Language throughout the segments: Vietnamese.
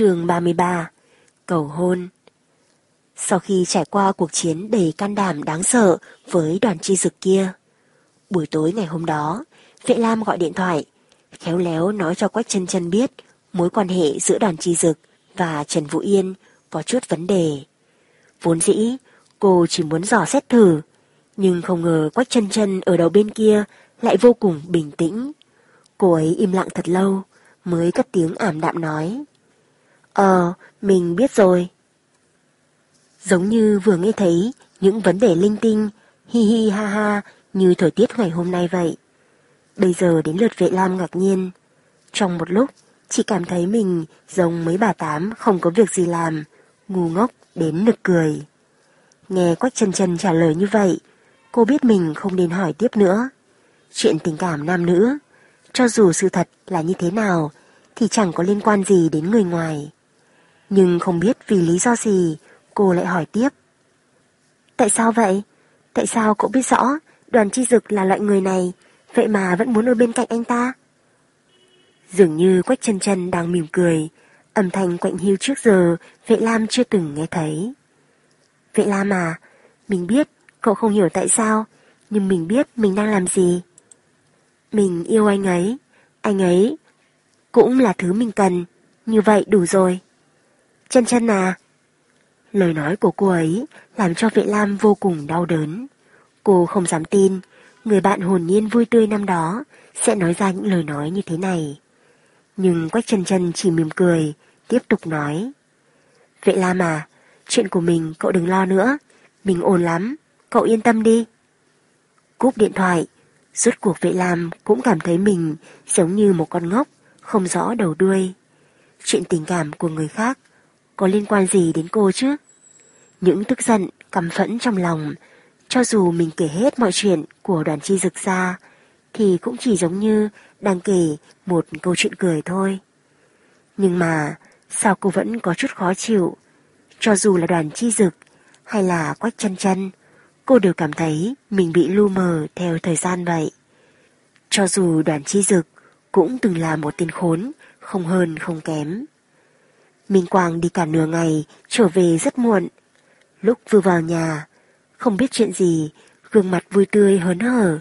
chương 33 Cầu hôn Sau khi trải qua cuộc chiến đầy can đảm đáng sợ với đoàn chi dực kia, buổi tối ngày hôm đó, Vệ Lam gọi điện thoại, khéo léo nói cho Quách chân chân biết mối quan hệ giữa đoàn chi dực và Trần Vũ Yên có chút vấn đề. Vốn dĩ, cô chỉ muốn dò xét thử, nhưng không ngờ Quách chân chân ở đầu bên kia lại vô cùng bình tĩnh. Cô ấy im lặng thật lâu, mới cất tiếng ảm đạm nói. Ờ, mình biết rồi. Giống như vừa nghe thấy những vấn đề linh tinh, hi hi ha ha như thời tiết ngày hôm nay vậy. Bây giờ đến lượt vệ lam ngạc nhiên. Trong một lúc, chị cảm thấy mình giống mấy bà tám không có việc gì làm, ngu ngốc đến nực cười. Nghe Quách chân chân trả lời như vậy, cô biết mình không nên hỏi tiếp nữa. Chuyện tình cảm nam nữ, cho dù sự thật là như thế nào, thì chẳng có liên quan gì đến người ngoài. Nhưng không biết vì lý do gì, cô lại hỏi tiếp. Tại sao vậy? Tại sao cậu biết rõ đoàn chi dực là loại người này, vậy mà vẫn muốn ở bên cạnh anh ta? Dường như Quách chân chân đang mỉm cười, âm thanh quạnh hiu trước giờ Vệ Lam chưa từng nghe thấy. Vệ Lam à, mình biết cậu không hiểu tại sao, nhưng mình biết mình đang làm gì. Mình yêu anh ấy, anh ấy cũng là thứ mình cần, như vậy đủ rồi. Chân chân à. Lời nói của cô ấy làm cho vệ lam vô cùng đau đớn. Cô không dám tin, người bạn hồn nhiên vui tươi năm đó sẽ nói ra những lời nói như thế này. Nhưng Quách chân chân chỉ mỉm cười, tiếp tục nói. Vệ Lam à, chuyện của mình cậu đừng lo nữa, mình ổn lắm, cậu yên tâm đi. Cúp điện thoại, rốt cuộc vệ Lam cũng cảm thấy mình giống như một con ngốc, không rõ đầu đuôi. Chuyện tình cảm của người khác có liên quan gì đến cô chứ? Những tức giận, căm phẫn trong lòng, cho dù mình kể hết mọi chuyện của đoàn chi dực ra, thì cũng chỉ giống như đang kể một câu chuyện cười thôi. Nhưng mà, sao cô vẫn có chút khó chịu? Cho dù là đoàn chi dực hay là quách chân chân, cô đều cảm thấy mình bị lu mờ theo thời gian vậy. Cho dù đoàn chi dực cũng từng là một tên khốn, không hơn không kém. Minh Quang đi cả nửa ngày, trở về rất muộn. Lúc vừa vào nhà, không biết chuyện gì, gương mặt vui tươi hớn hở.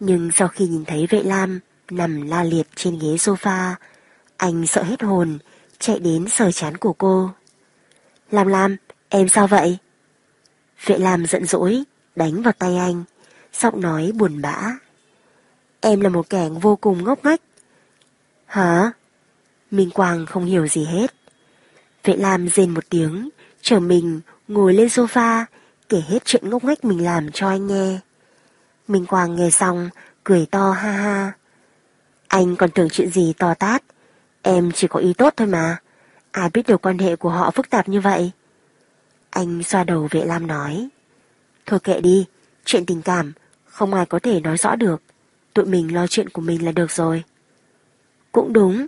Nhưng sau khi nhìn thấy vệ lam nằm la liệt trên ghế sofa, anh sợ hết hồn, chạy đến sờ chán của cô. Lam Lam, em sao vậy? Vệ Lam giận dỗi, đánh vào tay anh, giọng nói buồn bã. Em là một kẻ vô cùng ngốc nghếch. Hả? Minh Quang không hiểu gì hết. Vệ Lam rên một tiếng, trở mình ngồi lên sofa, kể hết chuyện ngốc nghếch mình làm cho anh nghe. Minh Quang nghe xong, cười to ha ha. Anh còn tưởng chuyện gì to tát, em chỉ có ý tốt thôi mà. Ai biết được quan hệ của họ phức tạp như vậy? Anh xoa đầu vệ Lam nói. Thôi kệ đi, chuyện tình cảm, không ai có thể nói rõ được. Tụi mình lo chuyện của mình là được rồi. Cũng đúng.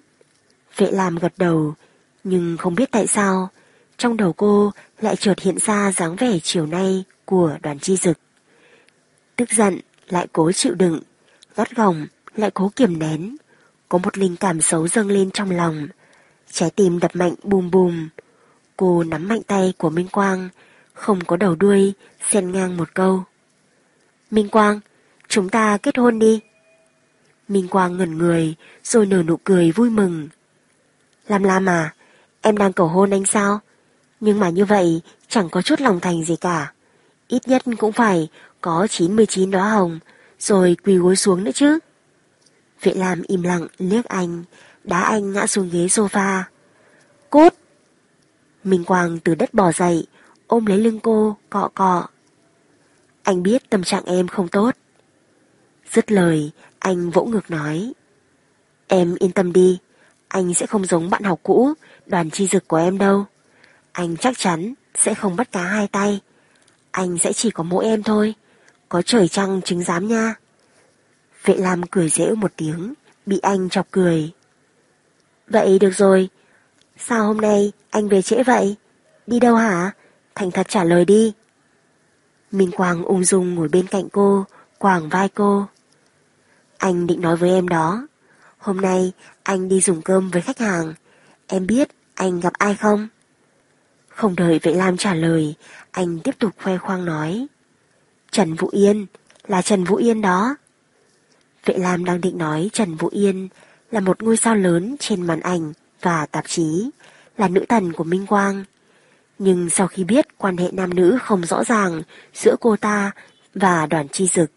Vệ Lam gật đầu, nhưng không biết tại sao, trong đầu cô lại chợt hiện ra dáng vẻ chiều nay của đoàn chi dực. Tức giận, lại cố chịu đựng, gắt gỏng, lại cố kiềm nén. Có một linh cảm xấu dâng lên trong lòng. Trái tim đập mạnh bùm bùm. Cô nắm mạnh tay của Minh Quang, không có đầu đuôi, xen ngang một câu. Minh Quang, chúng ta kết hôn đi. Minh Quang ngẩn người, rồi nở nụ cười vui mừng. Lam Lam à, em đang cầu hôn anh sao? Nhưng mà như vậy chẳng có chút lòng thành gì cả. Ít nhất cũng phải có 99 đóa hồng, rồi quỳ gối xuống nữa chứ. Vệ Lam im lặng liếc anh, đá anh ngã xuống ghế sofa. Cút! Minh Quang từ đất bò dậy, ôm lấy lưng cô, cọ cọ. Anh biết tâm trạng em không tốt. Dứt lời, anh vỗ ngược nói. Em yên tâm đi, anh sẽ không giống bạn học cũ, đoàn chi dực của em đâu. Anh chắc chắn sẽ không bắt cá hai tay. Anh sẽ chỉ có mỗi em thôi. Có trời trăng chứng giám nha. Vệ Lam cười dễu một tiếng, bị anh chọc cười. Vậy được rồi. Sao hôm nay anh về trễ vậy? Đi đâu hả? Thành thật trả lời đi. Minh Quang ung dung ngồi bên cạnh cô, quàng vai cô. Anh định nói với em đó. Hôm nay anh đi dùng cơm với khách hàng. Em biết anh gặp ai không? Không đợi Vệ Lam trả lời, anh tiếp tục khoe khoang nói. Trần Vũ Yên, là Trần Vũ Yên đó. Vệ Lam đang định nói Trần Vũ Yên là một ngôi sao lớn trên màn ảnh và tạp chí, là nữ thần của Minh Quang. Nhưng sau khi biết quan hệ nam nữ không rõ ràng giữa cô ta và đoàn chi dực,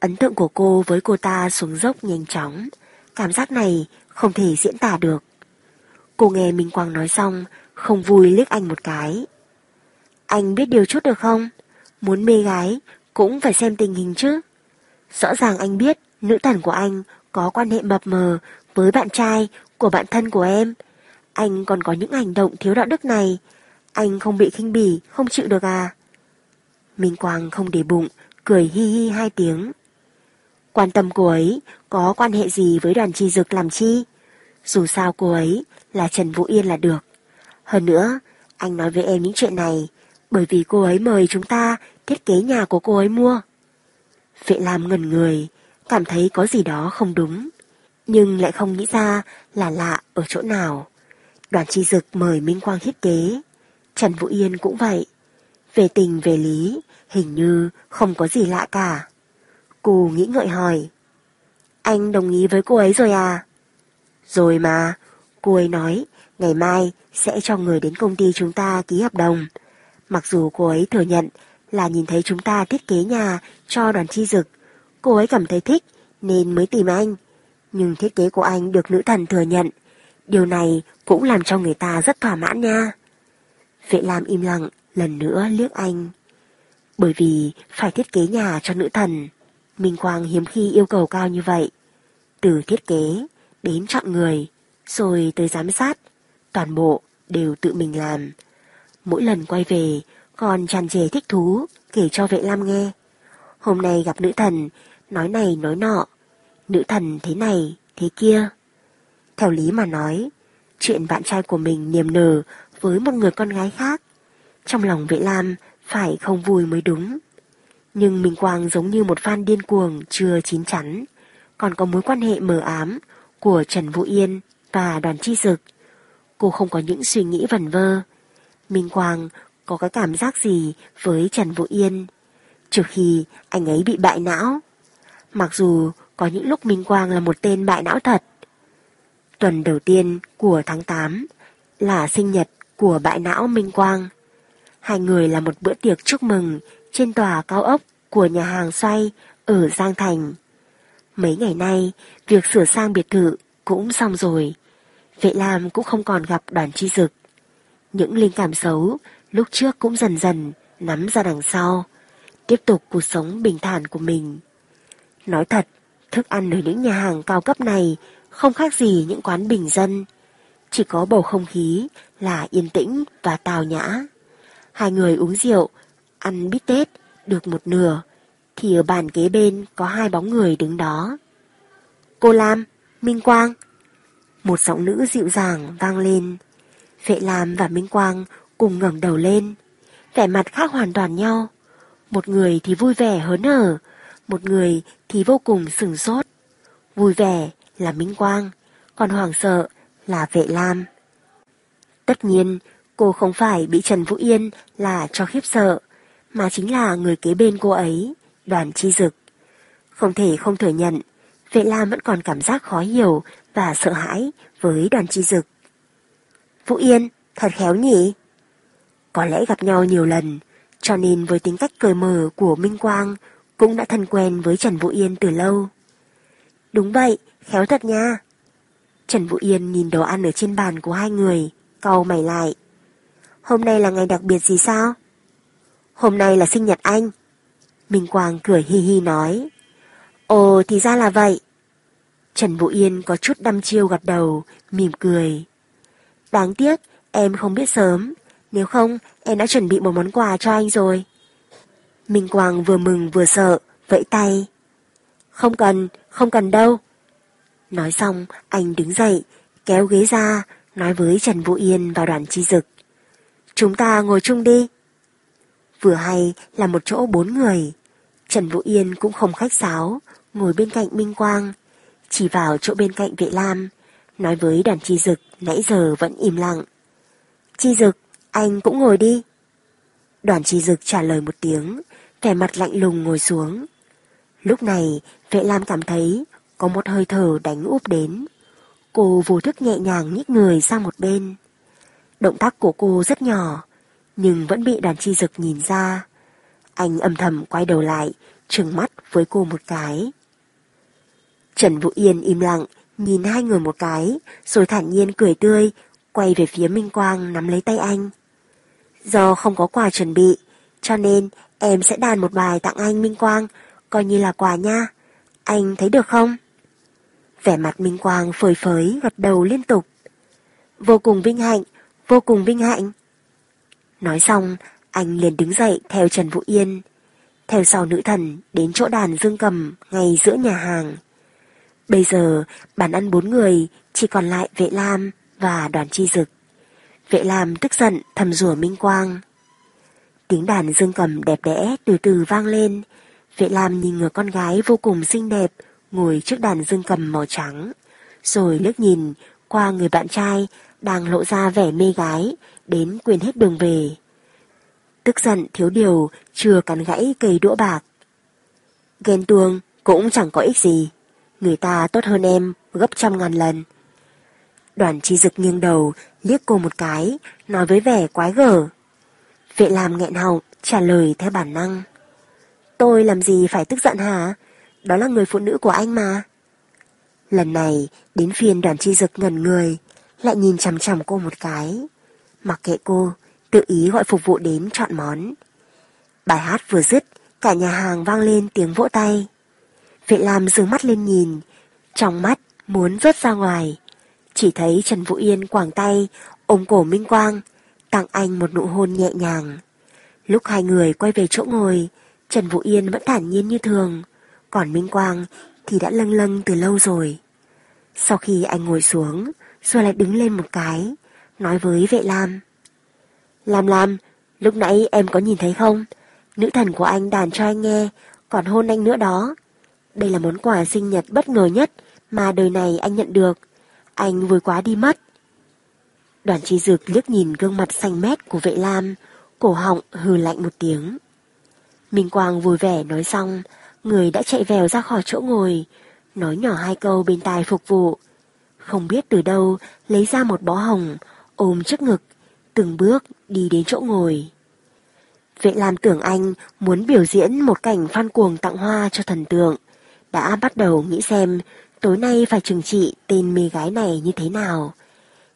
ấn tượng của cô với cô ta xuống dốc nhanh chóng. Cảm giác này không thể diễn tả được. Cô nghe Minh Quang nói xong, không vui liếc anh một cái. Anh biết điều chút được không? Muốn mê gái cũng phải xem tình hình chứ. Rõ ràng anh biết nữ thần của anh có quan hệ mập mờ với bạn trai của bạn thân của em. Anh còn có những hành động thiếu đạo đức này. Anh không bị khinh bỉ, không chịu được à? Minh Quang không để bụng, cười hi hi hai tiếng. Quan tâm cô ấy có quan hệ gì với đoàn chi dực làm chi? Dù sao cô ấy là Trần Vũ Yên là được. Hơn nữa, anh nói với em những chuyện này bởi vì cô ấy mời chúng ta thiết kế nhà của cô ấy mua. Vệ Lam ngần người, cảm thấy có gì đó không đúng, nhưng lại không nghĩ ra là lạ ở chỗ nào. Đoàn chi dực mời Minh Quang thiết kế, Trần Vũ Yên cũng vậy. Về tình về lý, hình như không có gì lạ cả. Cô nghĩ ngợi hỏi. Anh đồng ý với cô ấy rồi à? Rồi mà, cô ấy nói ngày mai sẽ cho người đến công ty chúng ta ký hợp đồng. Mặc dù cô ấy thừa nhận là nhìn thấy chúng ta thiết kế nhà cho đoàn chi dực, cô ấy cảm thấy thích nên mới tìm anh. Nhưng thiết kế của anh được nữ thần thừa nhận. Điều này cũng làm cho người ta rất thỏa mãn nha. Vệ Lam im lặng, lần nữa liếc anh. Bởi vì phải thiết kế nhà cho nữ thần, Minh Quang hiếm khi yêu cầu cao như vậy. Từ thiết kế đến chọn người, rồi tới giám sát, toàn bộ đều tự mình làm. Mỗi lần quay về, còn tràn trề thích thú kể cho vệ lam nghe. Hôm nay gặp nữ thần, nói này nói nọ, nữ thần thế này, thế kia. Theo lý mà nói, chuyện bạn trai của mình niềm nở với một người con gái khác, trong lòng vệ lam phải không vui mới đúng. Nhưng Minh Quang giống như một fan điên cuồng chưa chín chắn, còn có mối quan hệ mờ ám của Trần Vũ Yên và đoàn chi dực. Cô không có những suy nghĩ vẩn vơ. Minh Quang có cái cảm giác gì với Trần Vũ Yên, trừ khi anh ấy bị bại não. Mặc dù có những lúc Minh Quang là một tên bại não thật. Tuần đầu tiên của tháng 8 là sinh nhật của bại não Minh Quang. Hai người là một bữa tiệc chúc mừng trên tòa cao ốc của nhà hàng xoay ở Giang Thành. Mấy ngày nay, việc sửa sang biệt thự cũng xong rồi. Vệ Lam cũng không còn gặp đoàn chi dực. Những linh cảm xấu lúc trước cũng dần dần nắm ra đằng sau, tiếp tục cuộc sống bình thản của mình. Nói thật, thức ăn ở những nhà hàng cao cấp này không khác gì những quán bình dân. Chỉ có bầu không khí là yên tĩnh và tào nhã. Hai người uống rượu, ăn bít tết, được một nửa, thì ở bàn kế bên có hai bóng người đứng đó. Cô Lam, Minh Quang. Một giọng nữ dịu dàng vang lên. Vệ Lam và Minh Quang cùng ngẩng đầu lên. Vẻ mặt khác hoàn toàn nhau. Một người thì vui vẻ hớn hở, một người thì vô cùng sừng sốt. Vui vẻ là Minh Quang, còn hoảng sợ là Vệ Lam. Tất nhiên, cô không phải bị Trần Vũ Yên là cho khiếp sợ, mà chính là người kế bên cô ấy, đoàn chi dực. Không thể không thừa nhận, Vệ Lam vẫn còn cảm giác khó hiểu và sợ hãi với đoàn chi dực. Vũ Yên, thật khéo nhỉ? Có lẽ gặp nhau nhiều lần, cho nên với tính cách cười mở của Minh Quang cũng đã thân quen với Trần Vũ Yên từ lâu. Đúng vậy, khéo thật nha. Trần Vũ Yên nhìn đồ ăn ở trên bàn của hai người, cau mày lại. Hôm nay là ngày đặc biệt gì sao? Hôm nay là sinh nhật anh. Minh Quang cười hi hi nói. Ồ thì ra là vậy. Trần Vũ Yên có chút đăm chiêu gật đầu, mỉm cười. Đáng tiếc, em không biết sớm, nếu không em đã chuẩn bị một món quà cho anh rồi. Minh Quang vừa mừng vừa sợ, vẫy tay. Không cần, không cần đâu. Nói xong, anh đứng dậy, kéo ghế ra, nói với Trần Vũ Yên và đoàn chi dực. Chúng ta ngồi chung đi. Vừa hay là một chỗ bốn người. Trần Vũ Yên cũng không khách sáo, ngồi bên cạnh Minh Quang, chỉ vào chỗ bên cạnh vệ lam, nói với đoàn chi dực nãy giờ vẫn im lặng. Chi Dực, anh cũng ngồi đi. Đoàn Chi Dực trả lời một tiếng, vẻ mặt lạnh lùng ngồi xuống. Lúc này, vệ lam cảm thấy có một hơi thở đánh úp đến. Cô vô thức nhẹ nhàng nhích người sang một bên. Động tác của cô rất nhỏ, nhưng vẫn bị đoàn chi dực nhìn ra. Anh âm thầm quay đầu lại, trừng mắt với cô một cái. Trần Vũ Yên im lặng, nhìn hai người một cái, rồi thản nhiên cười tươi, quay về phía Minh Quang nắm lấy tay anh. Do không có quà chuẩn bị, cho nên em sẽ đàn một bài tặng anh Minh Quang, coi như là quà nha. Anh thấy được không? Vẻ mặt Minh Quang phơi phới gật đầu liên tục. Vô cùng vinh hạnh, vô cùng vinh hạnh. Nói xong, anh liền đứng dậy theo Trần Vũ Yên, theo sau nữ thần đến chỗ đàn dương cầm ngay giữa nhà hàng. Bây giờ, bàn ăn bốn người, chỉ còn lại vệ lam và đoàn chi dực. Vệ lam tức giận thầm rủa Minh Quang. Tiếng đàn dương cầm đẹp đẽ từ từ vang lên. Vệ lam nhìn người con gái vô cùng xinh đẹp ngồi trước đàn dương cầm màu trắng. Rồi liếc nhìn qua người bạn trai đang lộ ra vẻ mê gái đến quên hết đường về. Tức giận thiếu điều chưa cắn gãy cây đũa bạc. Ghen tuông cũng chẳng có ích gì. Người ta tốt hơn em gấp trăm ngàn lần. Đoàn chi dực nghiêng đầu liếc cô một cái nói với vẻ quái gở. Vệ làm nghẹn họng trả lời theo bản năng. Tôi làm gì phải tức giận hả? Đó là người phụ nữ của anh mà. Lần này đến phiên đoàn chi dực ngẩn người lại nhìn chằm chằm cô một cái. Mặc kệ cô, tự ý gọi phục vụ đến chọn món. Bài hát vừa dứt, cả nhà hàng vang lên tiếng vỗ tay. Vệ Lam dương mắt lên nhìn, trong mắt muốn rớt ra ngoài. Chỉ thấy Trần Vũ Yên quảng tay, ôm cổ Minh Quang, tặng anh một nụ hôn nhẹ nhàng. Lúc hai người quay về chỗ ngồi, Trần Vũ Yên vẫn thản nhiên như thường, còn Minh Quang thì đã lâng lâng từ lâu rồi. Sau khi anh ngồi xuống, rồi lại đứng lên một cái, nói với vệ Lam. Lam Lam, lúc nãy em có nhìn thấy không? Nữ thần của anh đàn cho anh nghe, còn hôn anh nữa đó. Đây là món quà sinh nhật bất ngờ nhất mà đời này anh nhận được. Anh vui quá đi mất. Đoàn chi dược liếc nhìn gương mặt xanh mét của vệ lam, cổ họng hừ lạnh một tiếng. Minh Quang vui vẻ nói xong, người đã chạy vèo ra khỏi chỗ ngồi, nói nhỏ hai câu bên tai phục vụ. Không biết từ đâu lấy ra một bó hồng, ôm trước ngực, từng bước đi đến chỗ ngồi. Vệ Lam tưởng anh muốn biểu diễn một cảnh phan cuồng tặng hoa cho thần tượng, đã bắt đầu nghĩ xem tối nay phải trừng trị tên mê gái này như thế nào.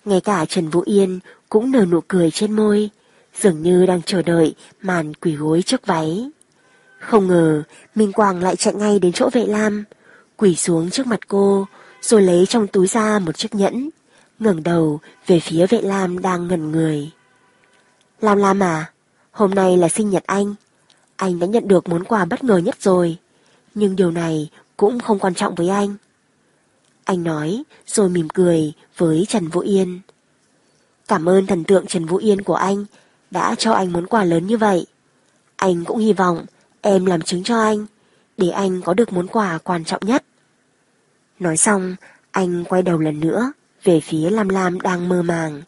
Ngay cả Trần Vũ Yên cũng nở nụ cười trên môi, dường như đang chờ đợi màn quỷ gối trước váy. Không ngờ, Minh Quang lại chạy ngay đến chỗ vệ lam, quỷ xuống trước mặt cô, rồi lấy trong túi ra một chiếc nhẫn, ngẩng đầu về phía vệ lam đang ngẩn người. Lam Lam à, hôm nay là sinh nhật anh. Anh đã nhận được món quà bất ngờ nhất rồi, nhưng điều này cũng không quan trọng với anh. Anh nói rồi mỉm cười với Trần Vũ Yên. Cảm ơn thần tượng Trần Vũ Yên của anh đã cho anh món quà lớn như vậy. Anh cũng hy vọng em làm chứng cho anh để anh có được món quà quan trọng nhất. Nói xong, anh quay đầu lần nữa về phía Lam Lam đang mơ màng,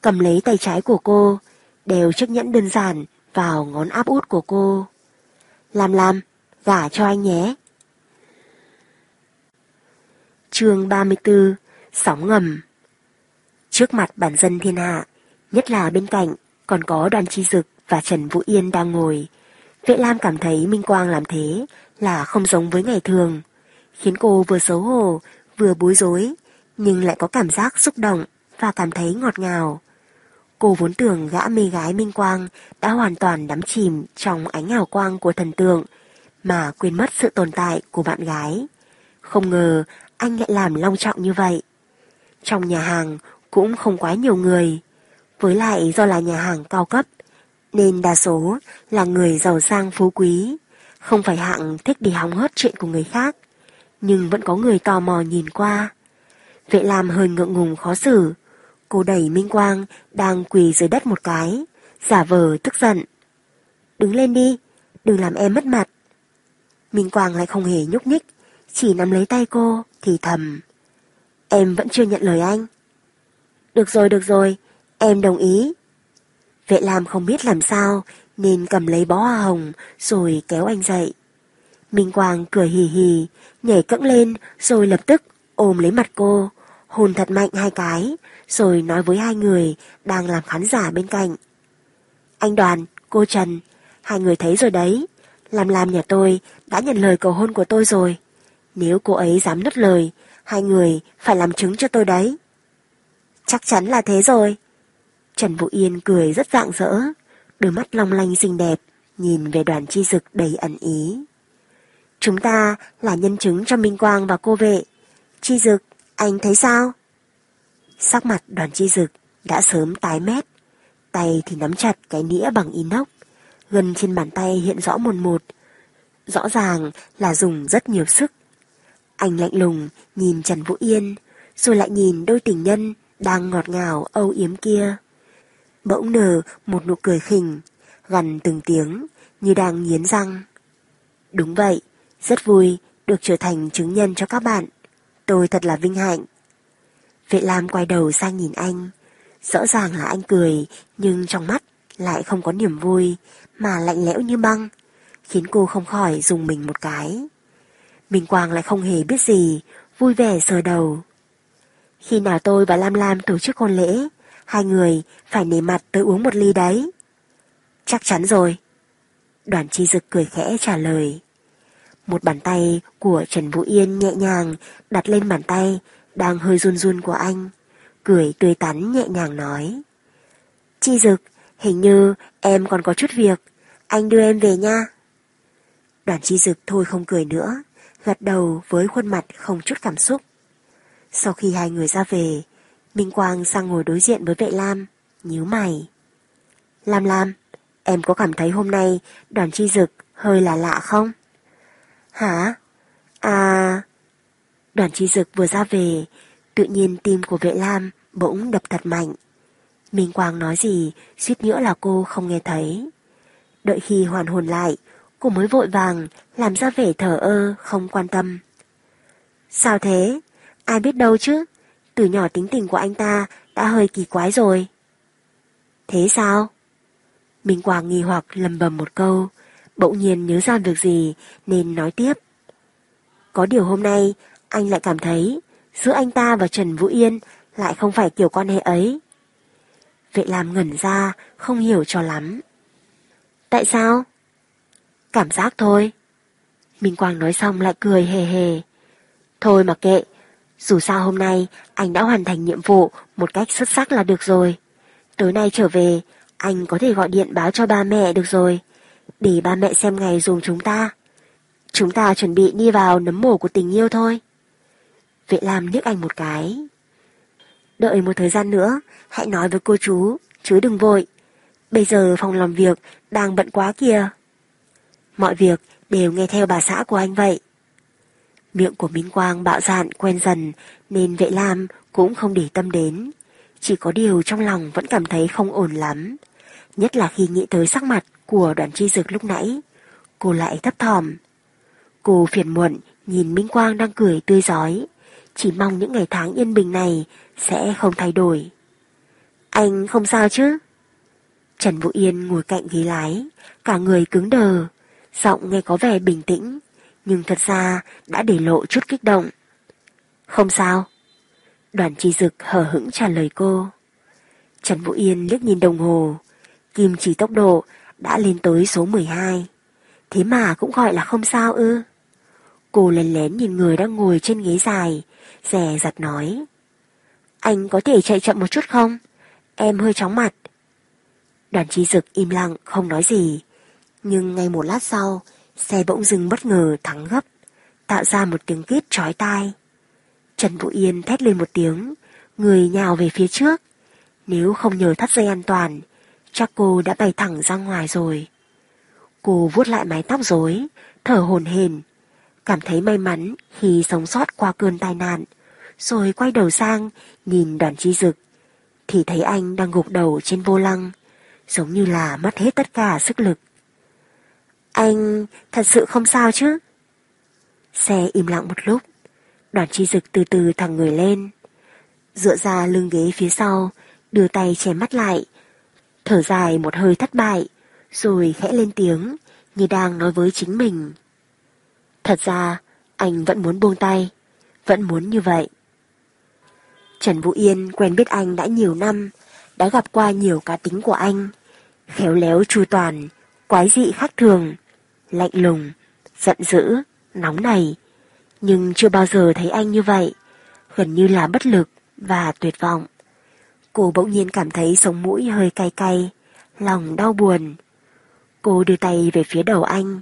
cầm lấy tay trái của cô, đeo chiếc nhẫn đơn giản vào ngón áp út của cô. Lam Lam, gả cho anh nhé chương 34 Sóng ngầm Trước mặt bản dân thiên hạ, nhất là bên cạnh còn có đoàn chi dực và Trần Vũ Yên đang ngồi. Vệ Lam cảm thấy Minh Quang làm thế là không giống với ngày thường, khiến cô vừa xấu hổ, vừa bối rối, nhưng lại có cảm giác xúc động và cảm thấy ngọt ngào. Cô vốn tưởng gã mê gái Minh Quang đã hoàn toàn đắm chìm trong ánh hào quang của thần tượng, mà quên mất sự tồn tại của bạn gái. Không ngờ anh lại làm long trọng như vậy. Trong nhà hàng cũng không quá nhiều người, với lại do là nhà hàng cao cấp, nên đa số là người giàu sang phú quý, không phải hạng thích đi hóng hớt chuyện của người khác, nhưng vẫn có người tò mò nhìn qua. Vệ làm hơi ngượng ngùng khó xử, cô đẩy Minh Quang đang quỳ dưới đất một cái, giả vờ tức giận. Đứng lên đi, đừng làm em mất mặt. Minh Quang lại không hề nhúc nhích, chỉ nắm lấy tay cô, thì thầm. Em vẫn chưa nhận lời anh. Được rồi, được rồi, em đồng ý, Vệ Lam không biết làm sao nên cầm lấy bó hoa hồng rồi kéo anh dậy. Minh Quang cười hì hì, nhảy cẫng lên rồi lập tức ôm lấy mặt cô, hôn thật mạnh hai cái, rồi nói với hai người đang làm khán giả bên cạnh. Anh Đoàn, cô Trần, hai người thấy rồi đấy, làm làm nhà tôi đã nhận lời cầu hôn của tôi rồi. Nếu cô ấy dám nứt lời, hai người phải làm chứng cho tôi đấy. Chắc chắn là thế rồi. Trần Vũ Yên cười rất rạng rỡ, đôi mắt long lanh xinh đẹp, nhìn về đoàn chi dực đầy ẩn ý. Chúng ta là nhân chứng cho Minh Quang và cô vệ. Chi dực, anh thấy sao? Sắc mặt đoàn chi dực đã sớm tái mét, tay thì nắm chặt cái nĩa bằng inox, gần trên bàn tay hiện rõ một một. Rõ ràng là dùng rất nhiều sức. Anh lạnh lùng nhìn Trần Vũ Yên, rồi lại nhìn đôi tình nhân đang ngọt ngào âu yếm kia. Bỗng nở một nụ cười khỉnh, gần từng tiếng như đang nghiến răng. Đúng vậy, rất vui được trở thành chứng nhân cho các bạn. Tôi thật là vinh hạnh. Vệ Lam quay đầu sang nhìn anh. Rõ ràng là anh cười, nhưng trong mắt lại không có niềm vui, mà lạnh lẽo như băng, khiến cô không khỏi dùng mình một cái. Minh Quang lại không hề biết gì, vui vẻ sờ đầu. Khi nào tôi và Lam Lam tổ chức hôn lễ, hai người phải nể mặt tới uống một ly đấy. Chắc chắn rồi. Đoàn chi dực cười khẽ trả lời. Một bàn tay của Trần Vũ Yên nhẹ nhàng đặt lên bàn tay đang hơi run run của anh. Cười tươi tắn nhẹ nhàng nói. Chi dực, hình như em còn có chút việc. Anh đưa em về nha. Đoàn chi dực thôi không cười nữa, gật đầu với khuôn mặt không chút cảm xúc. Sau khi hai người ra về, Minh Quang sang ngồi đối diện với vệ Lam, nhíu mày. Lam Lam, em có cảm thấy hôm nay đoàn chi dực hơi là lạ không? Hả? À... Đoàn chi dực vừa ra về, tự nhiên tim của vệ Lam bỗng đập thật mạnh. Minh Quang nói gì, suýt nữa là cô không nghe thấy. Đợi khi hoàn hồn lại, cô mới vội vàng, làm ra vẻ thở ơ, không quan tâm. Sao thế? Ai biết đâu chứ? Từ nhỏ tính tình của anh ta đã hơi kỳ quái rồi. Thế sao? Minh Quang nghi hoặc lầm bầm một câu, bỗng nhiên nhớ ra việc gì nên nói tiếp. Có điều hôm nay anh lại cảm thấy giữa anh ta và Trần Vũ Yên lại không phải kiểu quan hệ ấy. Vệ làm ngẩn ra, không hiểu cho lắm. Tại sao? Cảm giác thôi. Minh Quang nói xong lại cười hề hề. Thôi mà kệ, dù sao hôm nay anh đã hoàn thành nhiệm vụ một cách xuất sắc là được rồi. Tối nay trở về, anh có thể gọi điện báo cho ba mẹ được rồi. Để ba mẹ xem ngày dùng chúng ta. Chúng ta chuẩn bị đi vào nấm mổ của tình yêu thôi. Vệ Lam liếc anh một cái. Đợi một thời gian nữa, hãy nói với cô chú, chứ đừng vội. Bây giờ phòng làm việc đang bận quá kìa. Mọi việc đều nghe theo bà xã của anh vậy. Miệng của Minh Quang bạo dạn quen dần nên vệ lam cũng không để tâm đến. Chỉ có điều trong lòng vẫn cảm thấy không ổn lắm. Nhất là khi nghĩ tới sắc mặt của đoàn chi dực lúc nãy. Cô lại thấp thòm. Cô phiền muộn nhìn Minh Quang đang cười tươi giói. Chỉ mong những ngày tháng yên bình này sẽ không thay đổi. Anh không sao chứ? Trần Vũ Yên ngồi cạnh ghế lái, cả người cứng đờ, giọng nghe có vẻ bình tĩnh, nhưng thật ra đã để lộ chút kích động. Không sao. Đoàn chi dực hờ hững trả lời cô. Trần Vũ Yên liếc nhìn đồng hồ, kim chỉ tốc độ đã lên tới số 12. Thế mà cũng gọi là không sao ư. Cô lén lén nhìn người đang ngồi trên ghế dài, rè giặt nói. Anh có thể chạy chậm một chút không? Em hơi chóng mặt. Đoàn chi dực im lặng không nói gì. Nhưng ngay một lát sau, xe bỗng dừng bất ngờ thắng gấp, tạo ra một tiếng kít chói tai. Trần Vũ Yên thét lên một tiếng, người nhào về phía trước. Nếu không nhờ thắt dây an toàn, chắc cô đã bay thẳng ra ngoài rồi. Cô vuốt lại mái tóc rối, thở hồn hển, cảm thấy may mắn khi sống sót qua cơn tai nạn, rồi quay đầu sang nhìn đoàn chi dực, thì thấy anh đang gục đầu trên vô lăng, giống như là mất hết tất cả sức lực. Anh thật sự không sao chứ? Xe im lặng một lúc, đoàn chi dực từ từ thẳng người lên, dựa ra lưng ghế phía sau, đưa tay che mắt lại, Thở dài một hơi thất bại, rồi khẽ lên tiếng, như đang nói với chính mình. Thật ra, anh vẫn muốn buông tay, vẫn muốn như vậy. Trần Vũ Yên quen biết anh đã nhiều năm, đã gặp qua nhiều cá tính của anh. Khéo léo chu toàn, quái dị khác thường, lạnh lùng, giận dữ, nóng nảy. Nhưng chưa bao giờ thấy anh như vậy, gần như là bất lực và tuyệt vọng. Cô bỗng nhiên cảm thấy sống mũi hơi cay cay, lòng đau buồn. Cô đưa tay về phía đầu anh,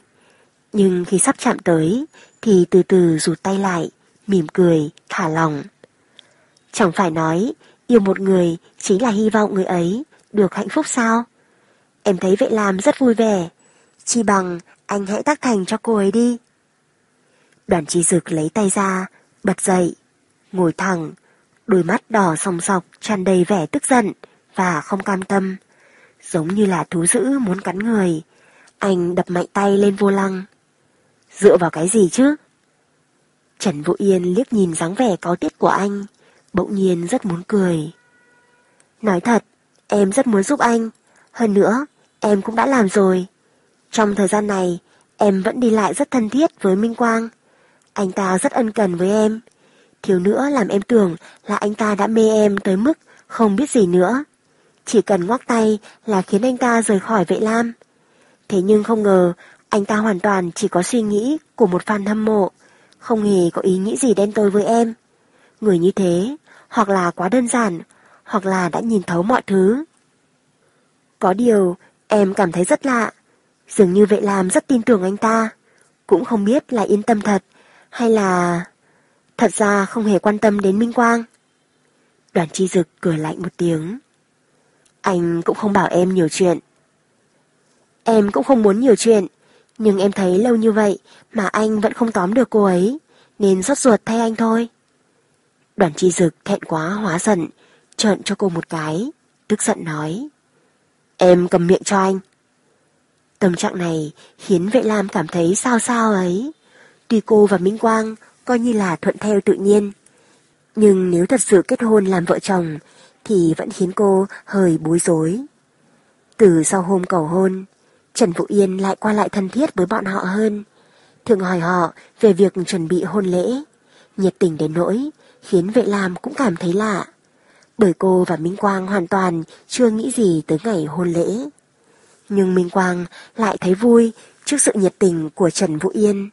nhưng khi sắp chạm tới thì từ từ rụt tay lại, mỉm cười, thả lòng. Chẳng phải nói yêu một người chính là hy vọng người ấy được hạnh phúc sao? Em thấy vậy làm rất vui vẻ. Chi bằng anh hãy tác thành cho cô ấy đi. Đoàn chi dực lấy tay ra, bật dậy, ngồi thẳng, đôi mắt đỏ sòng sọc tràn đầy vẻ tức giận và không cam tâm, giống như là thú dữ muốn cắn người. Anh đập mạnh tay lên vô lăng. Dựa vào cái gì chứ? Trần Vũ Yên liếc nhìn dáng vẻ có tiết của anh, bỗng nhiên rất muốn cười. Nói thật, em rất muốn giúp anh. Hơn nữa, em cũng đã làm rồi. Trong thời gian này, em vẫn đi lại rất thân thiết với Minh Quang. Anh ta rất ân cần với em. Thiếu nữa làm em tưởng là anh ta đã mê em tới mức không biết gì nữa. Chỉ cần ngoắc tay là khiến anh ta rời khỏi vệ lam. Thế nhưng không ngờ, anh ta hoàn toàn chỉ có suy nghĩ của một fan hâm mộ, không hề có ý nghĩ gì đen tối với em. Người như thế, hoặc là quá đơn giản, hoặc là đã nhìn thấu mọi thứ. Có điều, em cảm thấy rất lạ. Dường như vậy làm rất tin tưởng anh ta. Cũng không biết là yên tâm thật, hay là... Thật ra không hề quan tâm đến Minh Quang. Đoàn chi dực cười lạnh một tiếng. Anh cũng không bảo em nhiều chuyện. Em cũng không muốn nhiều chuyện, nhưng em thấy lâu như vậy mà anh vẫn không tóm được cô ấy, nên xót ruột thay anh thôi. Đoàn chi dực thẹn quá hóa giận, trợn cho cô một cái, tức giận nói. Em cầm miệng cho anh. Tâm trạng này khiến vệ lam cảm thấy sao sao ấy. Tuy cô và Minh Quang coi như là thuận theo tự nhiên, nhưng nếu thật sự kết hôn làm vợ chồng thì vẫn khiến cô hơi bối rối. Từ sau hôm cầu hôn, Trần Vũ Yên lại qua lại thân thiết với bọn họ hơn, thường hỏi họ về việc chuẩn bị hôn lễ, nhiệt tình đến nỗi khiến vệ lam cũng cảm thấy lạ. Bởi cô và Minh Quang hoàn toàn chưa nghĩ gì tới ngày hôn lễ. Nhưng Minh Quang lại thấy vui trước sự nhiệt tình của Trần Vũ Yên.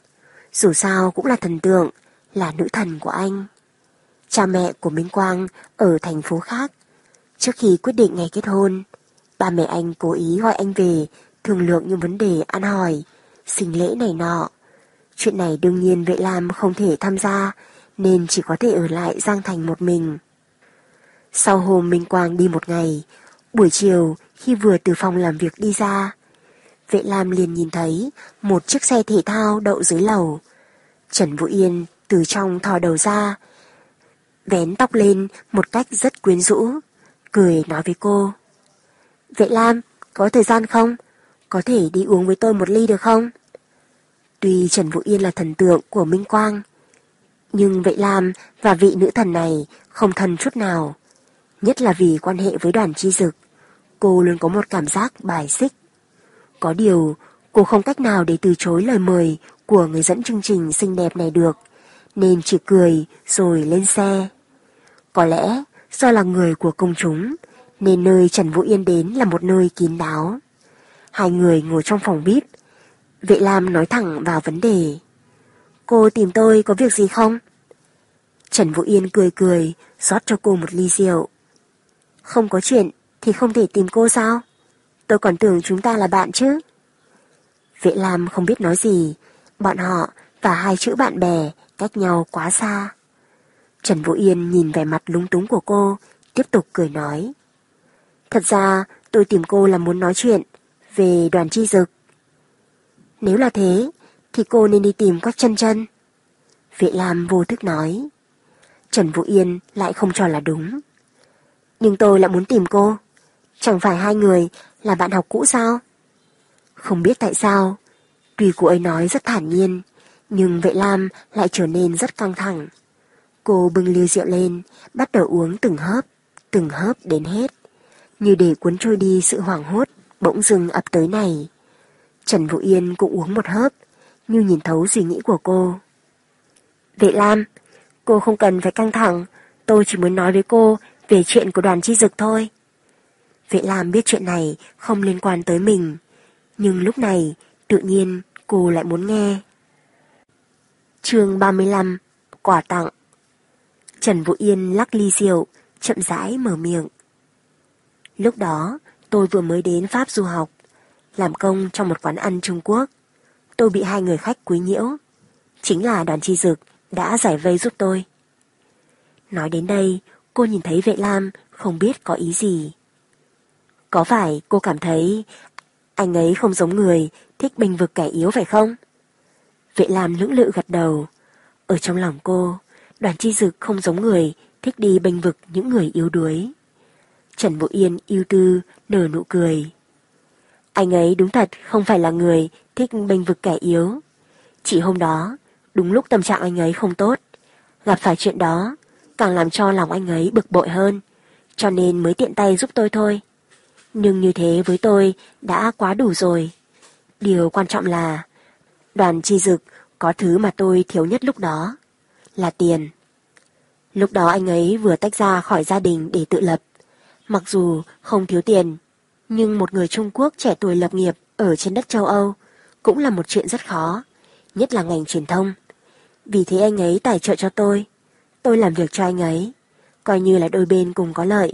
Dù sao cũng là thần tượng, là nữ thần của anh. Cha mẹ của Minh Quang ở thành phố khác. Trước khi quyết định ngày kết hôn, ba mẹ anh cố ý gọi anh về thương lượng những vấn đề ăn hỏi, sinh lễ này nọ. Chuyện này đương nhiên Vệ Lam không thể tham gia, nên chỉ có thể ở lại Giang Thành một mình. Sau hôm Minh Quang đi một ngày, buổi chiều khi vừa từ phòng làm việc đi ra, Vệ Lam liền nhìn thấy một chiếc xe thể thao đậu dưới lầu. Trần Vũ Yên từ trong thò đầu ra, vén tóc lên một cách rất quyến rũ, cười nói với cô. Vệ Lam, có thời gian không? Có thể đi uống với tôi một ly được không? Tuy Trần Vũ Yên là thần tượng của Minh Quang, nhưng Vệ Lam và vị nữ thần này không thân chút nào. Nhất là vì quan hệ với đoàn chi dực, cô luôn có một cảm giác bài xích. Có điều, cô không cách nào để từ chối lời mời của người dẫn chương trình xinh đẹp này được, nên chỉ cười rồi lên xe. Có lẽ do là người của công chúng, nên nơi Trần Vũ Yên đến là một nơi kín đáo. Hai người ngồi trong phòng bếp, Vệ Lam nói thẳng vào vấn đề. Cô tìm tôi có việc gì không? Trần Vũ Yên cười cười, rót cho cô một ly rượu. Không có chuyện thì không thể tìm cô sao? Tôi còn tưởng chúng ta là bạn chứ. Vệ Lam không biết nói gì, bọn họ và hai chữ bạn bè cách nhau quá xa. Trần Vũ Yên nhìn vẻ mặt lúng túng của cô, tiếp tục cười nói. Thật ra tôi tìm cô là muốn nói chuyện về đoàn chi dực. Nếu là thế, thì cô nên đi tìm các chân chân. Vệ Lam vô thức nói. Trần Vũ Yên lại không cho là đúng. Nhưng tôi lại muốn tìm cô. Chẳng phải hai người là bạn học cũ sao? Không biết tại sao, tuy cô ấy nói rất thản nhiên, nhưng vệ lam lại trở nên rất căng thẳng. Cô bưng ly rượu lên, bắt đầu uống từng hớp, từng hớp đến hết. như để cuốn trôi đi sự hoảng hốt, bỗng dưng ập tới này. Trần Vũ Yên cũng uống một hớp, như nhìn thấu suy nghĩ của cô. Vệ Lam, cô không cần phải căng thẳng, tôi chỉ muốn nói với cô về chuyện của đoàn chi dực thôi. Vệ Lam biết chuyện này không liên quan tới mình, nhưng lúc này tự nhiên cô lại muốn nghe. chương 35 Quà tặng Trần Vũ Yên lắc ly rượu, chậm rãi mở miệng. Lúc đó, tôi vừa mới đến Pháp du học, làm công trong một quán ăn Trung Quốc. Tôi bị hai người khách quý nhiễu. Chính là đoàn chi dực đã giải vây giúp tôi. Nói đến đây, cô nhìn thấy vệ lam không biết có ý gì. Có phải cô cảm thấy anh ấy không giống người thích bình vực kẻ yếu phải không? Vệ lam lưỡng lự gật đầu. Ở trong lòng cô, đoàn chi dực không giống người thích đi bình vực những người yếu đuối. Trần Bộ Yên yêu tư, nở nụ cười. Anh ấy đúng thật không phải là người thích bình vực kẻ yếu. Chỉ hôm đó, đúng lúc tâm trạng anh ấy không tốt, gặp phải chuyện đó, càng làm cho lòng anh ấy bực bội hơn, cho nên mới tiện tay giúp tôi thôi. Nhưng như thế với tôi đã quá đủ rồi. Điều quan trọng là đoàn chi dực có thứ mà tôi thiếu nhất lúc đó, là tiền. Lúc đó anh ấy vừa tách ra khỏi gia đình để tự lập. Mặc dù không thiếu tiền, nhưng một người Trung Quốc trẻ tuổi lập nghiệp ở trên đất châu Âu cũng là một chuyện rất khó, nhất là ngành truyền thông. Vì thế anh ấy tài trợ cho tôi, tôi làm việc cho anh ấy, coi như là đôi bên cùng có lợi.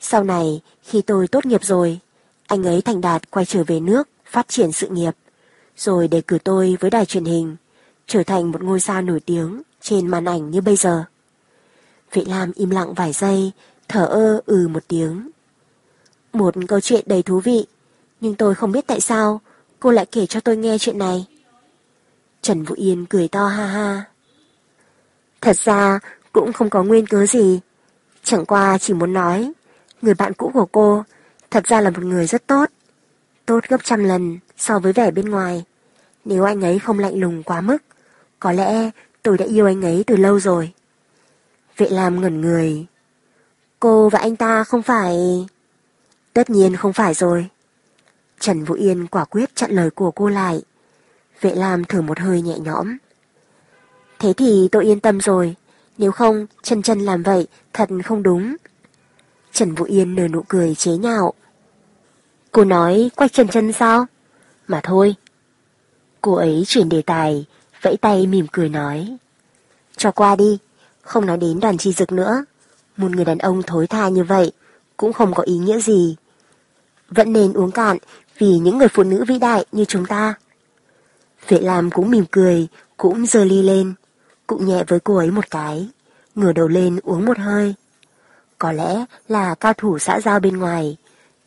Sau này, khi tôi tốt nghiệp rồi, anh ấy thành đạt quay trở về nước, phát triển sự nghiệp, rồi đề cử tôi với đài truyền hình, trở thành một ngôi sao nổi tiếng trên màn ảnh như bây giờ. Vệ Lam im lặng vài giây, thở ơ ừ một tiếng. Một câu chuyện đầy thú vị, nhưng tôi không biết tại sao cô lại kể cho tôi nghe chuyện này. Trần Vũ Yên cười to ha ha. Thật ra cũng không có nguyên cớ gì, chẳng qua chỉ muốn nói, người bạn cũ của cô thật ra là một người rất tốt, tốt gấp trăm lần so với vẻ bên ngoài. Nếu anh ấy không lạnh lùng quá mức, có lẽ tôi đã yêu anh ấy từ lâu rồi. Vệ Lam ngẩn người. Cô và anh ta không phải... Tất nhiên không phải rồi. Trần Vũ Yên quả quyết chặn lời của cô lại. Vệ Lam thử một hơi nhẹ nhõm. Thế thì tôi yên tâm rồi. Nếu không, chân chân làm vậy thật không đúng. Trần Vũ Yên nở nụ cười chế nhạo. Cô nói quay chân chân sao? Mà thôi. Cô ấy chuyển đề tài, vẫy tay mỉm cười nói. Cho qua đi, không nói đến đoàn chi dực nữa. Một người đàn ông thối tha như vậy cũng không có ý nghĩa gì. Vẫn nên uống cạn vì những người phụ nữ vĩ đại như chúng ta. Vệ Lam cũng mỉm cười, cũng giơ ly lên, cũng nhẹ với cô ấy một cái, ngửa đầu lên uống một hơi. Có lẽ là cao thủ xã giao bên ngoài,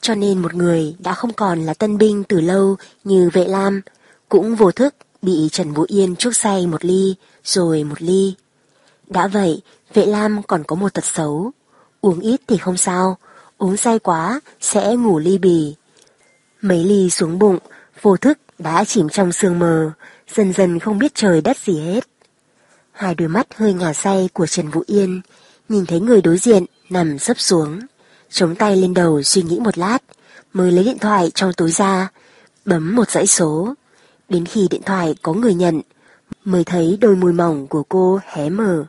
cho nên một người đã không còn là tân binh từ lâu như vệ Lam, cũng vô thức bị Trần Vũ Yên chuốc say một ly, rồi một ly. Đã vậy, vệ Lam còn có một tật xấu, uống ít thì không sao, uống say quá sẽ ngủ ly bì. Mấy ly xuống bụng, vô thức đã chìm trong sương mờ, dần dần không biết trời đất gì hết. Hai đôi mắt hơi ngả say của Trần Vũ Yên, nhìn thấy người đối diện nằm sấp xuống, chống tay lên đầu suy nghĩ một lát, mới lấy điện thoại trong túi ra, bấm một dãy số. Đến khi điện thoại có người nhận, mới thấy đôi môi mỏng của cô hé mở.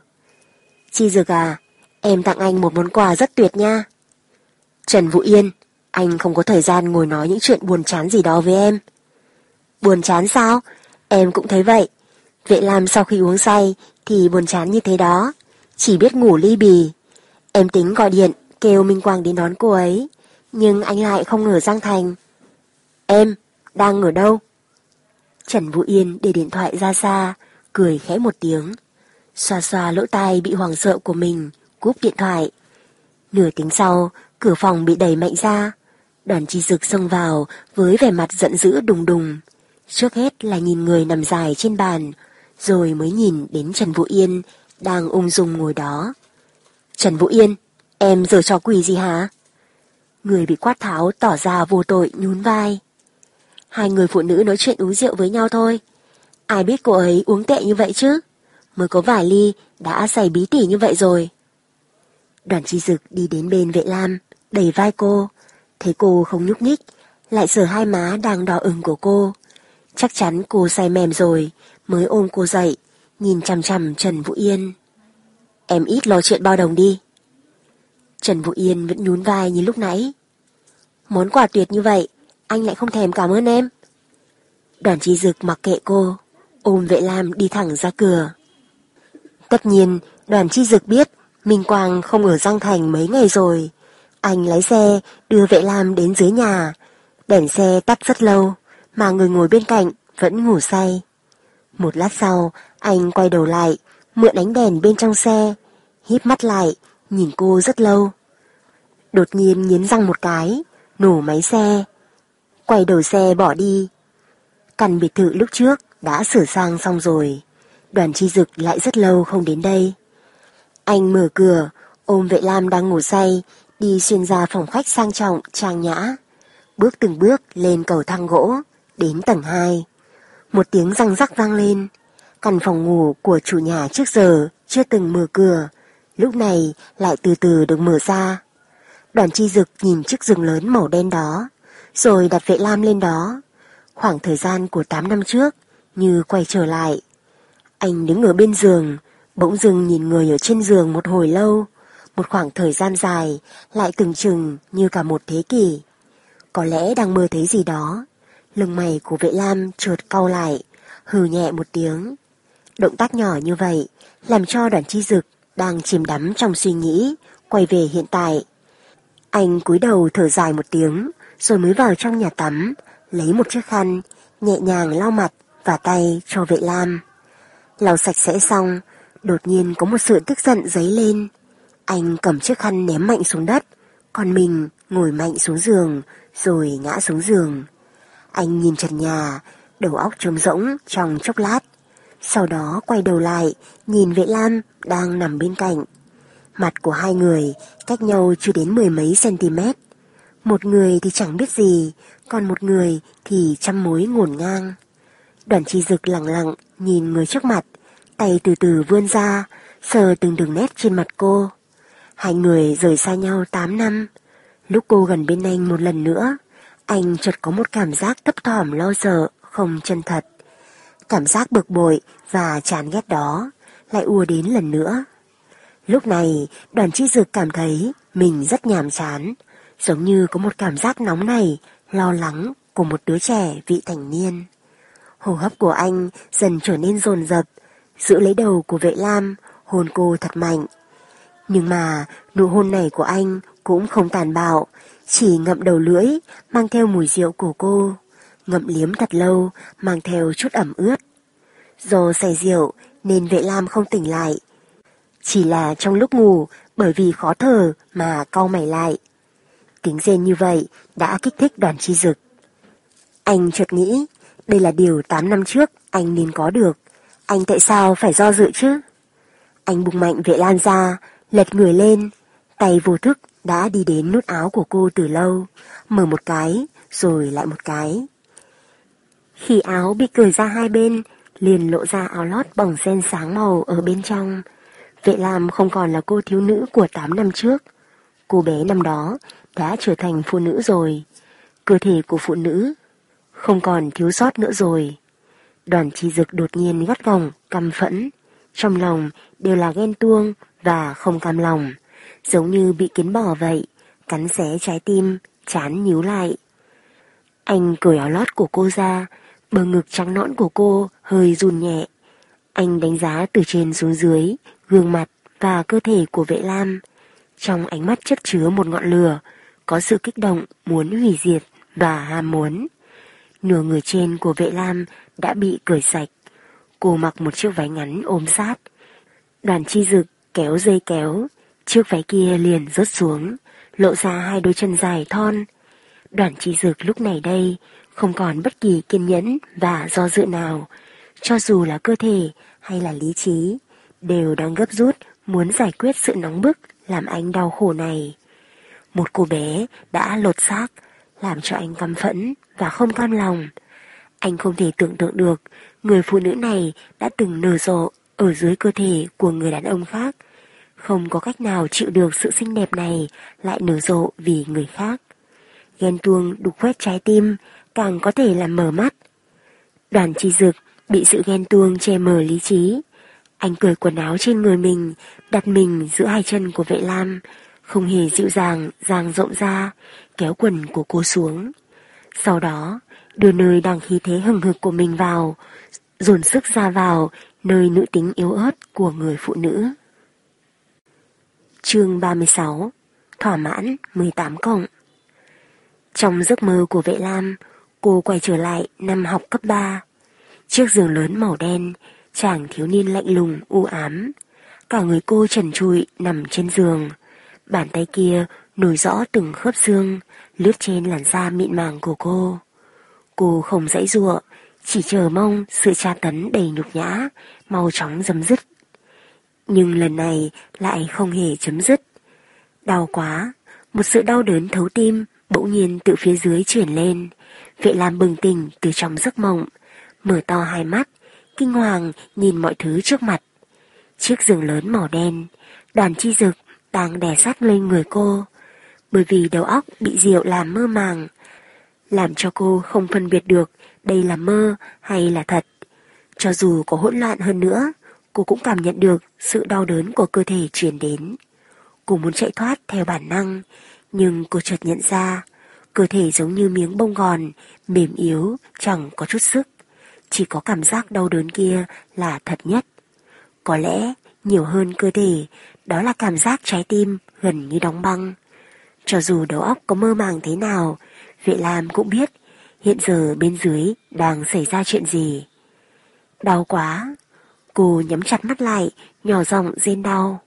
Chi Dược à, em tặng anh một món quà rất tuyệt nha. Trần Vũ Yên, anh không có thời gian ngồi nói những chuyện buồn chán gì đó với em. Buồn chán sao? Em cũng thấy vậy. Vệ Lam sau khi uống say thì buồn chán như thế đó. Chỉ biết ngủ ly bì. Em tính gọi điện kêu Minh Quang đến đón cô ấy. Nhưng anh lại không ngờ Giang Thành. Em, đang ở đâu? Trần Vũ Yên để điện thoại ra xa, cười khẽ một tiếng. Xoa xoa lỗ tai bị hoàng sợ của mình, cúp điện thoại. Nửa tiếng sau, cửa phòng bị đẩy mạnh ra. Đoàn chi dực xông vào với vẻ mặt giận dữ đùng đùng. Trước hết là nhìn người nằm dài trên bàn, rồi mới nhìn đến Trần Vũ Yên đang ung dung ngồi đó. Trần Vũ Yên, em giờ cho quỷ gì hả? Người bị quát tháo tỏ ra vô tội nhún vai. Hai người phụ nữ nói chuyện uống rượu với nhau thôi. Ai biết cô ấy uống tệ như vậy chứ? Mới có vài ly đã say bí tỉ như vậy rồi. Đoàn chi dực đi đến bên vệ lam, đẩy vai cô, Thấy cô không nhúc nhích, lại sờ hai má đang đỏ ửng của cô. Chắc chắn cô say mềm rồi, mới ôm cô dậy, nhìn chằm chằm Trần Vũ Yên. Em ít lo chuyện bao đồng đi. Trần Vũ Yên vẫn nhún vai như lúc nãy. Món quà tuyệt như vậy, anh lại không thèm cảm ơn em. Đoàn chi dực mặc kệ cô, ôm vệ lam đi thẳng ra cửa. Tất nhiên, đoàn chi dực biết Minh Quang không ở Giang Thành mấy ngày rồi. Anh lái xe đưa vệ lam đến dưới nhà. Đèn xe tắt rất lâu, mà người ngồi bên cạnh vẫn ngủ say. Một lát sau, anh quay đầu lại, mượn ánh đèn bên trong xe, híp mắt lại, nhìn cô rất lâu. Đột nhiên nghiến răng một cái, nổ máy xe, quay đầu xe bỏ đi. Căn biệt thự lúc trước đã sửa sang xong rồi, đoàn chi dực lại rất lâu không đến đây. Anh mở cửa, ôm vệ lam đang ngủ say, đi xuyên ra phòng khách sang trọng, trang nhã. Bước từng bước lên cầu thang gỗ, đến tầng 2. Một tiếng răng rắc vang lên. Căn phòng ngủ của chủ nhà trước giờ chưa từng mở cửa, lúc này lại từ từ được mở ra. Đoàn chi dực nhìn chiếc giường lớn màu đen đó, rồi đặt vệ lam lên đó. Khoảng thời gian của 8 năm trước, như quay trở lại. Anh đứng ở bên giường, bỗng dưng nhìn người ở trên giường một hồi lâu, một khoảng thời gian dài, lại từng chừng như cả một thế kỷ. Có lẽ đang mơ thấy gì đó, lưng mày của vệ lam trượt cau lại, hừ nhẹ một tiếng. Động tác nhỏ như vậy, làm cho đoàn chi dực đang chìm đắm trong suy nghĩ, quay về hiện tại. Anh cúi đầu thở dài một tiếng, rồi mới vào trong nhà tắm, lấy một chiếc khăn, nhẹ nhàng lau mặt và tay cho vệ lam. Lau sạch sẽ xong, đột nhiên có một sự tức giận dấy lên. Anh cầm chiếc khăn ném mạnh xuống đất, còn mình ngồi mạnh xuống giường, rồi ngã xuống giường. Anh nhìn trần nhà, đầu óc trống rỗng trong chốc lát. Sau đó quay đầu lại, nhìn vệ lam đang nằm bên cạnh. Mặt của hai người cách nhau chưa đến mười mấy cm. Một người thì chẳng biết gì, còn một người thì trăm mối ngổn ngang. Đoàn chi dực lặng lặng nhìn người trước mặt, tay từ từ vươn ra, sờ từng đường nét trên mặt cô. Hai người rời xa nhau 8 năm. Lúc cô gần bên anh một lần nữa, anh chợt có một cảm giác thấp thỏm lo sợ, không chân thật. Cảm giác bực bội và chán ghét đó lại ùa đến lần nữa. Lúc này, đoàn chi dực cảm thấy mình rất nhàm chán, giống như có một cảm giác nóng này, lo lắng của một đứa trẻ vị thành niên. Hô hấp của anh dần trở nên rồn rập, giữ lấy đầu của vệ lam, hôn cô thật mạnh. Nhưng mà nụ hôn này của anh cũng không tàn bạo, chỉ ngậm đầu lưỡi, mang theo mùi rượu của cô, ngậm liếm thật lâu, mang theo chút ẩm ướt. Do say rượu nên vệ lam không tỉnh lại. Chỉ là trong lúc ngủ, bởi vì khó thở mà cau mày lại. Tiếng rên như vậy đã kích thích đoàn chi dực. Anh chợt nghĩ, đây là điều 8 năm trước anh nên có được. Anh tại sao phải do dự chứ? Anh bùng mạnh vệ lan ra, lật người lên, tay vô thức đã đi đến nút áo của cô từ lâu, mở một cái, rồi lại một cái. Khi áo bị cởi ra hai bên, liền lộ ra áo lót bỏng sen sáng màu ở bên trong. Vệ Lam không còn là cô thiếu nữ của 8 năm trước. Cô bé năm đó đã trở thành phụ nữ rồi. Cơ thể của phụ nữ không còn thiếu sót nữa rồi. Đoàn chi dực đột nhiên gắt gỏng, căm phẫn. Trong lòng đều là ghen tuông và không cam lòng. Giống như bị kiến bò vậy, cắn xé trái tim, chán nhíu lại. Anh cởi áo lót của cô ra, bờ ngực trắng nõn của cô hơi run nhẹ. Anh đánh giá từ trên xuống dưới, gương mặt và cơ thể của vệ lam. Trong ánh mắt chất chứa một ngọn lửa, có sự kích động muốn hủy diệt và ham muốn. Nửa người trên của vệ lam đã bị cởi sạch. Cô mặc một chiếc váy ngắn ôm sát. Đoàn chi dực kéo dây kéo, chiếc váy kia liền rớt xuống, lộ ra hai đôi chân dài thon. Đoàn chi dực lúc này đây không còn bất kỳ kiên nhẫn và do dự nào, cho dù là cơ thể hay là lý trí, đều đang gấp rút muốn giải quyết sự nóng bức làm anh đau khổ này. Một cô bé đã lột xác, làm cho anh căm phẫn và không cam lòng. Anh không thể tưởng tượng được người phụ nữ này đã từng nở rộ ở dưới cơ thể của người đàn ông khác. Không có cách nào chịu được sự xinh đẹp này lại nở rộ vì người khác. ghen tuông đục quét trái tim, càng có thể làm mở mắt. Đoàn chi dực bị sự ghen tuông che mờ lý trí. Anh cởi quần áo trên người mình, đặt mình giữa hai chân của vệ lam, không hề dịu dàng, dàng rộng ra, kéo quần của cô xuống. Sau đó, đưa nơi đang khí thế hừng hực của mình vào, dồn sức ra vào nơi nữ tính yếu ớt của người phụ nữ. Chương 36 Thỏa mãn 18 cộng Trong giấc mơ của vệ lam, cô quay trở lại năm học cấp 3. Chiếc giường lớn màu đen, chàng thiếu niên lạnh lùng, u ám. Cả người cô trần trụi nằm trên giường. Bàn tay kia nổi rõ từng khớp xương, lướt trên làn da mịn màng của cô. Cô không dãy ruộng chỉ chờ mong sự tra tấn đầy nhục nhã, mau chóng chấm dứt. Nhưng lần này lại không hề chấm dứt. Đau quá, một sự đau đớn thấu tim bỗng nhiên từ phía dưới chuyển lên. Vệ Lam bừng tỉnh từ trong giấc mộng, mở to hai mắt, kinh hoàng nhìn mọi thứ trước mặt. Chiếc giường lớn màu đen, đoàn chi dực đang đè sát lên người cô, bởi vì đầu óc bị rượu làm mơ màng, làm cho cô không phân biệt được đây là mơ hay là thật. Cho dù có hỗn loạn hơn nữa, cô cũng cảm nhận được sự đau đớn của cơ thể truyền đến. Cô muốn chạy thoát theo bản năng, nhưng cô chợt nhận ra, cơ thể giống như miếng bông gòn, mềm yếu, chẳng có chút sức. Chỉ có cảm giác đau đớn kia là thật nhất. Có lẽ nhiều hơn cơ thể, đó là cảm giác trái tim gần như đóng băng. Cho dù đầu óc có mơ màng thế nào, Vệ Lam cũng biết hiện giờ bên dưới đang xảy ra chuyện gì. Đau quá, cô nhắm chặt mắt lại, nhỏ giọng rên đau.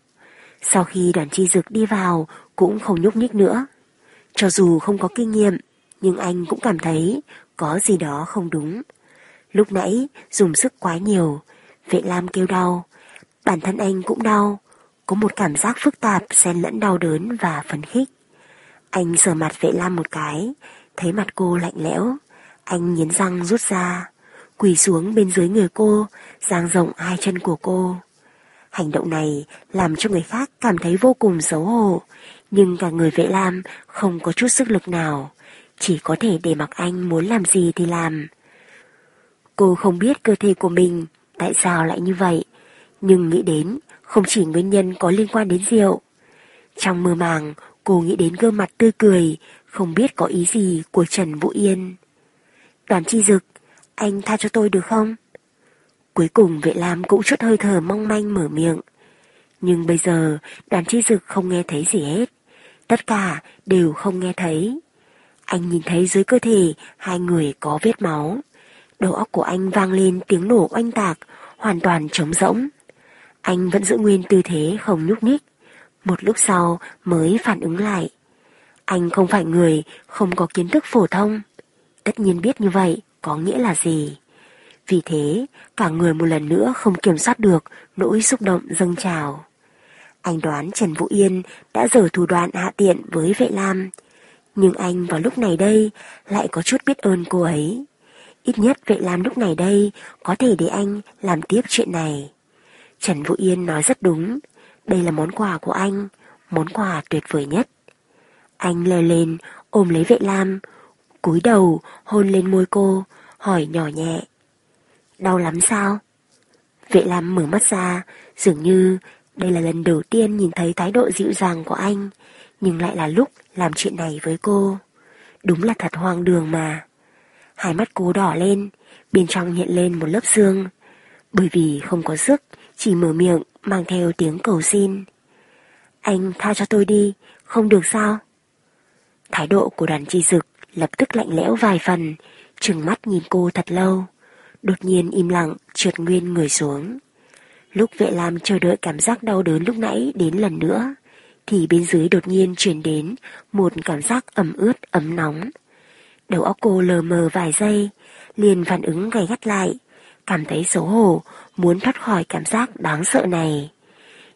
Sau khi đoàn chi dực đi vào cũng không nhúc nhích nữa. Cho dù không có kinh nghiệm, nhưng anh cũng cảm thấy có gì đó không đúng. Lúc nãy dùng sức quá nhiều, vệ lam kêu đau, bản thân anh cũng đau, có một cảm giác phức tạp xen lẫn đau đớn và phấn khích. Anh sờ mặt vệ lam một cái, thấy mặt cô lạnh lẽo, anh nghiến răng rút ra, quỳ xuống bên dưới người cô, dang rộng hai chân của cô. Hành động này làm cho người khác cảm thấy vô cùng xấu hổ, nhưng cả người vệ lam không có chút sức lực nào, chỉ có thể để mặc anh muốn làm gì thì làm. Cô không biết cơ thể của mình tại sao lại như vậy, nhưng nghĩ đến không chỉ nguyên nhân có liên quan đến rượu. Trong mơ màng, cô nghĩ đến gương mặt tươi cười, không biết có ý gì của Trần Vũ Yên. Đoàn chi dực, anh tha cho tôi được không? Cuối cùng vệ lam cũng chút hơi thở mong manh mở miệng. Nhưng bây giờ đoàn chi dực không nghe thấy gì hết. Tất cả đều không nghe thấy. Anh nhìn thấy dưới cơ thể hai người có vết máu. Đầu óc của anh vang lên tiếng nổ oanh tạc, hoàn toàn trống rỗng. Anh vẫn giữ nguyên tư thế không nhúc nhích. Một lúc sau mới phản ứng lại. Anh không phải người không có kiến thức phổ thông. Tất nhiên biết như vậy có nghĩa là gì. Vì thế, cả người một lần nữa không kiểm soát được nỗi xúc động dâng trào. Anh đoán Trần Vũ Yên đã dở thủ đoạn hạ tiện với vệ lam. Nhưng anh vào lúc này đây lại có chút biết ơn cô ấy. Ít nhất vệ lam lúc này đây có thể để anh làm tiếp chuyện này. Trần Vũ Yên nói rất đúng. Đây là món quà của anh, món quà tuyệt vời nhất. Anh leo lên, ôm lấy vệ lam, cúi đầu, hôn lên môi cô, hỏi nhỏ nhẹ. Đau lắm sao? Vệ lam mở mắt ra, dường như đây là lần đầu tiên nhìn thấy thái độ dịu dàng của anh, nhưng lại là lúc làm chuyện này với cô. Đúng là thật hoang đường mà. Hai mắt cô đỏ lên, bên trong hiện lên một lớp xương. Bởi vì không có sức, chỉ mở miệng mang theo tiếng cầu xin. Anh tha cho tôi đi, không được sao? Thái độ của đoàn chi dực lập tức lạnh lẽo vài phần, trừng mắt nhìn cô thật lâu. Đột nhiên im lặng, trượt nguyên người xuống. Lúc vệ lam chờ đợi cảm giác đau đớn lúc nãy đến lần nữa, thì bên dưới đột nhiên truyền đến một cảm giác ẩm ướt ấm nóng. Đầu óc cô lờ mờ vài giây, liền phản ứng gay gắt lại, cảm thấy xấu hổ, muốn thoát khỏi cảm giác đáng sợ này.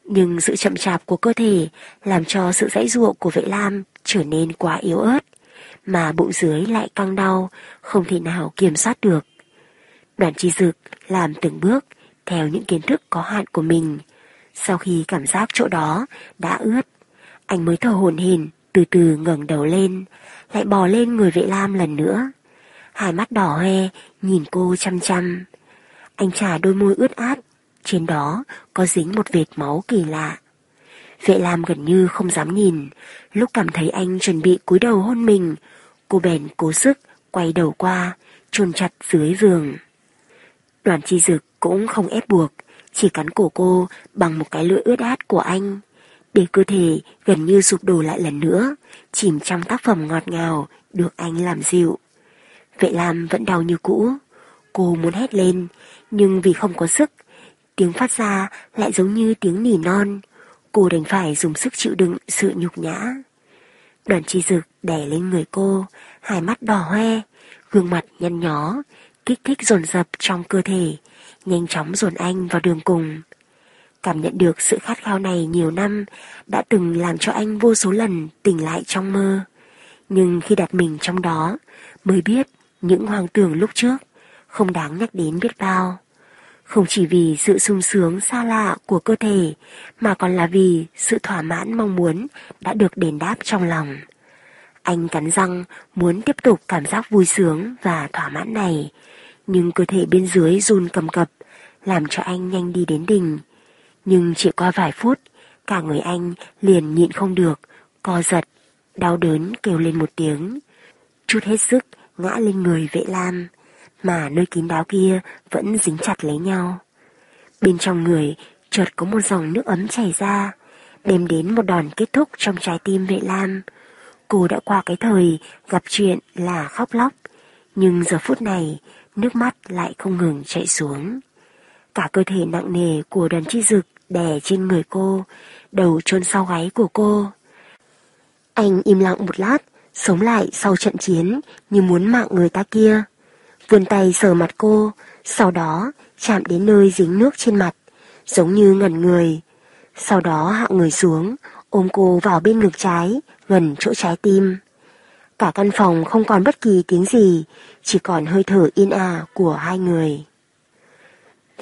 Nhưng sự chậm chạp của cơ thể làm cho sự dãy ruộng của vệ lam trở nên quá yếu ớt, mà bụng dưới lại căng đau, không thể nào kiểm soát được. Đoàn chi dực làm từng bước theo những kiến thức có hạn của mình. Sau khi cảm giác chỗ đó đã ướt, anh mới thở hồn hển từ từ ngẩng đầu lên, lại bò lên người vệ lam lần nữa. Hai mắt đỏ hoe, nhìn cô chăm chăm. Anh trả đôi môi ướt át, trên đó có dính một vệt máu kỳ lạ. Vệ lam gần như không dám nhìn, lúc cảm thấy anh chuẩn bị cúi đầu hôn mình, cô bèn cố sức quay đầu qua, chôn chặt dưới giường. Đoàn chi dực cũng không ép buộc, chỉ cắn cổ cô bằng một cái lưỡi ướt át của anh, để cơ thể gần như sụp đổ lại lần nữa, chìm trong tác phẩm ngọt ngào được anh làm dịu. Vệ Lam vẫn đau như cũ, cô muốn hét lên, nhưng vì không có sức, tiếng phát ra lại giống như tiếng nỉ non, cô đành phải dùng sức chịu đựng sự nhục nhã. Đoàn chi dực đè lên người cô, hai mắt đỏ hoe, gương mặt nhăn nhó, kích thích dồn dập trong cơ thể, nhanh chóng dồn anh vào đường cùng. Cảm nhận được sự khát khao này nhiều năm đã từng làm cho anh vô số lần tỉnh lại trong mơ. Nhưng khi đặt mình trong đó mới biết những hoang tưởng lúc trước không đáng nhắc đến biết bao. Không chỉ vì sự sung sướng xa lạ của cơ thể mà còn là vì sự thỏa mãn mong muốn đã được đền đáp trong lòng. Anh cắn răng muốn tiếp tục cảm giác vui sướng và thỏa mãn này, nhưng cơ thể bên dưới run cầm cập, làm cho anh nhanh đi đến đỉnh. Nhưng chỉ qua vài phút, cả người anh liền nhịn không được, co giật, đau đớn kêu lên một tiếng. Chút hết sức ngã lên người vệ lam, mà nơi kín đáo kia vẫn dính chặt lấy nhau. Bên trong người chợt có một dòng nước ấm chảy ra, đem đến một đòn kết thúc trong trái tim vệ lam. Cô đã qua cái thời gặp chuyện là khóc lóc, nhưng giờ phút này nước mắt lại không ngừng chạy xuống. Cả cơ thể nặng nề của đoàn chi dực đè trên người cô, đầu chôn sau gáy của cô. Anh im lặng một lát, sống lại sau trận chiến như muốn mạng người ta kia. Vươn tay sờ mặt cô, sau đó chạm đến nơi dính nước trên mặt, giống như ngẩn người. Sau đó hạ người xuống, ôm cô vào bên ngực trái, gần chỗ trái tim. Cả căn phòng không còn bất kỳ tiếng gì, chỉ còn hơi thở in à của hai người.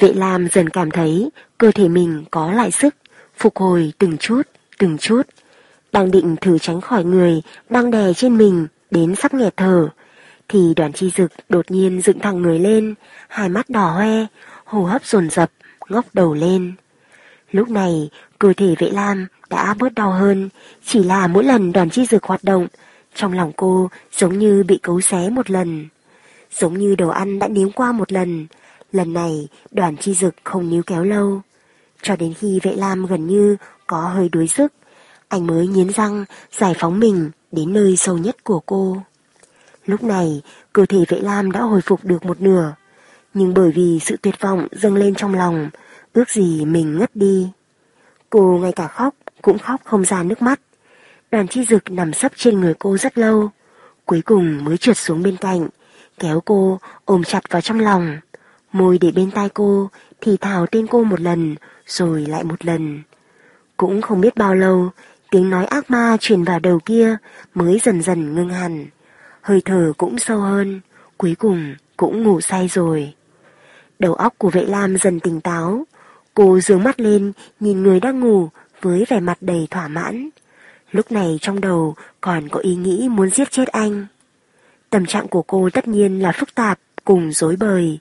Vệ Lam dần cảm thấy cơ thể mình có lại sức, phục hồi từng chút, từng chút. Đang định thử tránh khỏi người đang đè trên mình đến sắp nghẹt thở, thì đoàn chi dực đột nhiên dựng thẳng người lên, hai mắt đỏ hoe, hô hấp dồn dập, ngóc đầu lên. Lúc này, cơ thể vệ lam đã bớt đau hơn, chỉ là mỗi lần đoàn chi dực hoạt động, trong lòng cô giống như bị cấu xé một lần. Giống như đồ ăn đã nếm qua một lần, lần này đoàn chi dực không níu kéo lâu. Cho đến khi vệ lam gần như có hơi đuối sức, anh mới nghiến răng giải phóng mình đến nơi sâu nhất của cô. Lúc này, cơ thể vệ lam đã hồi phục được một nửa, nhưng bởi vì sự tuyệt vọng dâng lên trong lòng, ước gì mình ngất đi. Cô ngay cả khóc, cũng khóc không ra nước mắt. Đoàn chi dực nằm sấp trên người cô rất lâu, cuối cùng mới trượt xuống bên cạnh, kéo cô ôm chặt vào trong lòng. Môi để bên tai cô, thì thào tên cô một lần, rồi lại một lần. Cũng không biết bao lâu, tiếng nói ác ma truyền vào đầu kia mới dần dần ngưng hẳn. Hơi thở cũng sâu hơn, cuối cùng cũng ngủ say rồi. Đầu óc của vệ lam dần tỉnh táo, cô dướng mắt lên nhìn người đang ngủ với vẻ mặt đầy thỏa mãn. Lúc này trong đầu còn có ý nghĩ muốn giết chết anh. Tâm trạng của cô tất nhiên là phức tạp cùng dối bời.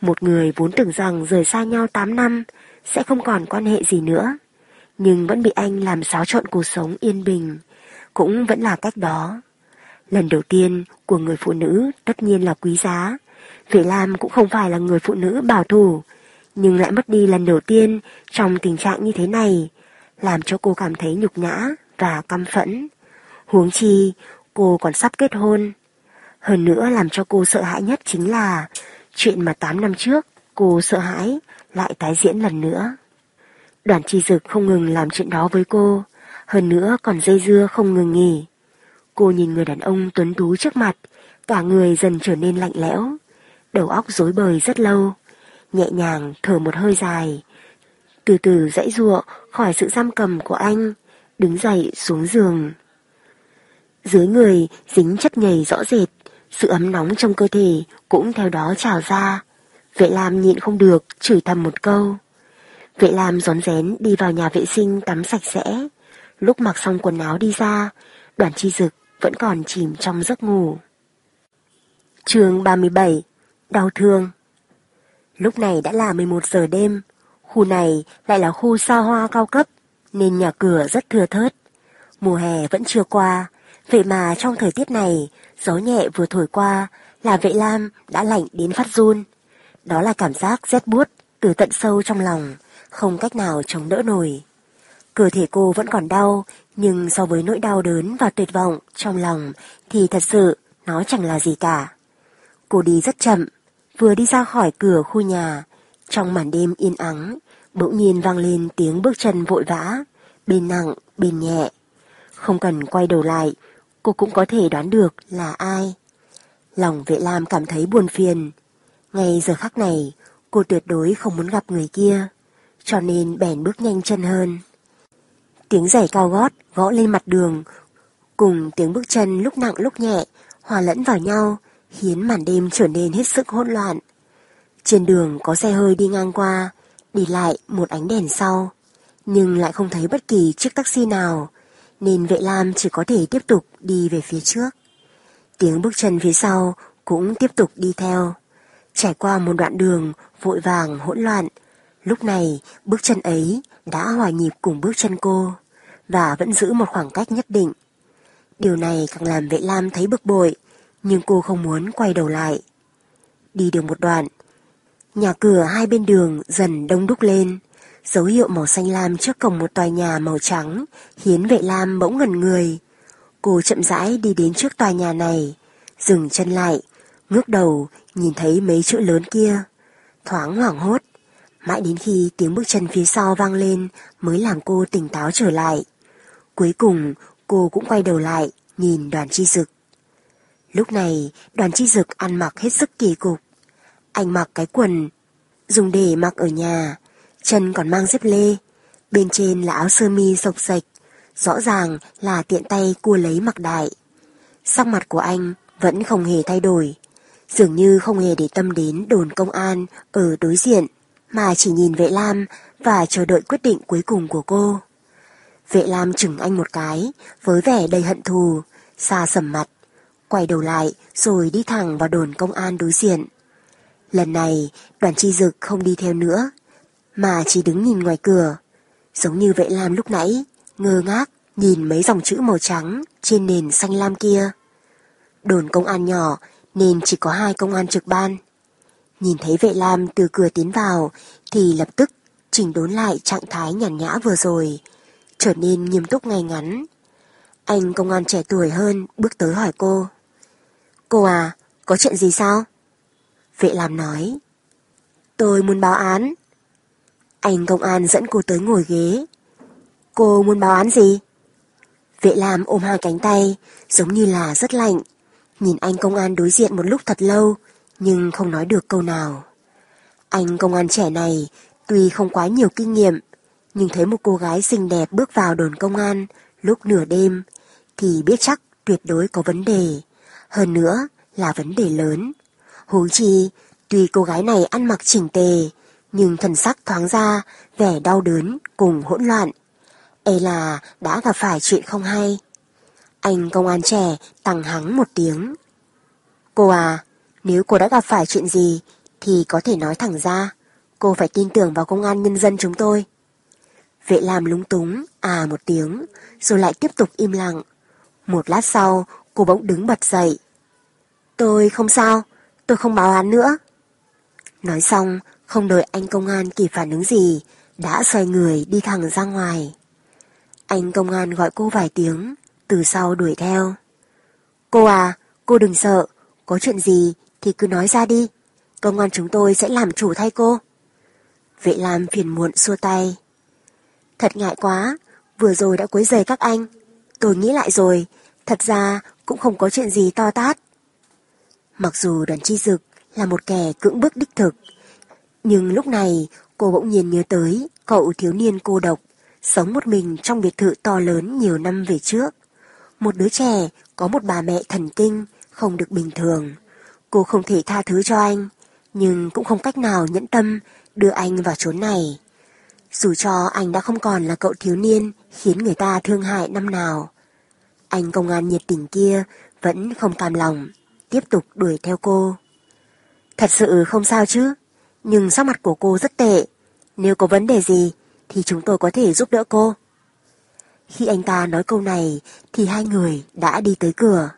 Một người vốn tưởng rằng rời xa nhau 8 năm sẽ không còn quan hệ gì nữa. Nhưng vẫn bị anh làm xáo trộn cuộc sống yên bình. Cũng vẫn là cách đó. Lần đầu tiên của người phụ nữ tất nhiên là quý giá. Vệ Lam cũng không phải là người phụ nữ bảo thủ, nhưng lại mất đi lần đầu tiên trong tình trạng như thế này, làm cho cô cảm thấy nhục nhã và căm phẫn. Huống chi, cô còn sắp kết hôn. Hơn nữa làm cho cô sợ hãi nhất chính là chuyện mà 8 năm trước cô sợ hãi lại tái diễn lần nữa. Đoàn chi dực không ngừng làm chuyện đó với cô, hơn nữa còn dây dưa không ngừng nghỉ. Cô nhìn người đàn ông tuấn tú trước mặt, cả người dần trở nên lạnh lẽo, đầu óc rối bời rất lâu, nhẹ nhàng thở một hơi dài, từ từ dãy ruộng khỏi sự giam cầm của anh, đứng dậy xuống giường. Dưới người dính chất nhầy rõ rệt, sự ấm nóng trong cơ thể cũng theo đó trào ra. Vệ Lam nhịn không được, chửi thầm một câu. Vệ Lam gión rén đi vào nhà vệ sinh tắm sạch sẽ. Lúc mặc xong quần áo đi ra, đoàn chi dực vẫn còn chìm trong giấc ngủ. chương 37 Đau thương Lúc này đã là 11 giờ đêm, khu này lại là khu xa hoa cao cấp, nên nhà cửa rất thưa thớt. Mùa hè vẫn chưa qua, vậy mà trong thời tiết này, gió nhẹ vừa thổi qua là vệ lam đã lạnh đến phát run. Đó là cảm giác rét buốt từ tận sâu trong lòng, không cách nào chống đỡ nổi. Cơ thể cô vẫn còn đau, nhưng so với nỗi đau đớn và tuyệt vọng trong lòng thì thật sự nó chẳng là gì cả. Cô đi rất chậm, vừa đi ra khỏi cửa khu nhà, trong màn đêm yên ắng, bỗng nhiên vang lên tiếng bước chân vội vã, bên nặng, bên nhẹ. Không cần quay đầu lại, cô cũng có thể đoán được là ai. Lòng vệ lam cảm thấy buồn phiền. Ngay giờ khắc này, cô tuyệt đối không muốn gặp người kia, cho nên bèn bước nhanh chân hơn. Tiếng giày cao gót gõ lên mặt đường, cùng tiếng bước chân lúc nặng lúc nhẹ, hòa lẫn vào nhau, khiến màn đêm trở nên hết sức hỗn loạn. Trên đường có xe hơi đi ngang qua, đi lại một ánh đèn sau, nhưng lại không thấy bất kỳ chiếc taxi nào, nên vệ lam chỉ có thể tiếp tục đi về phía trước. Tiếng bước chân phía sau cũng tiếp tục đi theo. Trải qua một đoạn đường vội vàng hỗn loạn, lúc này bước chân ấy đã hòa nhịp cùng bước chân cô và vẫn giữ một khoảng cách nhất định. Điều này càng làm vệ lam thấy bực bội, nhưng cô không muốn quay đầu lại. Đi được một đoạn, nhà cửa hai bên đường dần đông đúc lên, dấu hiệu màu xanh lam trước cổng một tòa nhà màu trắng khiến vệ lam bỗng ngẩn người. Cô chậm rãi đi đến trước tòa nhà này, dừng chân lại, ngước đầu nhìn thấy mấy chữ lớn kia. Thoáng hoảng hốt, mãi đến khi tiếng bước chân phía sau vang lên mới làm cô tỉnh táo trở lại. Cuối cùng cô cũng quay đầu lại nhìn đoàn chi dực. Lúc này đoàn chi dực ăn mặc hết sức kỳ cục. Anh mặc cái quần dùng để mặc ở nhà, chân còn mang dép lê, bên trên là áo sơ mi sộc sạch, rõ ràng là tiện tay cua lấy mặc đại. Sắc mặt của anh vẫn không hề thay đổi, dường như không hề để tâm đến đồn công an ở đối diện, mà chỉ nhìn vệ lam và chờ đợi quyết định cuối cùng của cô. Vệ lam chừng anh một cái, với vẻ đầy hận thù, xa sầm mặt, quay đầu lại rồi đi thẳng vào đồn công an đối diện. Lần này, đoàn chi dực không đi theo nữa, mà chỉ đứng nhìn ngoài cửa, giống như vậy làm lúc nãy, ngơ ngác nhìn mấy dòng chữ màu trắng trên nền xanh lam kia. Đồn công an nhỏ nên chỉ có hai công an trực ban. Nhìn thấy vệ lam từ cửa tiến vào thì lập tức chỉnh đốn lại trạng thái nhàn nhã vừa rồi, trở nên nghiêm túc ngay ngắn. Anh công an trẻ tuổi hơn bước tới hỏi cô. Cô à, có chuyện gì sao? Vệ làm nói. Tôi muốn báo án. Anh công an dẫn cô tới ngồi ghế. Cô muốn báo án gì? Vệ làm ôm hai cánh tay, giống như là rất lạnh. Nhìn anh công an đối diện một lúc thật lâu, nhưng không nói được câu nào. Anh công an trẻ này, tuy không quá nhiều kinh nghiệm, nhưng thấy một cô gái xinh đẹp bước vào đồn công an lúc nửa đêm, thì biết chắc tuyệt đối có vấn đề. Hơn nữa là vấn đề lớn. Huống chi, tuy cô gái này ăn mặc chỉnh tề, nhưng thần sắc thoáng ra vẻ đau đớn cùng hỗn loạn. E là đã gặp phải chuyện không hay. Anh công an trẻ tăng hắng một tiếng. Cô à, nếu cô đã gặp phải chuyện gì thì có thể nói thẳng ra. Cô phải tin tưởng vào công an nhân dân chúng tôi. Vệ làm lúng túng, à một tiếng, rồi lại tiếp tục im lặng. Một lát sau, cô bỗng đứng bật dậy. Tôi không sao, tôi không báo án nữa. Nói xong, không đợi anh công an kịp phản ứng gì, đã xoay người đi thẳng ra ngoài. Anh công an gọi cô vài tiếng, từ sau đuổi theo. Cô à, cô đừng sợ, có chuyện gì thì cứ nói ra đi, công an chúng tôi sẽ làm chủ thay cô. Vệ Lam phiền muộn xua tay. Thật ngại quá, vừa rồi đã quấy rầy các anh. Tôi nghĩ lại rồi, thật ra cũng không có chuyện gì to tát. Mặc dù đoàn chi dực là một kẻ cưỡng bức đích thực, nhưng lúc này cô bỗng nhiên nhớ tới cậu thiếu niên cô độc, sống một mình trong biệt thự to lớn nhiều năm về trước. Một đứa trẻ có một bà mẹ thần kinh, không được bình thường. Cô không thể tha thứ cho anh, nhưng cũng không cách nào nhẫn tâm đưa anh vào chốn này. Dù cho anh đã không còn là cậu thiếu niên khiến người ta thương hại năm nào. Anh công an nhiệt tình kia vẫn không cam lòng, tiếp tục đuổi theo cô. Thật sự không sao chứ, nhưng sắc mặt của cô rất tệ. Nếu có vấn đề gì thì chúng tôi có thể giúp đỡ cô. Khi anh ta nói câu này thì hai người đã đi tới cửa.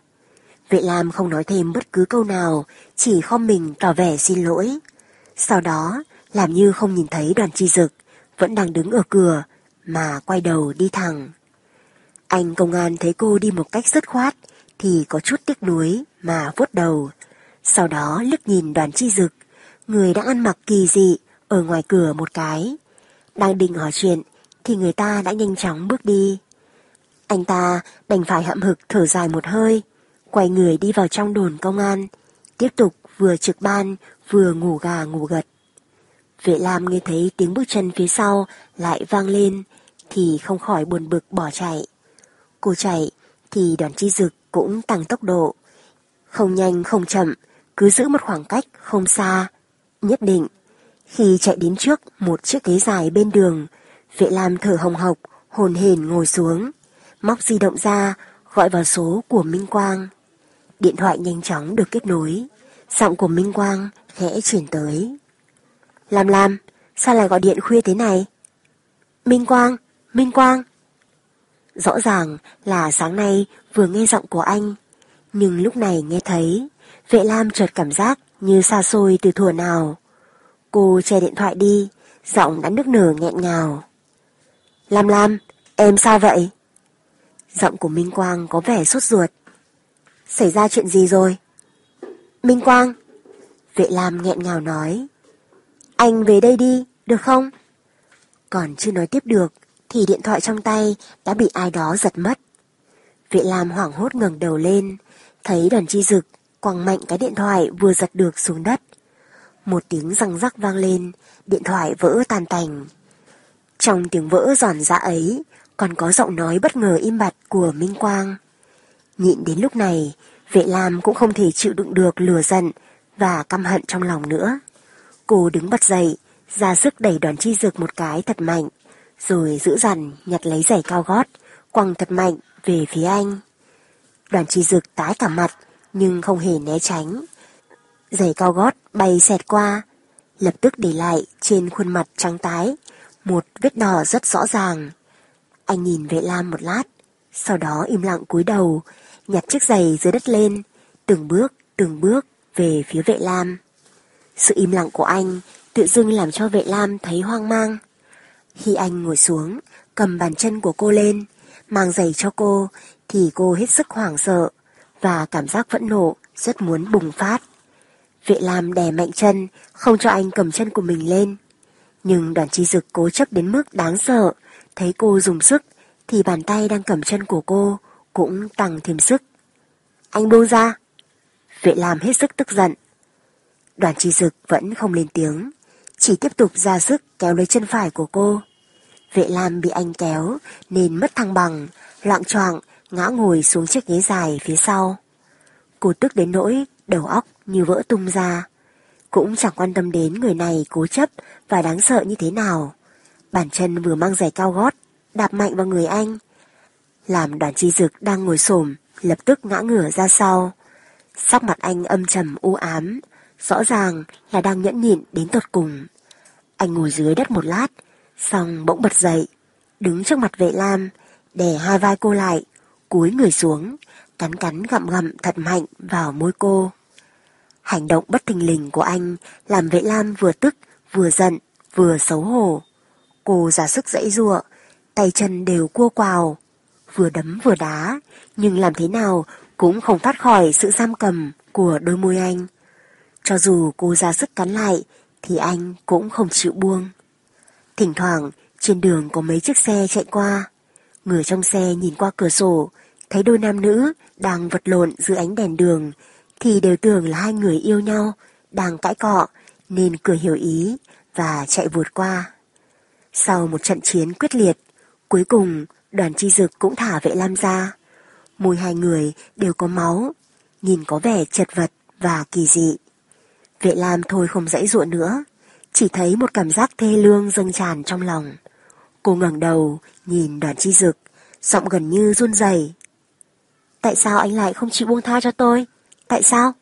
Vệ Lam không nói thêm bất cứ câu nào, chỉ khom mình tỏ vẻ xin lỗi. Sau đó, làm như không nhìn thấy đoàn chi dực, vẫn đang đứng ở cửa, mà quay đầu đi thẳng. Anh công an thấy cô đi một cách dứt khoát, thì có chút tiếc nuối mà vuốt đầu. Sau đó liếc nhìn đoàn chi dực, người đang ăn mặc kỳ dị ở ngoài cửa một cái. Đang định hỏi chuyện thì người ta đã nhanh chóng bước đi. Anh ta đành phải hậm hực thở dài một hơi, quay người đi vào trong đồn công an, tiếp tục vừa trực ban vừa ngủ gà ngủ gật. Vệ Lam nghe thấy tiếng bước chân phía sau lại vang lên thì không khỏi buồn bực bỏ chạy. Cô chạy thì đoàn chi dực cũng tăng tốc độ. Không nhanh không chậm, cứ giữ một khoảng cách không xa. Nhất định, khi chạy đến trước một chiếc ghế dài bên đường, vệ lam thở hồng hộc, hồn hển ngồi xuống, móc di động ra, gọi vào số của Minh Quang. Điện thoại nhanh chóng được kết nối, giọng của Minh Quang khẽ chuyển tới. Lam Lam, sao lại gọi điện khuya thế này? Minh Quang, Minh Quang. Rõ ràng là sáng nay vừa nghe giọng của anh, nhưng lúc này nghe thấy, vệ Lam chợt cảm giác như xa xôi từ thuở nào. Cô che điện thoại đi, giọng đã nước nở nghẹn ngào. Lam Lam, em sao vậy? Giọng của Minh Quang có vẻ sốt ruột. Xảy ra chuyện gì rồi? Minh Quang. Vệ Lam nghẹn ngào nói. Anh về đây đi, được không? Còn chưa nói tiếp được, thì điện thoại trong tay đã bị ai đó giật mất. Vệ Lam hoảng hốt ngẩng đầu lên, thấy đoàn chi dực quăng mạnh cái điện thoại vừa giật được xuống đất. Một tiếng răng rắc vang lên, điện thoại vỡ tan tành. Trong tiếng vỡ giòn giã ấy, còn có giọng nói bất ngờ im bặt của Minh Quang. Nhịn đến lúc này, vệ Lam cũng không thể chịu đựng được lừa giận và căm hận trong lòng nữa. Cô đứng bật dậy, ra sức đẩy đoàn chi dược một cái thật mạnh, rồi giữ dằn nhặt lấy giày cao gót, quăng thật mạnh về phía anh. Đoàn chi dực tái cả mặt, nhưng không hề né tránh. Giày cao gót bay xẹt qua, lập tức để lại trên khuôn mặt trắng tái, một vết đỏ rất rõ ràng. Anh nhìn vệ lam một lát, sau đó im lặng cúi đầu, nhặt chiếc giày dưới đất lên, từng bước, từng bước về phía vệ lam. Sự im lặng của anh tự dưng làm cho vệ lam thấy hoang mang. Khi anh ngồi xuống, cầm bàn chân của cô lên, mang giày cho cô, thì cô hết sức hoảng sợ và cảm giác phẫn nộ rất muốn bùng phát. Vệ Lam đè mạnh chân, không cho anh cầm chân của mình lên. Nhưng đoàn chi dực cố chấp đến mức đáng sợ, thấy cô dùng sức, thì bàn tay đang cầm chân của cô cũng tăng thêm sức. Anh buông ra. Vệ Lam hết sức tức giận. Đoàn chi dực vẫn không lên tiếng, chỉ tiếp tục ra sức kéo lấy chân phải của cô. Vệ Lam bị anh kéo nên mất thăng bằng, loạn choạng ngã ngồi xuống chiếc ghế dài phía sau. Cô tức đến nỗi đầu óc như vỡ tung ra. Cũng chẳng quan tâm đến người này cố chấp và đáng sợ như thế nào. Bản chân vừa mang giày cao gót, đạp mạnh vào người anh. Làm đoàn chi dực đang ngồi xổm lập tức ngã ngửa ra sau. Sắc mặt anh âm trầm u ám, rõ ràng là đang nhẫn nhịn đến tột cùng. Anh ngồi dưới đất một lát, xong bỗng bật dậy, đứng trước mặt vệ lam, đè hai vai cô lại, cúi người xuống, cắn cắn gặm gặm thật mạnh vào môi cô. Hành động bất thình lình của anh làm vệ lam vừa tức, vừa giận, vừa xấu hổ. Cô ra sức dãy giụa, tay chân đều cua quào, vừa đấm vừa đá, nhưng làm thế nào cũng không thoát khỏi sự giam cầm của đôi môi anh. Cho dù cô ra sức cắn lại, thì anh cũng không chịu buông. Thỉnh thoảng, trên đường có mấy chiếc xe chạy qua. Người trong xe nhìn qua cửa sổ, thấy đôi nam nữ đang vật lộn dưới ánh đèn đường, thì đều tưởng là hai người yêu nhau, đang cãi cọ, nên cười hiểu ý và chạy vụt qua. Sau một trận chiến quyết liệt, cuối cùng đoàn chi dực cũng thả vệ lam ra. Môi hai người đều có máu, nhìn có vẻ chật vật và kỳ dị. Vệ lam thôi không dãy dụa nữa, chỉ thấy một cảm giác thê lương dâng tràn trong lòng. Cô ngẩng đầu, nhìn đoàn chi dực, giọng gần như run rẩy. Tại sao anh lại không chịu buông tha cho tôi? Tại sao?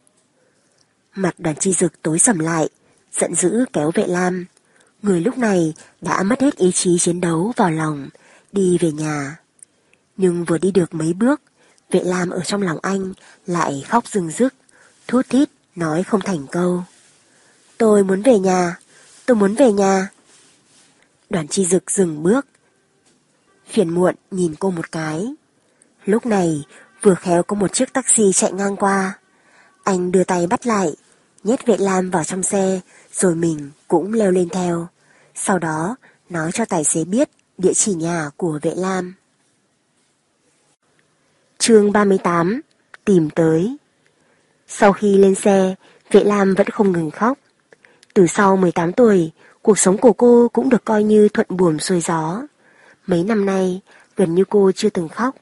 Mặt đoàn chi dực tối sầm lại, giận dữ kéo vệ lam. Người lúc này đã mất hết ý chí chiến đấu vào lòng, đi về nhà. Nhưng vừa đi được mấy bước, vệ lam ở trong lòng anh lại khóc rừng rức, thút thít, nói không thành câu. Tôi muốn về nhà, tôi muốn về nhà. Đoàn chi dực dừng bước. Phiền muộn nhìn cô một cái. Lúc này vừa khéo có một chiếc taxi chạy ngang qua. Anh đưa tay bắt lại, nhét vệ lam vào trong xe, rồi mình cũng leo lên theo. Sau đó nói cho tài xế biết địa chỉ nhà của vệ lam. chương 38 Tìm tới Sau khi lên xe, vệ lam vẫn không ngừng khóc. Từ sau 18 tuổi, cuộc sống của cô cũng được coi như thuận buồm xuôi gió. Mấy năm nay, gần như cô chưa từng khóc.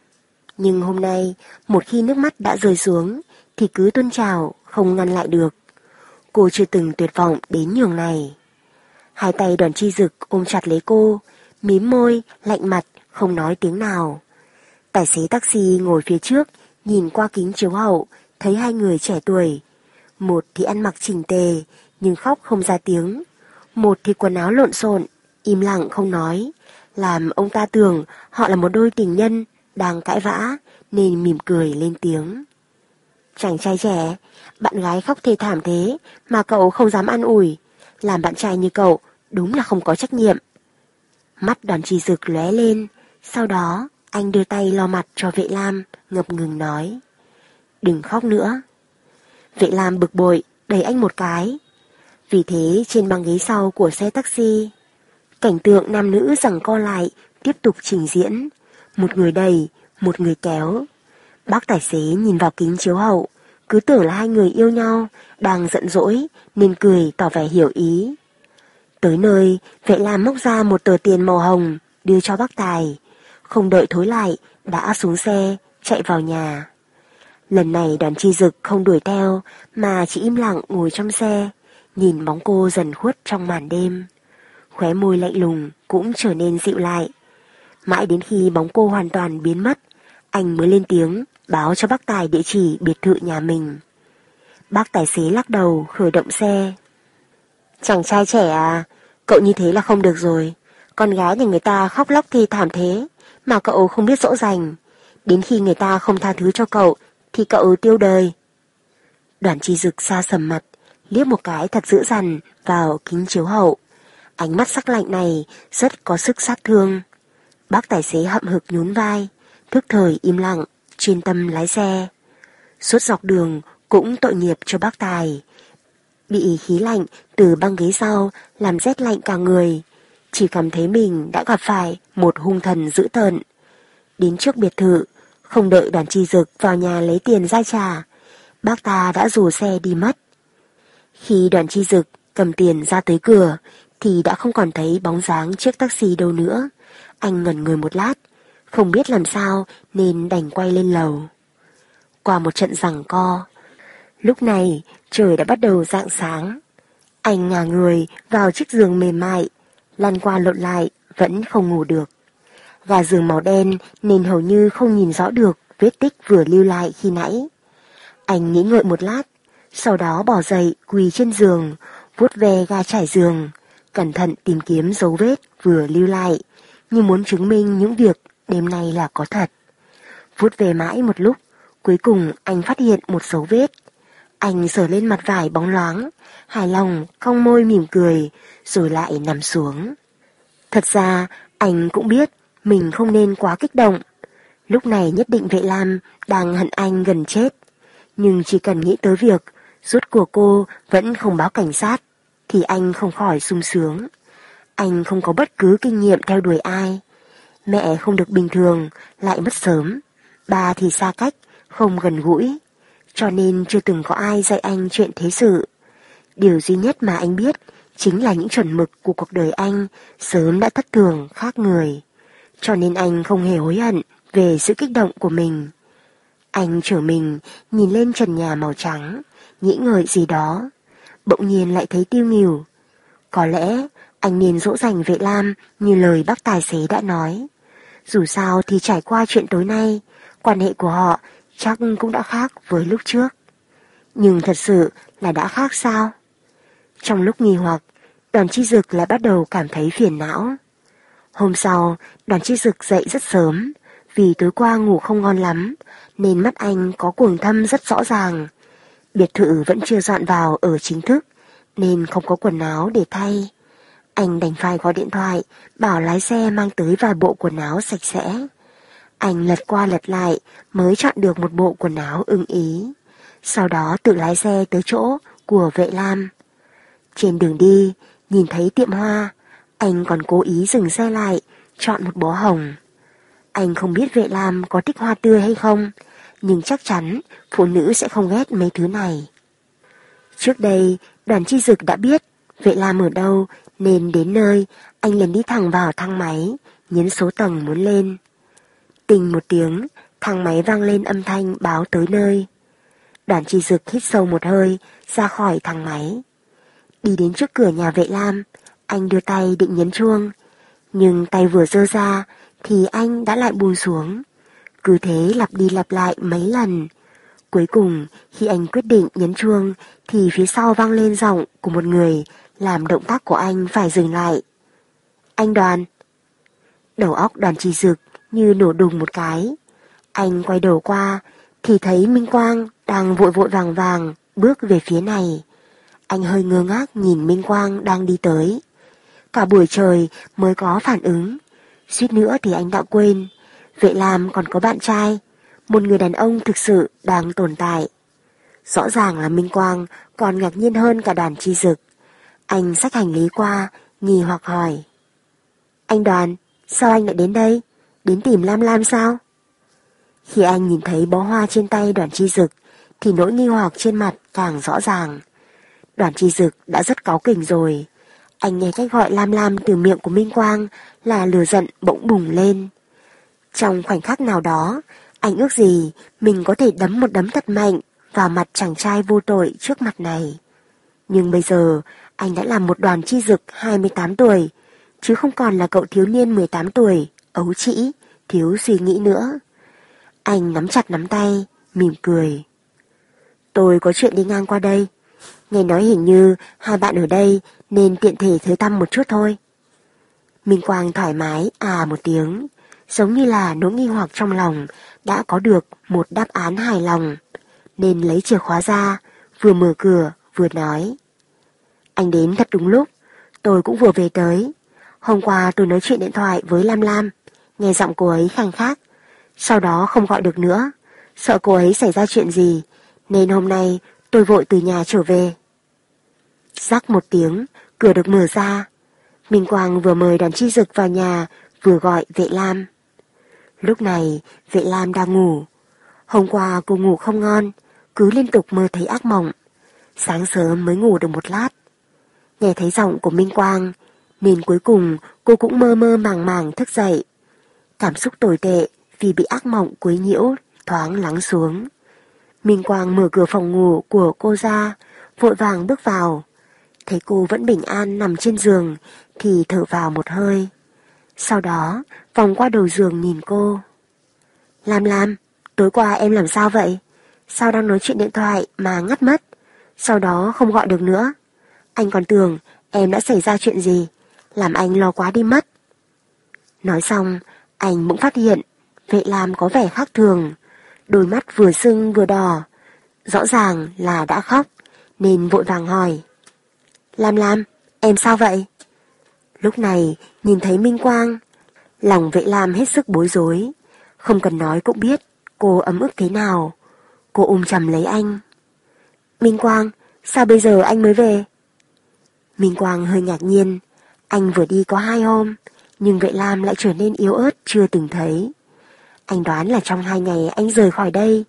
Nhưng hôm nay, một khi nước mắt đã rơi xuống, thì cứ tuôn trào, không ngăn lại được. Cô chưa từng tuyệt vọng đến nhường này. Hai tay đoàn chi dực ôm chặt lấy cô, mím môi, lạnh mặt, không nói tiếng nào. Tài xế taxi ngồi phía trước, nhìn qua kính chiếu hậu, thấy hai người trẻ tuổi. Một thì ăn mặc chỉnh tề, nhưng khóc không ra tiếng. Một thì quần áo lộn xộn, im lặng không nói, làm ông ta tưởng họ là một đôi tình nhân đang cãi vã nên mỉm cười lên tiếng. Chàng trai trẻ, bạn gái khóc thê thảm thế mà cậu không dám an ủi, làm bạn trai như cậu đúng là không có trách nhiệm. Mắt đoàn trì rực lóe lên, sau đó anh đưa tay lo mặt cho vệ lam, ngập ngừng nói. Đừng khóc nữa. Vệ lam bực bội, đẩy anh một cái, vì thế trên băng ghế sau của xe taxi, cảnh tượng nam nữ rằng co lại tiếp tục trình diễn. Một người đẩy, một người kéo. Bác tài xế nhìn vào kính chiếu hậu, cứ tưởng là hai người yêu nhau, đang giận dỗi nên cười tỏ vẻ hiểu ý. Tới nơi, vệ lam móc ra một tờ tiền màu hồng, đưa cho bác tài. Không đợi thối lại, đã xuống xe, chạy vào nhà. Lần này đoàn chi dực không đuổi theo, mà chỉ im lặng ngồi trong xe, nhìn bóng cô dần khuất trong màn đêm. Khóe môi lạnh lùng cũng trở nên dịu lại. Mãi đến khi bóng cô hoàn toàn biến mất, anh mới lên tiếng báo cho bác Tài địa chỉ biệt thự nhà mình. Bác tài xế lắc đầu khởi động xe. Chàng trai trẻ à, cậu như thế là không được rồi. Con gái nhà người ta khóc lóc thì thảm thế, mà cậu không biết dỗ dành. Đến khi người ta không tha thứ cho cậu, thì cậu tiêu đời. Đoàn chi dực xa sầm mặt, liếc một cái thật dữ dằn vào kính chiếu hậu. Ánh mắt sắc lạnh này rất có sức sát thương. Bác tài xế hậm hực nhún vai, thức thời im lặng, chuyên tâm lái xe. Suốt dọc đường cũng tội nghiệp cho bác tài. Bị khí lạnh từ băng ghế sau làm rét lạnh cả người. Chỉ cảm thấy mình đã gặp phải một hung thần dữ tợn. Đến trước biệt thự, không đợi đoàn chi dực vào nhà lấy tiền ra trả, bác ta đã rủ xe đi mất. Khi đoàn chi dực cầm tiền ra tới cửa thì đã không còn thấy bóng dáng chiếc taxi đâu nữa. Anh ngẩn người một lát, không biết làm sao nên đành quay lên lầu. Qua một trận giằng co, lúc này trời đã bắt đầu dạng sáng. Anh ngả người vào chiếc giường mềm mại, lăn qua lộn lại, vẫn không ngủ được. Gà giường màu đen nên hầu như không nhìn rõ được vết tích vừa lưu lại khi nãy. Anh nghĩ ngợi một lát, sau đó bỏ dậy quỳ trên giường, vuốt ve ga trải giường, cẩn thận tìm kiếm dấu vết vừa lưu lại, như muốn chứng minh những việc đêm nay là có thật. Vuốt về mãi một lúc, cuối cùng anh phát hiện một dấu vết. Anh sờ lên mặt vải bóng loáng, hài lòng, cong môi mỉm cười, rồi lại nằm xuống. Thật ra, anh cũng biết mình không nên quá kích động. Lúc này nhất định vệ lam đang hận anh gần chết. Nhưng chỉ cần nghĩ tới việc rút của cô vẫn không báo cảnh sát, thì anh không khỏi sung sướng. Anh không có bất cứ kinh nghiệm theo đuổi ai. Mẹ không được bình thường, lại mất sớm. Ba thì xa cách, không gần gũi. Cho nên chưa từng có ai dạy anh chuyện thế sự. Điều duy nhất mà anh biết chính là những chuẩn mực của cuộc đời anh sớm đã thất thường khác người. Cho nên anh không hề hối hận về sự kích động của mình. Anh trở mình nhìn lên trần nhà màu trắng, nghĩ ngợi gì đó. Bỗng nhiên lại thấy tiêu nghỉu. Có lẽ anh nên dỗ dành vệ lam như lời bác tài xế đã nói. Dù sao thì trải qua chuyện tối nay, quan hệ của họ chắc cũng đã khác với lúc trước. Nhưng thật sự là đã khác sao? Trong lúc nghi hoặc, đoàn chi dực lại bắt đầu cảm thấy phiền não. Hôm sau, đoàn chi dực dậy rất sớm, vì tối qua ngủ không ngon lắm, nên mắt anh có cuồng thâm rất rõ ràng. Biệt thự vẫn chưa dọn vào ở chính thức, nên không có quần áo để thay. Anh đành phải gọi điện thoại, bảo lái xe mang tới vài bộ quần áo sạch sẽ. Anh lật qua lật lại mới chọn được một bộ quần áo ưng ý. Sau đó tự lái xe tới chỗ của vệ lam. Trên đường đi, nhìn thấy tiệm hoa, anh còn cố ý dừng xe lại, chọn một bó hồng. Anh không biết vệ lam có thích hoa tươi hay không, nhưng chắc chắn phụ nữ sẽ không ghét mấy thứ này. Trước đây, đoàn chi dực đã biết vệ lam ở đâu nên đến nơi anh liền đi thẳng vào thang máy, nhấn số tầng muốn lên. Tình một tiếng, thang máy vang lên âm thanh báo tới nơi. Đoàn chi dực hít sâu một hơi, ra khỏi thang máy. Đi đến trước cửa nhà vệ lam, anh đưa tay định nhấn chuông. Nhưng tay vừa dơ ra, thì anh đã lại buông xuống. Cứ thế lặp đi lặp lại mấy lần. Cuối cùng, khi anh quyết định nhấn chuông, thì phía sau vang lên giọng của một người làm động tác của anh phải dừng lại. Anh đoàn. Đầu óc đoàn trì dực như nổ đùng một cái. Anh quay đầu qua thì thấy Minh Quang đang vội vội vàng vàng bước về phía này. Anh hơi ngơ ngác nhìn Minh Quang đang đi tới. Cả buổi trời mới có phản ứng. Suýt nữa thì anh đã quên. Vệ làm còn có bạn trai. Một người đàn ông thực sự đang tồn tại. Rõ ràng là Minh Quang còn ngạc nhiên hơn cả đoàn chi dực. Anh xách hành lý qua, nghi hoặc hỏi. Anh đoàn, sao anh lại đến đây? Đến tìm Lam Lam sao? Khi anh nhìn thấy bó hoa trên tay đoàn chi dực, thì nỗi nghi hoặc trên mặt càng rõ ràng. Đoàn chi dực đã rất cáu kỉnh rồi. Anh nghe cách gọi Lam Lam từ miệng của Minh Quang là lừa giận bỗng bùng lên. Trong khoảnh khắc nào đó, anh ước gì mình có thể đấm một đấm thật mạnh vào mặt chàng trai vô tội trước mặt này. Nhưng bây giờ, anh đã là một đoàn chi dực 28 tuổi, chứ không còn là cậu thiếu niên 18 tuổi, ấu trĩ, thiếu suy nghĩ nữa. Anh nắm chặt nắm tay, mỉm cười. Tôi có chuyện đi ngang qua đây. Nghe nói hình như hai bạn ở đây nên tiện thể tới thăm một chút thôi. Minh Quang thoải mái à một tiếng, giống như là nỗi nghi hoặc trong lòng đã có được một đáp án hài lòng, nên lấy chìa khóa ra, vừa mở cửa vừa nói. Anh đến thật đúng lúc, tôi cũng vừa về tới. Hôm qua tôi nói chuyện điện thoại với Lam Lam, nghe giọng cô ấy khang khác, sau đó không gọi được nữa, sợ cô ấy xảy ra chuyện gì, nên hôm nay tôi vội từ nhà trở về. Rắc một tiếng, cửa được mở ra. Minh Quang vừa mời đàn chi dực vào nhà, vừa gọi vệ Lam. Lúc này, vệ Lam đang ngủ. Hôm qua cô ngủ không ngon, cứ liên tục mơ thấy ác mộng. Sáng sớm mới ngủ được một lát. Nghe thấy giọng của Minh Quang, nên cuối cùng cô cũng mơ mơ màng màng thức dậy. Cảm xúc tồi tệ vì bị ác mộng quấy nhiễu, thoáng lắng xuống. Minh Quang mở cửa phòng ngủ của cô ra, vội vàng bước vào. Thấy cô vẫn bình an nằm trên giường thì thở vào một hơi. Sau đó vòng qua đầu giường nhìn cô. Lam Lam, tối qua em làm sao vậy? Sao đang nói chuyện điện thoại mà ngắt mất? Sau đó không gọi được nữa. Anh còn tưởng em đã xảy ra chuyện gì, làm anh lo quá đi mất. Nói xong, anh bỗng phát hiện vệ lam có vẻ khác thường, đôi mắt vừa sưng vừa đỏ. Rõ ràng là đã khóc, nên vội vàng hỏi. Lam Lam, em sao vậy? Lúc này, nhìn thấy Minh Quang, lòng vệ lam hết sức bối rối. Không cần nói cũng biết cô ấm ức thế nào. Cô ôm chầm lấy anh. Minh Quang, sao bây giờ anh mới về? Minh Quang hơi ngạc nhiên. Anh vừa đi có hai hôm, nhưng vệ lam lại trở nên yếu ớt chưa từng thấy. Anh đoán là trong hai ngày anh rời khỏi đây,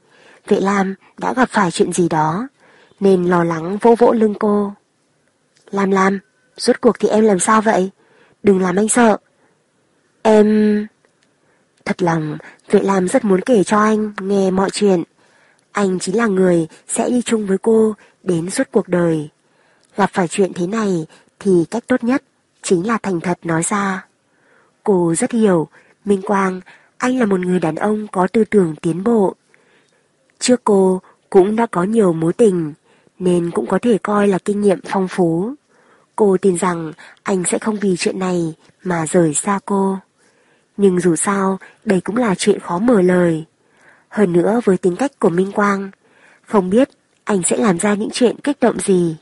vệ lam đã gặp phải chuyện gì đó, nên lo lắng vỗ vỗ lưng cô. Lam Lam, rốt cuộc thì em làm sao vậy? Đừng làm anh sợ. Em... Thật lòng, Vệ Lam rất muốn kể cho anh nghe mọi chuyện. Anh chính là người sẽ đi chung với cô đến suốt cuộc đời. Gặp phải chuyện thế này thì cách tốt nhất chính là thành thật nói ra. Cô rất hiểu, Minh Quang, anh là một người đàn ông có tư tưởng tiến bộ. Trước cô cũng đã có nhiều mối tình, nên cũng có thể coi là kinh nghiệm phong phú. Cô tin rằng anh sẽ không vì chuyện này mà rời xa cô. Nhưng dù sao, đây cũng là chuyện khó mở lời. Hơn nữa với tính cách của Minh Quang, không biết anh sẽ làm ra những chuyện kích động gì.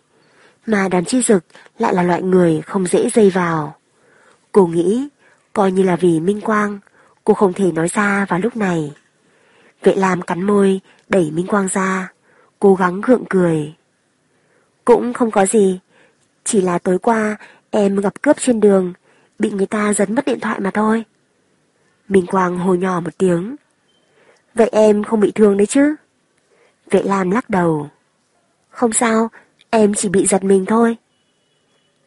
Mà đàn chi dực lại là loại người không dễ dây vào. Cô nghĩ, coi như là vì Minh Quang, cô không thể nói ra vào lúc này. Vệ Lam cắn môi, đẩy Minh Quang ra, cố gắng gượng cười. Cũng không có gì, chỉ là tối qua em gặp cướp trên đường, bị người ta giật mất điện thoại mà thôi. Minh Quang hồ nhỏ một tiếng. Vậy em không bị thương đấy chứ? Vệ Lam lắc đầu. Không sao, em chỉ bị giật mình thôi.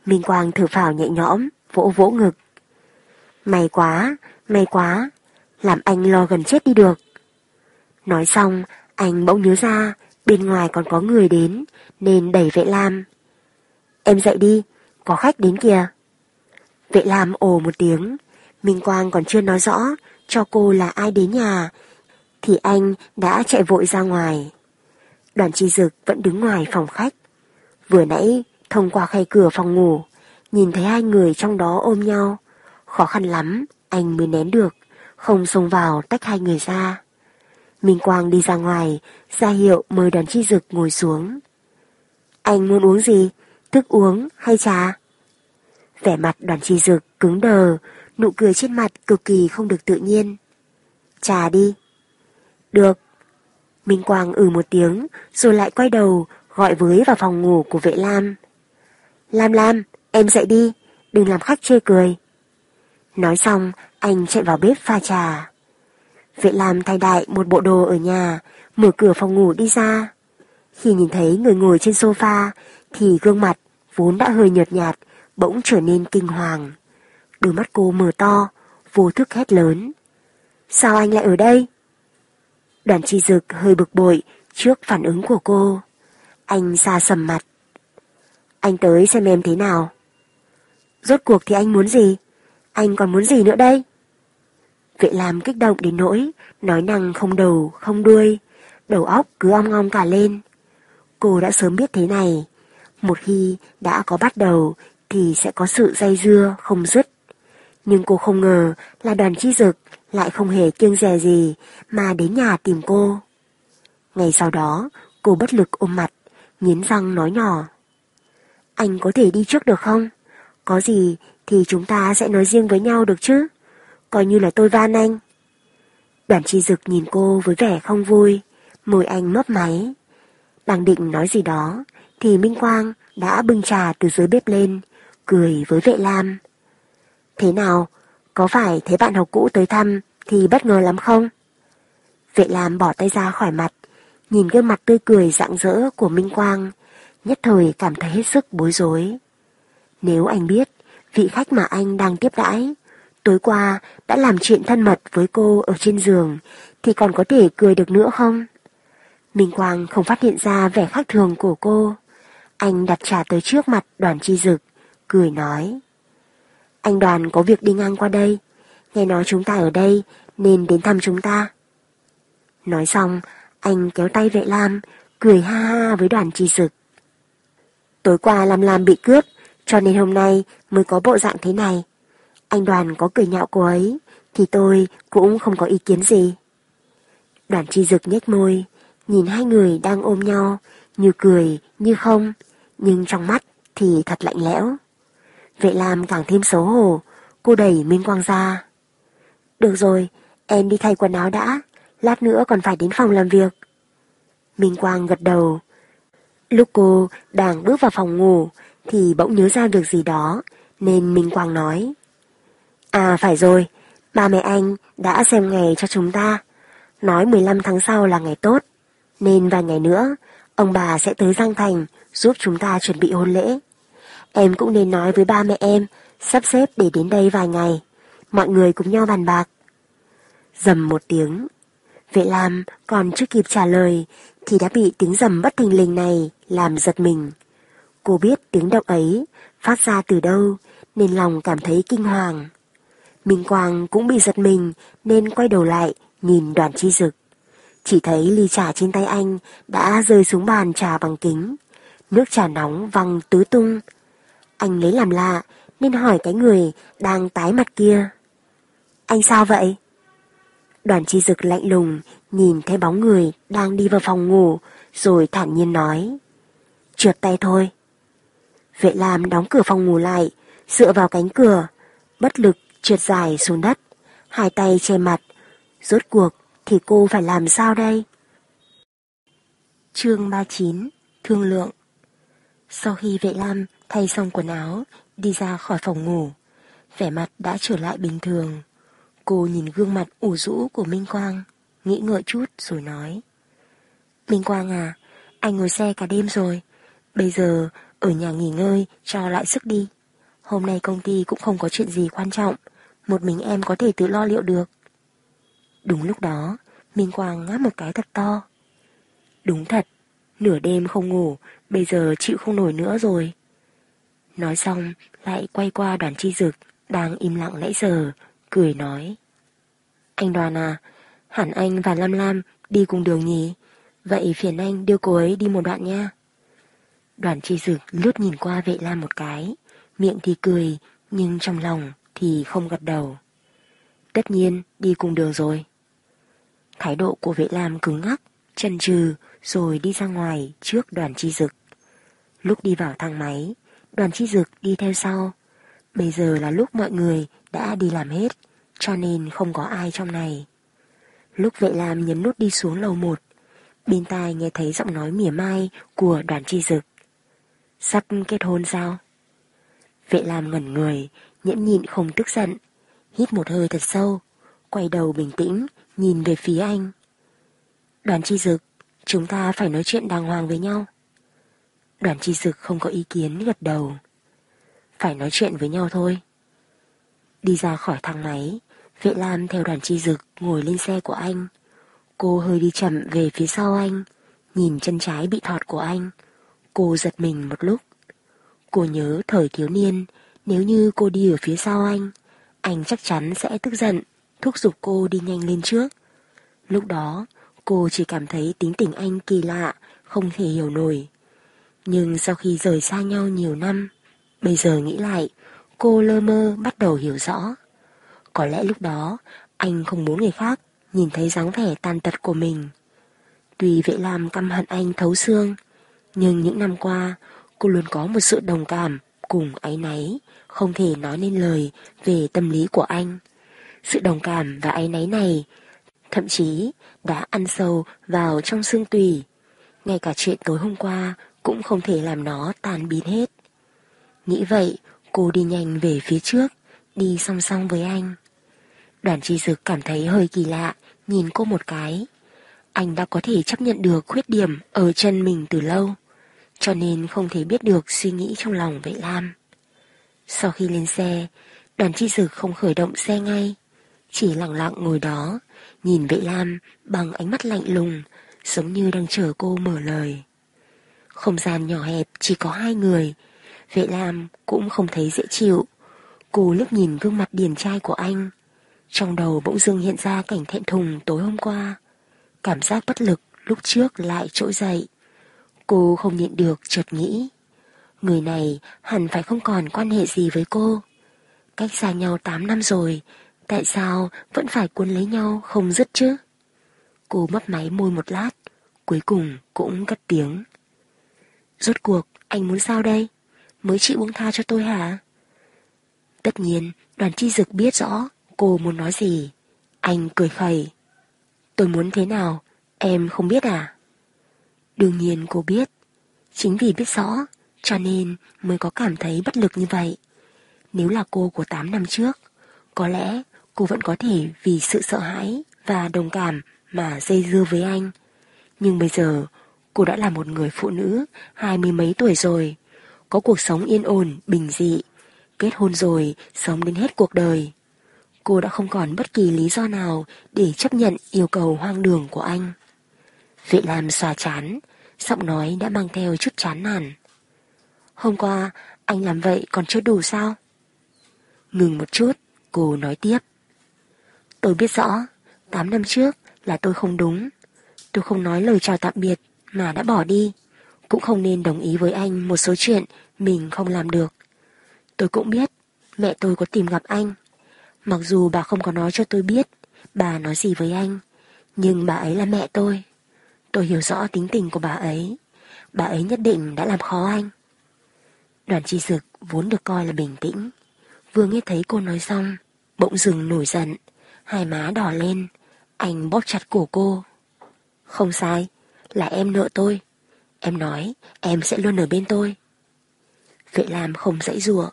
Minh Quang thử phào nhẹ nhõm, vỗ vỗ ngực. May quá, may quá, làm anh lo gần chết đi được. Nói xong, anh bỗng nhớ ra bên ngoài còn có người đến nên đẩy vệ lam. Em dậy đi, có khách đến kìa. Vệ lam ồ một tiếng, Minh Quang còn chưa nói rõ cho cô là ai đến nhà, thì anh đã chạy vội ra ngoài. Đoàn chi dực vẫn đứng ngoài phòng khách. Vừa nãy, thông qua khay cửa phòng ngủ, nhìn thấy hai người trong đó ôm nhau. Khó khăn lắm, anh mới nén được, không xông vào tách hai người ra. Minh Quang đi ra ngoài, ra hiệu mời đoàn chi dực ngồi xuống. Anh muốn uống gì? Thức uống hay trà? Vẻ mặt đoàn chi dực cứng đờ, nụ cười trên mặt cực kỳ không được tự nhiên. Trà đi. Được. Minh Quang ừ một tiếng, rồi lại quay đầu, gọi với vào phòng ngủ của vệ Lam. Lam Lam, em dậy đi, đừng làm khách chê cười. Nói xong, anh chạy vào bếp pha trà. Vệ Lam thay đại một bộ đồ ở nhà, mở cửa phòng ngủ đi ra. Khi nhìn thấy người ngồi trên sofa, thì gương mặt vốn đã hơi nhợt nhạt, bỗng trở nên kinh hoàng. Đôi mắt cô mở to, vô thức hét lớn. Sao anh lại ở đây? Đoàn chi dực hơi bực bội trước phản ứng của cô. Anh xa sầm mặt. Anh tới xem em thế nào. Rốt cuộc thì anh muốn gì? Anh còn muốn gì nữa đây? Vệ làm kích động đến nỗi, nói năng không đầu, không đuôi, đầu óc cứ ong ong cả lên. Cô đã sớm biết thế này, một khi đã có bắt đầu thì sẽ có sự dây dưa, không dứt. Nhưng cô không ngờ là đoàn chi dực lại không hề kiêng dè gì mà đến nhà tìm cô. Ngày sau đó, cô bất lực ôm mặt, nghiến răng nói nhỏ. Anh có thể đi trước được không? Có gì thì chúng ta sẽ nói riêng với nhau được chứ? Coi như là tôi van anh. Đoàn chi dực nhìn cô với vẻ không vui, môi anh mấp máy. Đang định nói gì đó, thì Minh Quang đã bưng trà từ dưới bếp lên, cười với vệ lam. Thế nào, có phải thấy bạn học cũ tới thăm thì bất ngờ lắm không? Vệ lam bỏ tay ra khỏi mặt, nhìn gương mặt tươi cười rạng rỡ của Minh Quang, nhất thời cảm thấy hết sức bối rối. Nếu anh biết vị khách mà anh đang tiếp đãi tối qua đã làm chuyện thân mật với cô ở trên giường thì còn có thể cười được nữa không? Minh Quang không phát hiện ra vẻ khác thường của cô. Anh đặt trà tới trước mặt đoàn chi dực, cười nói. Anh đoàn có việc đi ngang qua đây, nghe nói chúng ta ở đây nên đến thăm chúng ta. Nói xong, anh kéo tay vệ lam, cười ha ha với đoàn chi dực. Tối qua Lam Lam bị cướp, cho nên hôm nay mới có bộ dạng thế này. Anh đoàn có cười nhạo cô ấy, thì tôi cũng không có ý kiến gì. Đoàn chi dực nhếch môi, nhìn hai người đang ôm nhau, như cười, như không, nhưng trong mắt thì thật lạnh lẽo. Vệ Lam càng thêm xấu hổ, cô đẩy Minh Quang ra. Được rồi, em đi thay quần áo đã, lát nữa còn phải đến phòng làm việc. Minh Quang gật đầu. Lúc cô đang bước vào phòng ngủ thì bỗng nhớ ra việc gì đó, nên Minh Quang nói. À phải rồi, ba mẹ anh đã xem ngày cho chúng ta. Nói 15 tháng sau là ngày tốt, nên vài ngày nữa, ông bà sẽ tới Giang Thành giúp chúng ta chuẩn bị hôn lễ. Em cũng nên nói với ba mẹ em, sắp xếp để đến đây vài ngày. Mọi người cùng nhau bàn bạc. Dầm một tiếng. Vệ Lam còn chưa kịp trả lời thì đã bị tiếng rầm bất thình lình này làm giật mình. Cô biết tiếng động ấy phát ra từ đâu nên lòng cảm thấy kinh hoàng. Minh Quang cũng bị giật mình nên quay đầu lại nhìn đoàn chi dực. chỉ thấy ly trà trên tay anh đã rơi xuống bàn trà bằng kính. Nước trà nóng văng tứ tung. Anh lấy làm lạ nên hỏi cái người đang tái mặt kia. Anh sao vậy? Đoàn chi dực lạnh lùng nhìn thấy bóng người đang đi vào phòng ngủ rồi thản nhiên nói. Trượt tay thôi. Vệ Lam đóng cửa phòng ngủ lại, dựa vào cánh cửa, bất lực trượt dài xuống đất, hai tay che mặt. Rốt cuộc thì cô phải làm sao đây? Chương 39 Thương lượng Sau khi vệ lam thay xong quần áo, đi ra khỏi phòng ngủ, vẻ mặt đã trở lại bình thường. Cô nhìn gương mặt ủ rũ của Minh Quang, nghĩ ngợi chút rồi nói. Minh Quang à, anh ngồi xe cả đêm rồi, bây giờ ở nhà nghỉ ngơi cho lại sức đi. Hôm nay công ty cũng không có chuyện gì quan trọng, một mình em có thể tự lo liệu được. Đúng lúc đó, Minh Quang ngáp một cái thật to. Đúng thật, nửa đêm không ngủ, bây giờ chịu không nổi nữa rồi. Nói xong, lại quay qua đoàn chi dực, đang im lặng nãy giờ, cười nói. Anh đoàn à, hẳn anh và Lam Lam đi cùng đường nhỉ? Vậy phiền anh đưa cô ấy đi một đoạn nha. Đoàn chi dực lướt nhìn qua vệ Lam một cái, miệng thì cười, nhưng trong lòng thì không gật đầu. Tất nhiên đi cùng đường rồi. Thái độ của vệ lam cứng ngắc, chân trừ rồi đi ra ngoài trước đoàn chi dực. Lúc đi vào thang máy, đoàn chi dực đi theo sau. Bây giờ là lúc mọi người đã đi làm hết, cho nên không có ai trong này. Lúc vệ lam nhấn nút đi xuống lầu một, bên tai nghe thấy giọng nói mỉa mai của đoàn tri dực. Sắp kết hôn sao? Vệ lam ngẩn người, nhẫn nhịn không tức giận, hít một hơi thật sâu, quay đầu bình tĩnh, nhìn về phía anh. Đoàn tri dực, chúng ta phải nói chuyện đàng hoàng với nhau. Đoàn tri dực không có ý kiến gật đầu. Phải nói chuyện với nhau thôi. Đi ra khỏi thang máy, vệ lam theo đoàn chi dực ngồi lên xe của anh. Cô hơi đi chậm về phía sau anh, nhìn chân trái bị thọt của anh. Cô giật mình một lúc. Cô nhớ thời thiếu niên, nếu như cô đi ở phía sau anh, anh chắc chắn sẽ tức giận, thúc giục cô đi nhanh lên trước. Lúc đó, cô chỉ cảm thấy tính tình anh kỳ lạ, không thể hiểu nổi. Nhưng sau khi rời xa nhau nhiều năm, bây giờ nghĩ lại, cô lơ mơ bắt đầu hiểu rõ. Có lẽ lúc đó, anh không muốn người khác nhìn thấy dáng vẻ tàn tật của mình. Tuy vệ làm căm hận anh thấu xương, nhưng những năm qua, cô luôn có một sự đồng cảm cùng áy náy, không thể nói nên lời về tâm lý của anh. Sự đồng cảm và áy náy này thậm chí đã ăn sâu vào trong xương tùy. Ngay cả chuyện tối hôm qua cũng không thể làm nó tan biến hết. Nghĩ vậy, cô đi nhanh về phía trước, đi song song với anh. Đoàn Tri dực cảm thấy hơi kỳ lạ, nhìn cô một cái. Anh đã có thể chấp nhận được khuyết điểm ở chân mình từ lâu, cho nên không thể biết được suy nghĩ trong lòng vệ lam. Sau khi lên xe, đoàn Tri dực không khởi động xe ngay, chỉ lặng lặng ngồi đó, nhìn vệ lam bằng ánh mắt lạnh lùng, giống như đang chờ cô mở lời. Không gian nhỏ hẹp chỉ có hai người, vệ lam cũng không thấy dễ chịu. Cô liếc nhìn gương mặt điển trai của anh, trong đầu bỗng dưng hiện ra cảnh thẹn thùng tối hôm qua. Cảm giác bất lực lúc trước lại trỗi dậy. Cô không nhịn được chợt nghĩ. Người này hẳn phải không còn quan hệ gì với cô. Cách xa nhau 8 năm rồi, tại sao vẫn phải cuốn lấy nhau không dứt chứ? Cô mấp máy môi một lát, cuối cùng cũng cất tiếng. Rốt cuộc, anh muốn sao đây? Mới chịu buông tha cho tôi hả? Tất nhiên, đoàn chi dực biết rõ cô muốn nói gì. Anh cười khẩy. Tôi muốn thế nào, em không biết à? Đương nhiên cô biết. Chính vì biết rõ, cho nên mới có cảm thấy bất lực như vậy. Nếu là cô của 8 năm trước, có lẽ cô vẫn có thể vì sự sợ hãi và đồng cảm mà dây dưa với anh. Nhưng bây giờ, cô đã là một người phụ nữ hai mươi mấy tuổi rồi, có cuộc sống yên ổn, bình dị, kết hôn rồi, sống đến hết cuộc đời. Cô đã không còn bất kỳ lý do nào để chấp nhận yêu cầu hoang đường của anh. Vệ làm xòa chán, giọng nói đã mang theo chút chán nản. Hôm qua, anh làm vậy còn chưa đủ sao? Ngừng một chút, cô nói tiếp. Tôi biết rõ, 8 năm trước là tôi không đúng. Tôi không nói lời chào tạm biệt mà đã bỏ đi. Cũng không nên đồng ý với anh một số chuyện mình không làm được. Tôi cũng biết mẹ tôi có tìm gặp anh. Mặc dù bà không có nói cho tôi biết bà nói gì với anh, nhưng bà ấy là mẹ tôi. Tôi hiểu rõ tính tình của bà ấy. Bà ấy nhất định đã làm khó anh. Đoàn chi dực vốn được coi là bình tĩnh. Vừa nghe thấy cô nói xong, bỗng dừng nổi giận, hai má đỏ lên, anh bóp chặt cổ cô. Không sai, là em nợ tôi. Em nói em sẽ luôn ở bên tôi. Vệ Lam không dãy rủa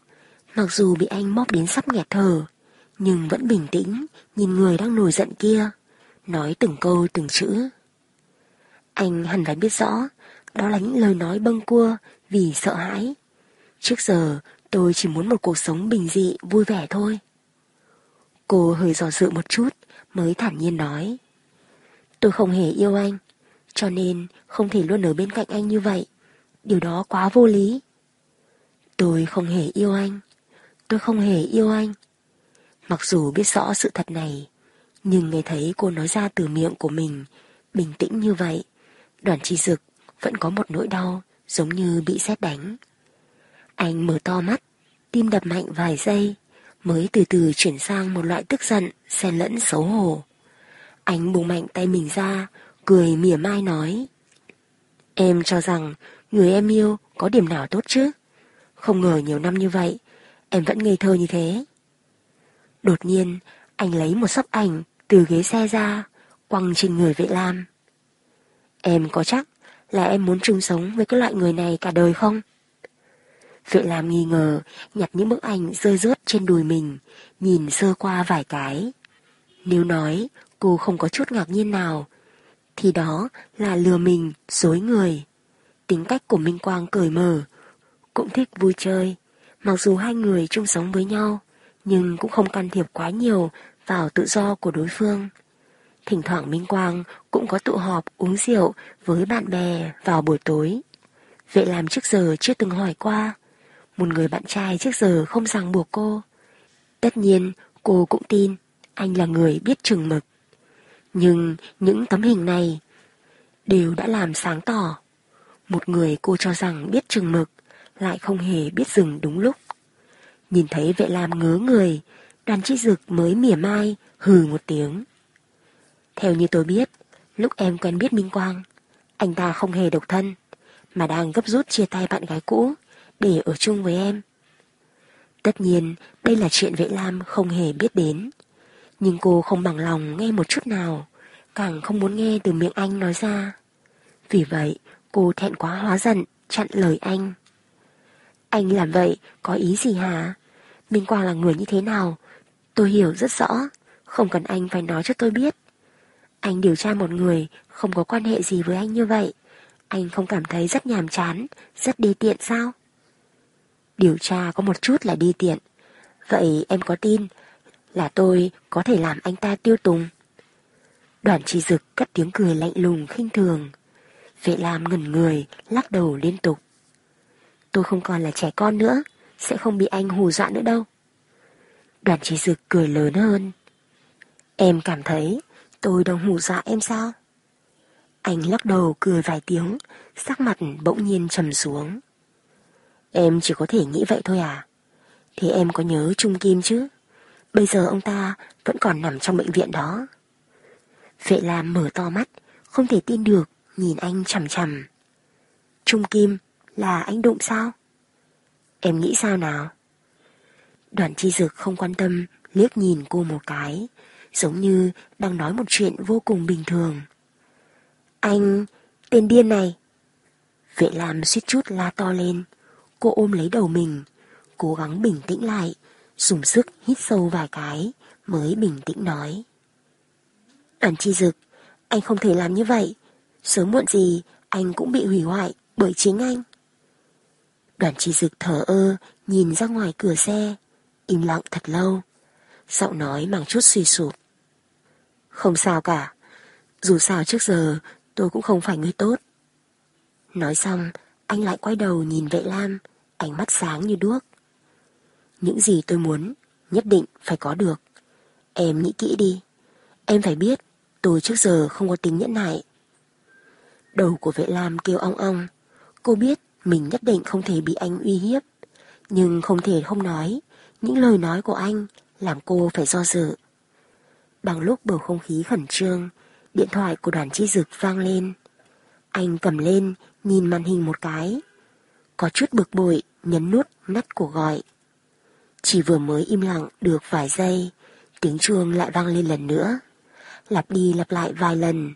mặc dù bị anh móc đến sắp nghẹt thở, nhưng vẫn bình tĩnh nhìn người đang nổi giận kia, nói từng câu từng chữ. Anh hẳn phải biết rõ, đó là những lời nói bâng cua vì sợ hãi. Trước giờ tôi chỉ muốn một cuộc sống bình dị, vui vẻ thôi. Cô hơi dò dự một chút mới thản nhiên nói. Tôi không hề yêu anh, cho nên không thể luôn ở bên cạnh anh như vậy. Điều đó quá vô lý. Tôi không hề yêu anh. Tôi không hề yêu anh. Mặc dù biết rõ sự thật này, nhưng nghe thấy cô nói ra từ miệng của mình, bình tĩnh như vậy, đoàn chi dực vẫn có một nỗi đau giống như bị sét đánh. Anh mở to mắt, tim đập mạnh vài giây, mới từ từ chuyển sang một loại tức giận, xen lẫn xấu hổ. Anh bùng mạnh tay mình ra, cười mỉa mai nói. Em cho rằng người em yêu có điểm nào tốt chứ? Không ngờ nhiều năm như vậy, em vẫn ngây thơ như thế. Đột nhiên, anh lấy một sấp ảnh từ ghế xe ra, quăng trên người vệ lam. Em có chắc là em muốn chung sống với cái loại người này cả đời không? Vệ lam nghi ngờ, nhặt những bức ảnh rơi rớt trên đùi mình, nhìn sơ qua vài cái. Nếu nói cô không có chút ngạc nhiên nào, thì đó là lừa mình, dối người. Tính cách của Minh Quang cởi mở, cũng thích vui chơi. Mặc dù hai người chung sống với nhau, nhưng cũng không can thiệp quá nhiều vào tự do của đối phương. Thỉnh thoảng Minh Quang cũng có tụ họp uống rượu với bạn bè vào buổi tối. Vậy làm trước giờ chưa từng hỏi qua. Một người bạn trai trước giờ không ràng buộc cô. Tất nhiên cô cũng tin anh là người biết chừng mực. Nhưng những tấm hình này đều đã làm sáng tỏ. Một người cô cho rằng biết chừng mực lại không hề biết dừng đúng lúc. Nhìn thấy vệ lam ngớ người, đoàn chi dực mới mỉa mai, hừ một tiếng. Theo như tôi biết, lúc em quen biết Minh Quang, anh ta không hề độc thân, mà đang gấp rút chia tay bạn gái cũ để ở chung với em. Tất nhiên, đây là chuyện vệ lam không hề biết đến. Nhưng cô không bằng lòng nghe một chút nào, càng không muốn nghe từ miệng anh nói ra. Vì vậy, cô thẹn quá hóa giận, chặn lời anh. Anh làm vậy có ý gì hả? Minh Quang là người như thế nào? Tôi hiểu rất rõ, không cần anh phải nói cho tôi biết. Anh điều tra một người không có quan hệ gì với anh như vậy. Anh không cảm thấy rất nhàm chán, rất đi tiện sao? Điều tra có một chút là đi tiện. Vậy em có tin là tôi có thể làm anh ta tiêu tùng? Đoàn trì dực cất tiếng cười lạnh lùng khinh thường. Vệ làm ngẩn người, lắc đầu liên tục. Tôi không còn là trẻ con nữa, sẽ không bị anh hù dọa nữa đâu. Đoàn trí dực cười lớn hơn. Em cảm thấy tôi đang hù dọa em sao? Anh lắc đầu cười vài tiếng, sắc mặt bỗng nhiên trầm xuống. Em chỉ có thể nghĩ vậy thôi à? Thế em có nhớ Trung Kim chứ? Bây giờ ông ta vẫn còn nằm trong bệnh viện đó. Vệ Lam mở to mắt, không thể tin được, nhìn anh chằm chằm. Trung Kim là anh đụng sao? Em nghĩ sao nào? Đoàn chi dực không quan tâm, liếc nhìn cô một cái, giống như đang nói một chuyện vô cùng bình thường. Anh, tên điên này. Vệ làm suýt chút la to lên, cô ôm lấy đầu mình, cố gắng bình tĩnh lại, dùng sức hít sâu vài cái, mới bình tĩnh nói. Đoàn chi dực, anh không thể làm như vậy, sớm muộn gì anh cũng bị hủy hoại bởi chính anh. Đoàn chi dực thở ơ, nhìn ra ngoài cửa xe, im lặng thật lâu. Giọng nói mang chút suy sụp. Không sao cả, dù sao trước giờ tôi cũng không phải người tốt. Nói xong, anh lại quay đầu nhìn vệ lam, ánh mắt sáng như đuốc. Những gì tôi muốn, nhất định phải có được. Em nghĩ kỹ đi. Em phải biết, tôi trước giờ không có tính nhẫn nại. Đầu của vệ lam kêu ong ong. Cô biết mình nhất định không thể bị anh uy hiếp. Nhưng không thể không nói. Những lời nói của anh làm cô phải do dự. bằng lúc bầu không khí khẩn trương, điện thoại của đoàn chi dực vang lên. Anh cầm lên, nhìn màn hình một cái. Có chút bực bội, nhấn nút ngắt cuộc gọi. Chỉ vừa mới im lặng được vài giây, tiếng chuông lại vang lên lần nữa. Lặp đi lặp lại vài lần.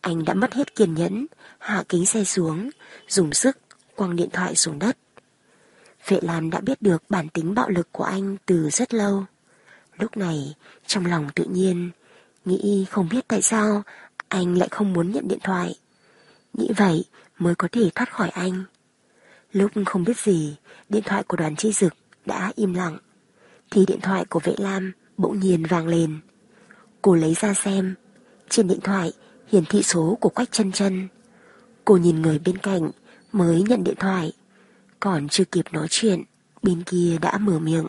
Anh đã mất hết kiên nhẫn, hạ kính xe xuống, dùng sức quăng điện thoại xuống đất. Vệ Lam đã biết được bản tính bạo lực của anh từ rất lâu. Lúc này, trong lòng tự nhiên, nghĩ không biết tại sao anh lại không muốn nhận điện thoại. Nghĩ vậy mới có thể thoát khỏi anh. Lúc không biết gì, điện thoại của đoàn chi dực đã im lặng. Thì điện thoại của vệ lam bỗng nhiên vang lên. Cô lấy ra xem. Trên điện thoại hiển thị số của Quách chân chân. Cô nhìn người bên cạnh mới nhận điện thoại. Còn chưa kịp nói chuyện, bên kia đã mở miệng.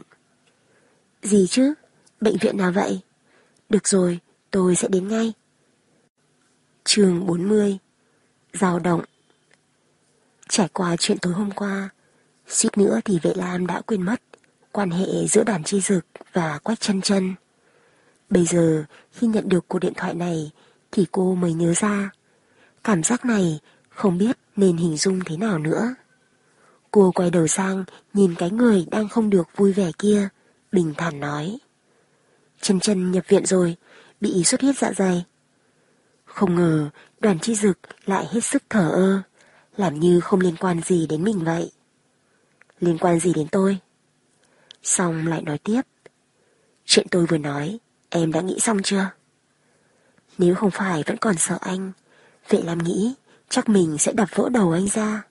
Gì chứ? Bệnh viện nào vậy? Được rồi, tôi sẽ đến ngay. Trường 40 Giao động Trải qua chuyện tối hôm qua, suýt nữa thì vệ lam đã quên mất quan hệ giữa đàn chi dực và quách chân chân. Bây giờ, khi nhận được cuộc điện thoại này, thì cô mới nhớ ra. Cảm giác này không biết nên hình dung thế nào nữa. Cô quay đầu sang, nhìn cái người đang không được vui vẻ kia, bình thản nói. Chân chân nhập viện rồi, bị xuất huyết dạ dày. Không ngờ đoàn chi dực lại hết sức thở ơ, làm như không liên quan gì đến mình vậy. Liên quan gì đến tôi? Xong lại nói tiếp. Chuyện tôi vừa nói, em đã nghĩ xong chưa? Nếu không phải vẫn còn sợ anh, vậy làm nghĩ chắc mình sẽ đập vỡ đầu anh ra.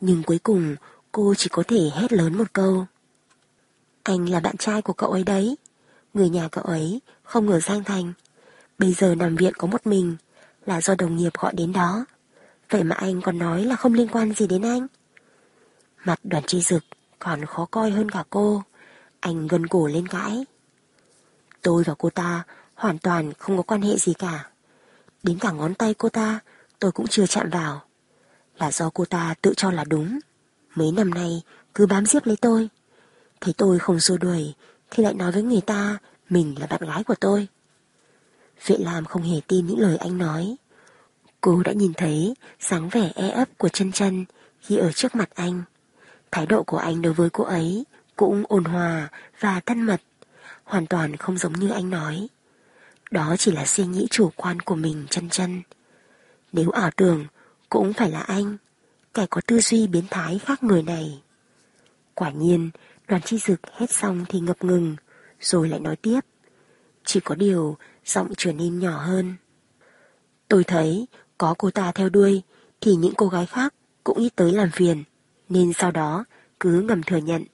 Nhưng cuối cùng cô chỉ có thể hét lớn một câu. Anh là bạn trai của cậu ấy đấy. Người nhà cậu ấy không ở Giang Thành. Bây giờ nằm viện có một mình là do đồng nghiệp gọi đến đó. Vậy mà anh còn nói là không liên quan gì đến anh. Mặt đoàn chi dực còn khó coi hơn cả cô. Anh gần cổ lên cãi. Tôi và cô ta hoàn toàn không có quan hệ gì cả. Đến cả ngón tay cô ta, tôi cũng chưa chạm vào. Là do cô ta tự cho là đúng. Mấy năm nay cứ bám giết lấy tôi. Thấy tôi không xua đuổi, thì lại nói với người ta mình là bạn gái của tôi. Vệ Lam không hề tin những lời anh nói. Cô đã nhìn thấy dáng vẻ e ấp của chân chân khi ở trước mặt anh. Thái độ của anh đối với cô ấy cũng ôn hòa và thân mật, hoàn toàn không giống như anh nói. Đó chỉ là suy nghĩ chủ quan của mình chân chân. Nếu ảo tưởng, cũng phải là anh, kẻ có tư duy biến thái khác người này. Quả nhiên, đoàn chi dực hết xong thì ngập ngừng, rồi lại nói tiếp. Chỉ có điều, giọng trở nên nhỏ hơn. Tôi thấy, có cô ta theo đuôi, thì những cô gái khác cũng ít tới làm phiền, nên sau đó cứ ngầm thừa nhận.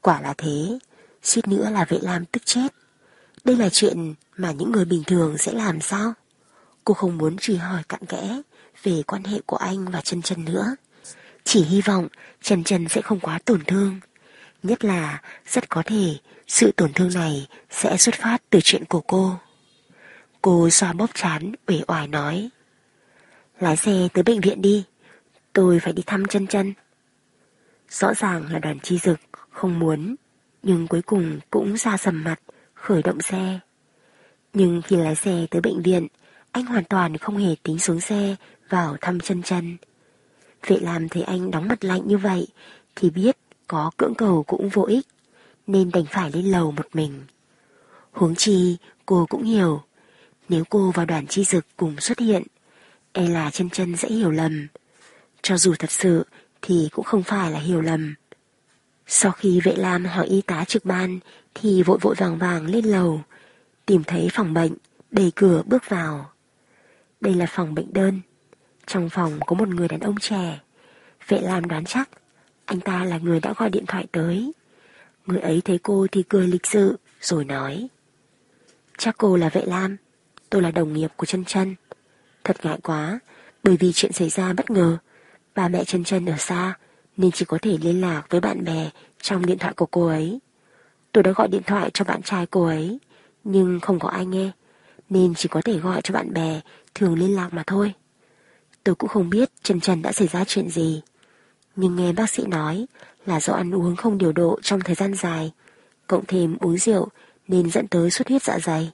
Quả là thế, suýt nữa là vệ lam tức chết. Đây là chuyện mà những người bình thường sẽ làm sao? Cô không muốn truy hỏi cặn kẽ về quan hệ của anh và chân chân nữa. Chỉ hy vọng chân chân sẽ không quá tổn thương. Nhất là rất có thể sự tổn thương này sẽ xuất phát từ chuyện của cô. Cô xoa bóp chán, uể oải nói. Lái xe tới bệnh viện đi, tôi phải đi thăm chân chân. Rõ ràng là đoàn chi dực không muốn, nhưng cuối cùng cũng ra sầm mặt, khởi động xe. Nhưng khi lái xe tới bệnh viện, anh hoàn toàn không hề tính xuống xe vào thăm chân chân. Vệ làm thấy anh đóng mặt lạnh như vậy thì biết có cưỡng cầu cũng vô ích nên đành phải lên lầu một mình. Huống chi cô cũng hiểu nếu cô và đoàn chi dực cùng xuất hiện e là chân chân sẽ hiểu lầm. Cho dù thật sự thì cũng không phải là hiểu lầm. Sau khi vệ lam hỏi y tá trực ban thì vội vội vàng vàng lên lầu, tìm thấy phòng bệnh, đẩy cửa bước vào. Đây là phòng bệnh đơn. Trong phòng có một người đàn ông trẻ. Vệ lam đoán chắc anh ta là người đã gọi điện thoại tới. Người ấy thấy cô thì cười lịch sự rồi nói. Chắc cô là vệ lam, tôi là đồng nghiệp của chân chân. Thật ngại quá, bởi vì chuyện xảy ra bất ngờ. Ba mẹ chân chân ở xa, nên chỉ có thể liên lạc với bạn bè trong điện thoại của cô ấy. Tôi đã gọi điện thoại cho bạn trai cô ấy, nhưng không có ai nghe, nên chỉ có thể gọi cho bạn bè thường liên lạc mà thôi. tôi cũng không biết trần trần đã xảy ra chuyện gì. Nhưng nghe bác sĩ nói là do ăn uống không điều độ trong thời gian dài, cộng thêm uống rượu nên dẫn tới xuất huyết dạ dày.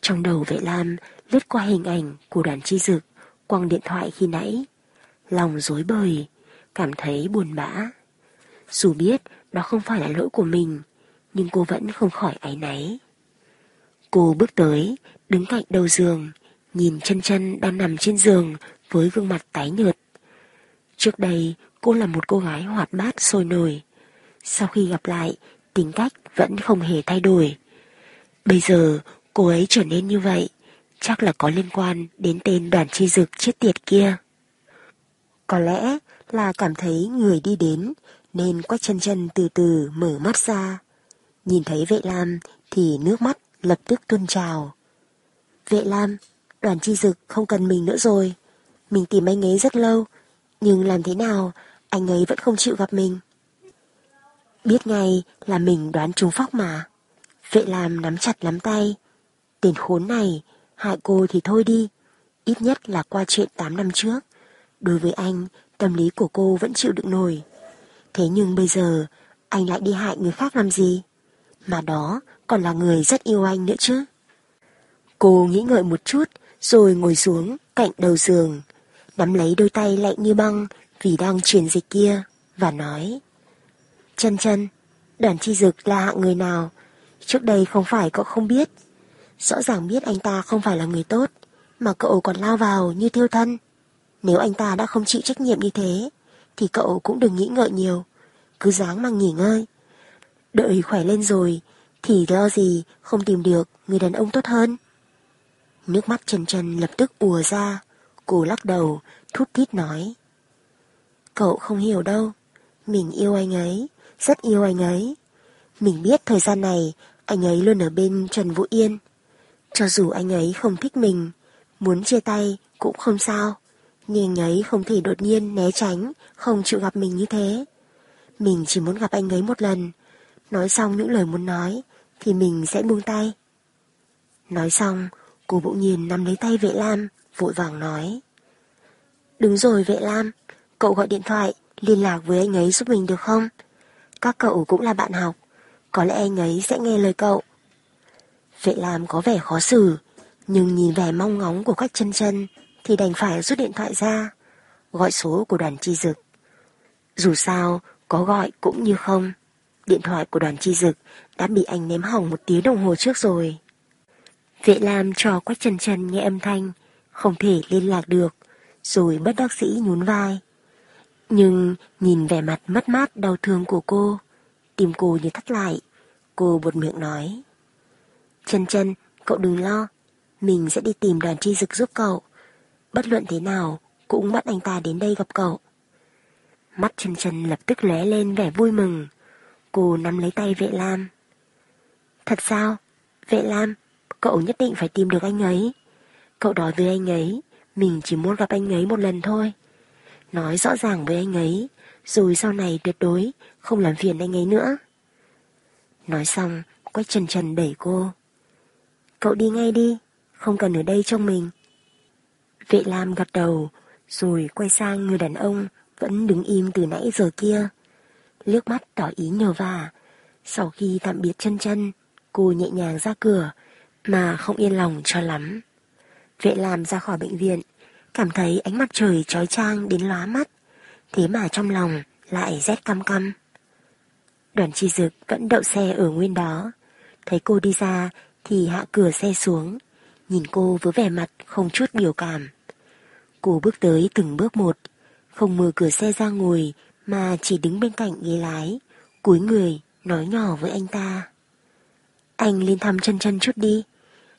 Trong đầu vệ lam lướt qua hình ảnh của đoàn chi dực quăng điện thoại khi nãy. Lòng dối bời, cảm thấy buồn bã. Dù biết đó không phải là lỗi của mình, nhưng cô vẫn không khỏi áy náy. Cô bước tới, đứng cạnh đầu giường, nhìn chân chân đang nằm trên giường với gương mặt tái nhợt. Trước đây, cô là một cô gái hoạt bát sôi nổi. Sau khi gặp lại, tính cách vẫn không hề thay đổi. Bây giờ, cô ấy trở nên như vậy, chắc là có liên quan đến tên đoàn chi dực chết tiệt kia. Có lẽ là cảm thấy người đi đến, nên quách chân chân từ từ mở mắt ra. Nhìn thấy vệ lam thì nước mắt lập tức tuôn trào. Vệ lam, đoàn chi dực không cần mình nữa rồi. Mình tìm anh ấy rất lâu, nhưng làm thế nào anh ấy vẫn không chịu gặp mình. Biết ngay là mình đoán trúng phóc mà. Vệ làm nắm chặt lắm tay. Tên khốn này, hại cô thì thôi đi. Ít nhất là qua chuyện 8 năm trước. Đối với anh, tâm lý của cô vẫn chịu đựng nổi. Thế nhưng bây giờ, anh lại đi hại người khác làm gì? Mà đó còn là người rất yêu anh nữa chứ. Cô nghĩ ngợi một chút, rồi ngồi xuống cạnh đầu giường, nắm lấy đôi tay lạnh như băng vì đang truyền dịch kia, và nói Chân chân, đoàn chi dực là hạng người nào? Trước đây không phải cậu không biết. Rõ ràng biết anh ta không phải là người tốt, mà cậu còn lao vào như thiêu thân. Nếu anh ta đã không chịu trách nhiệm như thế, thì cậu cũng đừng nghĩ ngợi nhiều, cứ dáng mà nghỉ ngơi. Đợi khỏe lên rồi, thì lo gì không tìm được người đàn ông tốt hơn. Nước mắt Trần Trần lập tức ùa ra, cô lắc đầu, thút thít nói. Cậu không hiểu đâu, mình yêu anh ấy, rất yêu anh ấy. Mình biết thời gian này anh ấy luôn ở bên Trần Vũ Yên. Cho dù anh ấy không thích mình, muốn chia tay cũng không sao. Nhưng anh ấy không thể đột nhiên né tránh, không chịu gặp mình như thế. Mình chỉ muốn gặp anh ấy một lần. Nói xong những lời muốn nói, thì mình sẽ buông tay. Nói xong, cô bỗng nhiên nắm lấy tay vệ lam, vội vàng nói. Đứng rồi vệ lam, cậu gọi điện thoại, liên lạc với anh ấy giúp mình được không? Các cậu cũng là bạn học, có lẽ anh ấy sẽ nghe lời cậu. Vệ lam có vẻ khó xử, nhưng nhìn vẻ mong ngóng của các chân chân thì đành phải rút điện thoại ra, gọi số của đoàn chi dực. Dù sao, có gọi cũng như không. Điện thoại của đoàn chi dực đã bị anh ném hỏng một tiếng đồng hồ trước rồi. Vệ Lam cho Quách Trần Trần nghe âm thanh, không thể liên lạc được, rồi bất đắc sĩ nhún vai. Nhưng nhìn vẻ mặt mất mát đau thương của cô, tim cô như thắt lại, cô buột miệng nói. Trần Trần, cậu đừng lo, mình sẽ đi tìm đoàn chi dực giúp cậu. Bất luận thế nào, cũng bắt anh ta đến đây gặp cậu. Mắt Trần Trần lập tức lóe lên vẻ vui mừng. Cô nắm lấy tay vệ lam. Thật sao? Vệ lam, cậu nhất định phải tìm được anh ấy. Cậu nói với anh ấy, mình chỉ muốn gặp anh ấy một lần thôi. Nói rõ ràng với anh ấy, rồi sau này tuyệt đối không làm phiền anh ấy nữa. Nói xong, Quách Trần Trần đẩy cô. Cậu đi ngay đi, không cần ở đây trông mình. Vệ Lam gật đầu, rồi quay sang người đàn ông vẫn đứng im từ nãy giờ kia. Liếc mắt tỏ ý nhờ vả. Sau khi tạm biệt chân chân, cô nhẹ nhàng ra cửa, mà không yên lòng cho lắm. Vệ Lam ra khỏi bệnh viện, cảm thấy ánh mặt trời trói trang đến lóa mắt, thế mà trong lòng lại rét căm căm. Đoàn chi dực vẫn đậu xe ở nguyên đó, thấy cô đi ra thì hạ cửa xe xuống, nhìn cô với vẻ mặt không chút biểu cảm. Cô bước tới từng bước một, không mở cửa xe ra ngồi mà chỉ đứng bên cạnh ghế lái, cúi người nói nhỏ với anh ta. Anh lên thăm chân chân chút đi,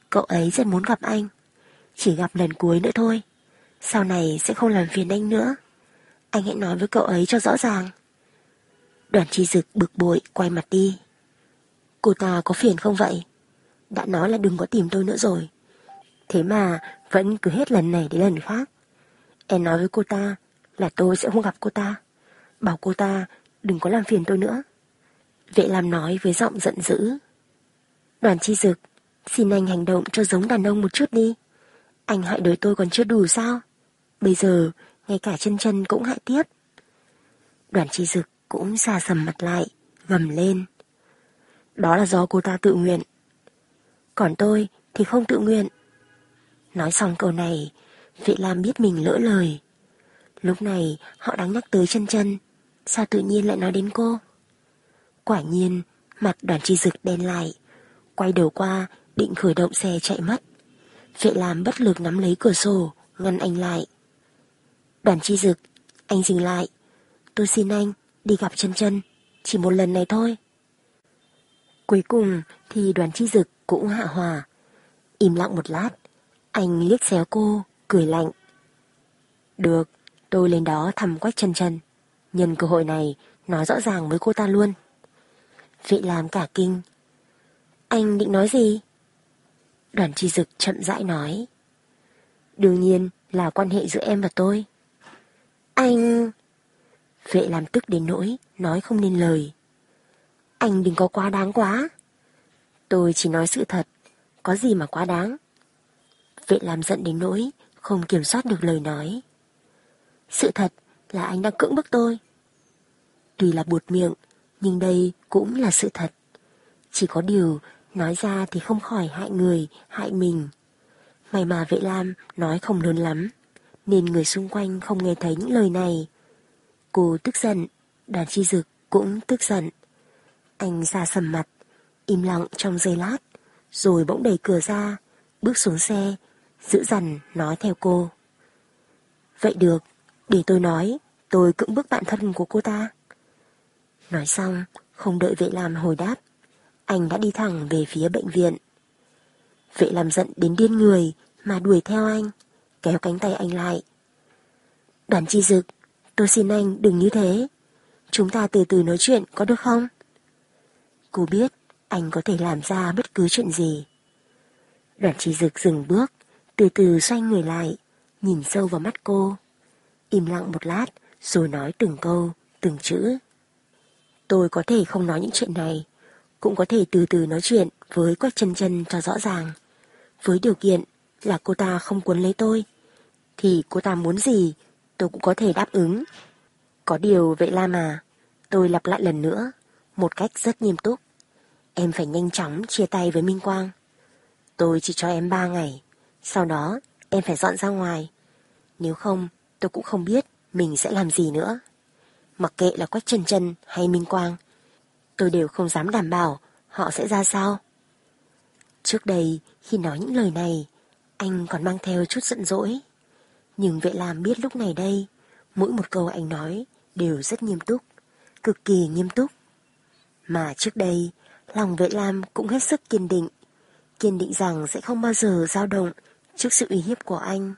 cậu ấy rất muốn gặp anh, chỉ gặp lần cuối nữa thôi, sau này sẽ không làm phiền anh nữa. Anh hãy nói với cậu ấy cho rõ ràng. Đoàn chi dực bực bội quay mặt đi. Cô ta có phiền không vậy? Đã nói là đừng có tìm tôi nữa rồi. Thế mà vẫn cứ hết lần này đến lần khác. Em nói với cô ta là tôi sẽ không gặp cô ta. Bảo cô ta đừng có làm phiền tôi nữa. Vệ làm nói với giọng giận dữ. Đoàn chi dực, xin anh hành động cho giống đàn ông một chút đi. Anh hại đời tôi còn chưa đủ sao? Bây giờ, ngay cả chân chân cũng hại tiếp. Đoàn chi dực cũng xa sầm mặt lại, gầm lên. Đó là do cô ta tự nguyện. Còn tôi thì không tự nguyện. Nói xong câu này, Vệ Lam biết mình lỡ lời. Lúc này họ đang nhắc tới chân chân, sao tự nhiên lại nói đến cô? Quả nhiên, mặt đoàn chi dực đen lại, quay đầu qua định khởi động xe chạy mất. Vệ Lam bất lực nắm lấy cửa sổ, ngăn anh lại. Đoàn chi dực, anh dừng lại. Tôi xin anh, đi gặp chân chân, chỉ một lần này thôi. Cuối cùng thì đoàn chi dực cũng hạ hòa. Im lặng một lát, anh liếc xéo cô, cười lạnh. Được, tôi lên đó thăm quách chân chân. Nhân cơ hội này, nói rõ ràng với cô ta luôn. Vị làm cả kinh. Anh định nói gì? Đoàn chi dực chậm rãi nói. Đương nhiên là quan hệ giữa em và tôi. Anh... Vệ làm tức đến nỗi, nói không nên lời. Anh đừng có quá đáng quá. Tôi chỉ nói sự thật, có gì mà quá đáng. Vệ làm giận đến nỗi, không kiểm soát được lời nói. Sự thật là anh đang cưỡng bức tôi. Tuy là buột miệng, nhưng đây cũng là sự thật. Chỉ có điều, nói ra thì không khỏi hại người, hại mình. May mà vệ lam nói không lớn lắm, nên người xung quanh không nghe thấy những lời này. Cô tức giận, đoàn chi dực cũng tức giận. Anh ra sầm mặt, im lặng trong giây lát, rồi bỗng đẩy cửa ra, bước xuống xe, giữ dằn nói theo cô. Vậy được, để tôi nói, tôi cưỡng bức bạn thân của cô ta. Nói xong, không đợi vệ làm hồi đáp, anh đã đi thẳng về phía bệnh viện. Vệ làm giận đến điên người mà đuổi theo anh, kéo cánh tay anh lại. Đoàn chi dực, tôi xin anh đừng như thế. Chúng ta từ từ nói chuyện có được không? Cô biết anh có thể làm ra bất cứ chuyện gì. Đoàn chi dực dừng bước, từ từ xoay người lại, nhìn sâu vào mắt cô. Im lặng một lát, rồi nói từng câu, từng chữ. Tôi có thể không nói những chuyện này, cũng có thể từ từ nói chuyện với Quách chân chân cho rõ ràng. Với điều kiện là cô ta không cuốn lấy tôi, thì cô ta muốn gì tôi cũng có thể đáp ứng. Có điều vậy la mà, tôi lặp lại lần nữa, một cách rất nghiêm túc. Em phải nhanh chóng chia tay với Minh Quang. Tôi chỉ cho em ba ngày, sau đó em phải dọn ra ngoài. Nếu không, tôi cũng không biết mình sẽ làm gì nữa. Mặc kệ là Quách Trần Trần hay Minh Quang, tôi đều không dám đảm bảo họ sẽ ra sao. Trước đây, khi nói những lời này, anh còn mang theo chút giận dỗi. Nhưng vệ làm biết lúc này đây, mỗi một câu anh nói đều rất nghiêm túc, cực kỳ nghiêm túc. Mà trước đây, lòng vệ lam cũng hết sức kiên định, kiên định rằng sẽ không bao giờ dao động trước sự uy hiếp của anh.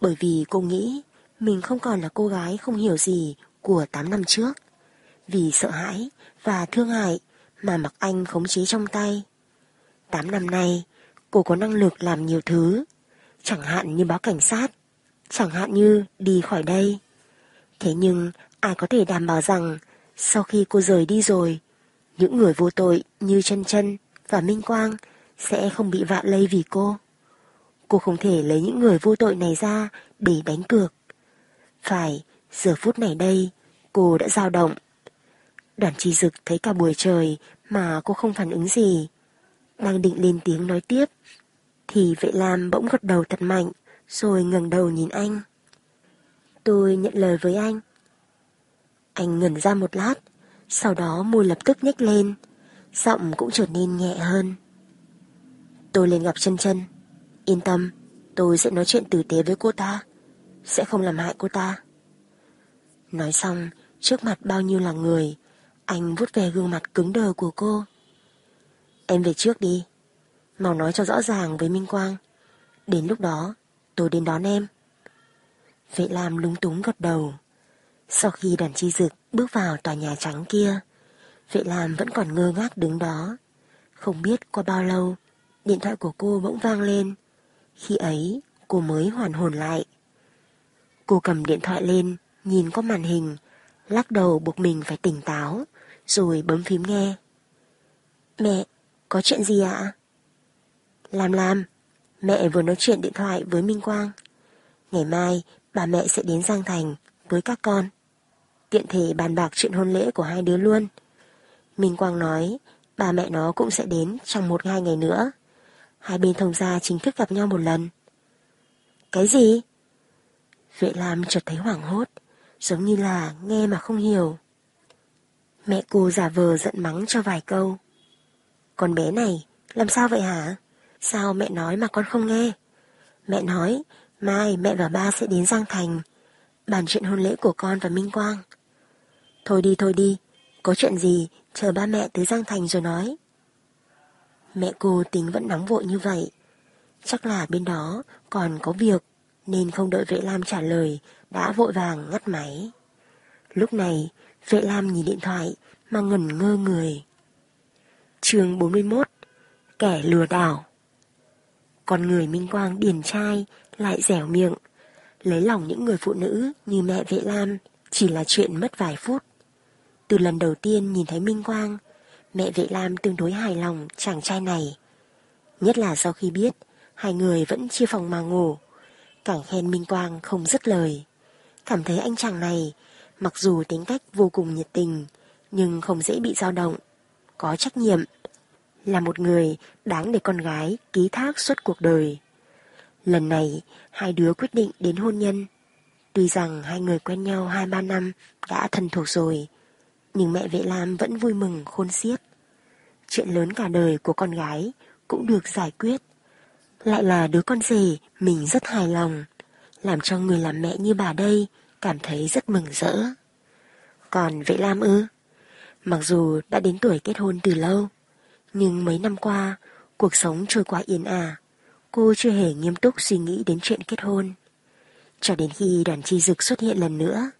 Bởi vì cô nghĩ mình không còn là cô gái không hiểu gì của 8 năm trước. Vì sợ hãi và thương hại mà mặc anh khống chế trong tay. 8 năm nay, cô có năng lực làm nhiều thứ, chẳng hạn như báo cảnh sát, chẳng hạn như đi khỏi đây. Thế nhưng ai có thể đảm bảo rằng sau khi cô rời đi rồi, những người vô tội như chân chân và Minh Quang sẽ không bị vạ lây vì cô. Cô không thể lấy những người vô tội này ra để đánh cược. Phải, giờ phút này đây, cô đã dao động. Đoàn chi dực thấy cả buổi trời mà cô không phản ứng gì. Đang định lên tiếng nói tiếp, thì vệ lam bỗng gật đầu thật mạnh, rồi ngẩng đầu nhìn anh. Tôi nhận lời với anh. Anh ngẩn ra một lát, sau đó môi lập tức nhếch lên, giọng cũng trở nên nhẹ hơn. Tôi lên gặp chân chân. Yên tâm, tôi sẽ nói chuyện tử tế với cô ta, sẽ không làm hại cô ta. Nói xong, trước mặt bao nhiêu là người, anh vuốt về gương mặt cứng đờ của cô. Em về trước đi, mau nói cho rõ ràng với Minh Quang. Đến lúc đó, tôi đến đón em. Vệ Lam lúng túng gật đầu. Sau khi đoàn chi dực bước vào tòa nhà trắng kia, Vệ Lam vẫn còn ngơ ngác đứng đó. Không biết qua bao lâu, điện thoại của cô bỗng vang lên. Khi ấy, cô mới hoàn hồn lại. Cô cầm điện thoại lên, nhìn qua màn hình, lắc đầu buộc mình phải tỉnh táo, rồi bấm phím nghe. Mẹ, có chuyện gì ạ? làm làm, mẹ vừa nói chuyện điện thoại với Minh Quang. Ngày mai, bà mẹ sẽ đến Giang Thành với các con. Tiện thể bàn bạc chuyện hôn lễ của hai đứa luôn. Minh Quang nói bà mẹ nó cũng sẽ đến trong một hai ngày nữa. Hai bên thông gia chính thức gặp nhau một lần. Cái gì? Vệ Lam chợt thấy hoảng hốt, giống như là nghe mà không hiểu. Mẹ cô giả vờ giận mắng cho vài câu. Con bé này, làm sao vậy hả? Sao mẹ nói mà con không nghe? Mẹ nói, mai mẹ và ba sẽ đến Giang Thành, bàn chuyện hôn lễ của con và Minh Quang. Thôi đi thôi đi, có chuyện gì, chờ ba mẹ tới Giang Thành rồi nói. Mẹ cô tính vẫn nóng vội như vậy. Chắc là bên đó còn có việc, nên không đợi vệ Lam trả lời, đã vội vàng ngắt máy. Lúc này, vệ Lam nhìn điện thoại mà ngẩn ngơ người. chương 41 Kẻ lừa đảo Con người minh quang điển trai lại dẻo miệng, lấy lòng những người phụ nữ như mẹ vệ Lam chỉ là chuyện mất vài phút. Từ lần đầu tiên nhìn thấy Minh Quang, mẹ vệ Lam tương đối hài lòng chàng trai này. Nhất là sau khi biết hai người vẫn chia phòng mà ngủ, càng khen Minh Quang không dứt lời. Cảm thấy anh chàng này, mặc dù tính cách vô cùng nhiệt tình, nhưng không dễ bị dao động, có trách nhiệm, là một người đáng để con gái ký thác suốt cuộc đời. Lần này, hai đứa quyết định đến hôn nhân. Tuy rằng hai người quen nhau hai ba năm đã thân thuộc rồi, nhưng mẹ vệ Lam vẫn vui mừng khôn xiết. Chuyện lớn cả đời của con gái cũng được giải quyết. Lại là đứa con rể mình rất hài lòng, làm cho người làm mẹ như bà đây cảm thấy rất mừng rỡ. Còn vệ Lam ư? Mặc dù đã đến tuổi kết hôn từ lâu, nhưng mấy năm qua, cuộc sống trôi qua yên ả, cô chưa hề nghiêm túc suy nghĩ đến chuyện kết hôn. Cho đến khi đoàn chi dực xuất hiện lần nữa,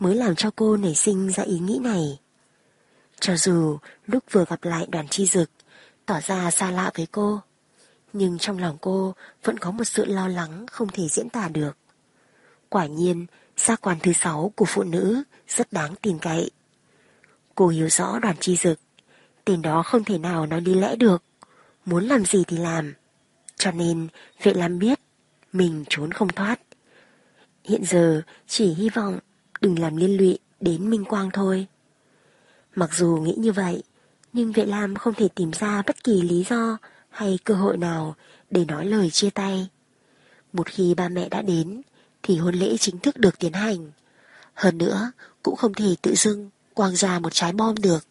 mới làm cho cô nảy sinh ra ý nghĩ này. Cho dù lúc vừa gặp lại đoàn chi dực, tỏ ra xa lạ với cô, nhưng trong lòng cô vẫn có một sự lo lắng không thể diễn tả được. Quả nhiên, gia quan thứ sáu của phụ nữ rất đáng tin cậy. Cô hiểu rõ đoàn chi dực, tên đó không thể nào nói đi lẽ được, muốn làm gì thì làm. Cho nên, vệ làm biết, mình trốn không thoát. Hiện giờ chỉ hy vọng đừng làm liên lụy đến Minh Quang thôi. Mặc dù nghĩ như vậy, nhưng Vệ Lam không thể tìm ra bất kỳ lý do hay cơ hội nào để nói lời chia tay. Một khi ba mẹ đã đến, thì hôn lễ chính thức được tiến hành. Hơn nữa, cũng không thể tự dưng quang ra một trái bom được.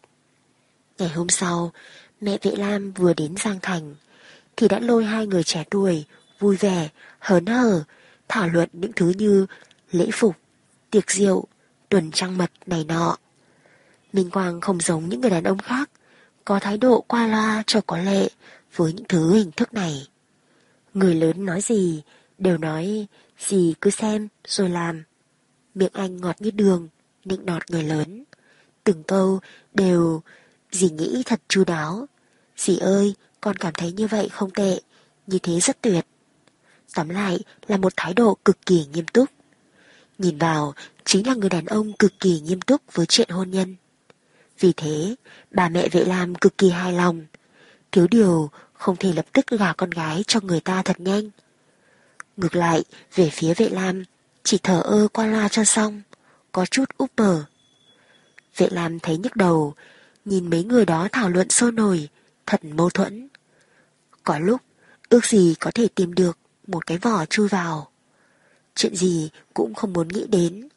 Ngày hôm sau, mẹ Vệ Lam vừa đến Giang Thành, thì đã lôi hai người trẻ tuổi, vui vẻ, hớn hở, thảo luận những thứ như lễ phục, tiệc rượu, tuần trăng mật này nọ. Minh Quang không giống những người đàn ông khác, có thái độ qua loa cho có lệ với những thứ hình thức này. Người lớn nói gì, đều nói gì cứ xem rồi làm. Miệng anh ngọt như đường, nịnh nọt người lớn. Từng câu đều dì nghĩ thật chu đáo. Dì ơi, con cảm thấy như vậy không tệ, như thế rất tuyệt. Tóm lại là một thái độ cực kỳ nghiêm túc. Nhìn vào, chính là người đàn ông cực kỳ nghiêm túc với chuyện hôn nhân. Vì thế, bà mẹ vệ Lam cực kỳ hài lòng. Thiếu điều không thể lập tức gả con gái cho người ta thật nhanh. Ngược lại, về phía vệ Lam, chỉ thở ơ qua loa cho xong, có chút úp bờ. Vệ Lam thấy nhức đầu, nhìn mấy người đó thảo luận sôi nổi, thật mâu thuẫn. Có lúc, ước gì có thể tìm được một cái vỏ chui vào. Chuyện gì cũng không muốn nghĩ đến,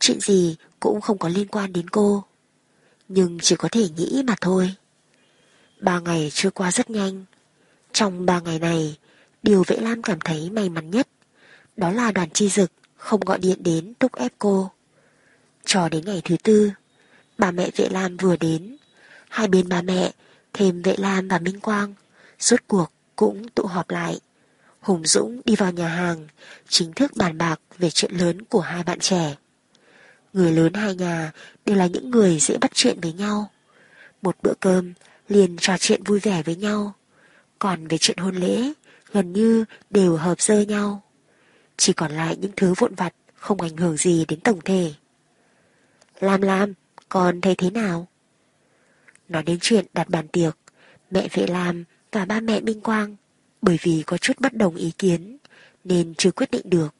chuyện gì cũng không có liên quan đến cô. Nhưng chỉ có thể nghĩ mà thôi. Ba ngày trôi qua rất nhanh. Trong ba ngày này, điều Vệ Lam cảm thấy may mắn nhất, đó là đoàn chi dực không gọi điện đến thúc ép cô. Cho đến ngày thứ tư, bà mẹ Vệ Lam vừa đến, hai bên bà mẹ, thêm Vệ Lam và Minh Quang, rốt cuộc cũng tụ họp lại. Hùng Dũng đi vào nhà hàng, chính thức bàn bạc về chuyện lớn của hai bạn trẻ. Người lớn hai nhà đều là những người dễ bắt chuyện với nhau. Một bữa cơm liền trò chuyện vui vẻ với nhau. Còn về chuyện hôn lễ, gần như đều hợp dơ nhau. Chỉ còn lại những thứ vụn vặt không ảnh hưởng gì đến tổng thể. Lam Lam, con thấy thế nào? Nói đến chuyện đặt bàn tiệc, mẹ Vệ Lam và ba mẹ Minh Quang bởi vì có chút bất đồng ý kiến nên chưa quyết định được.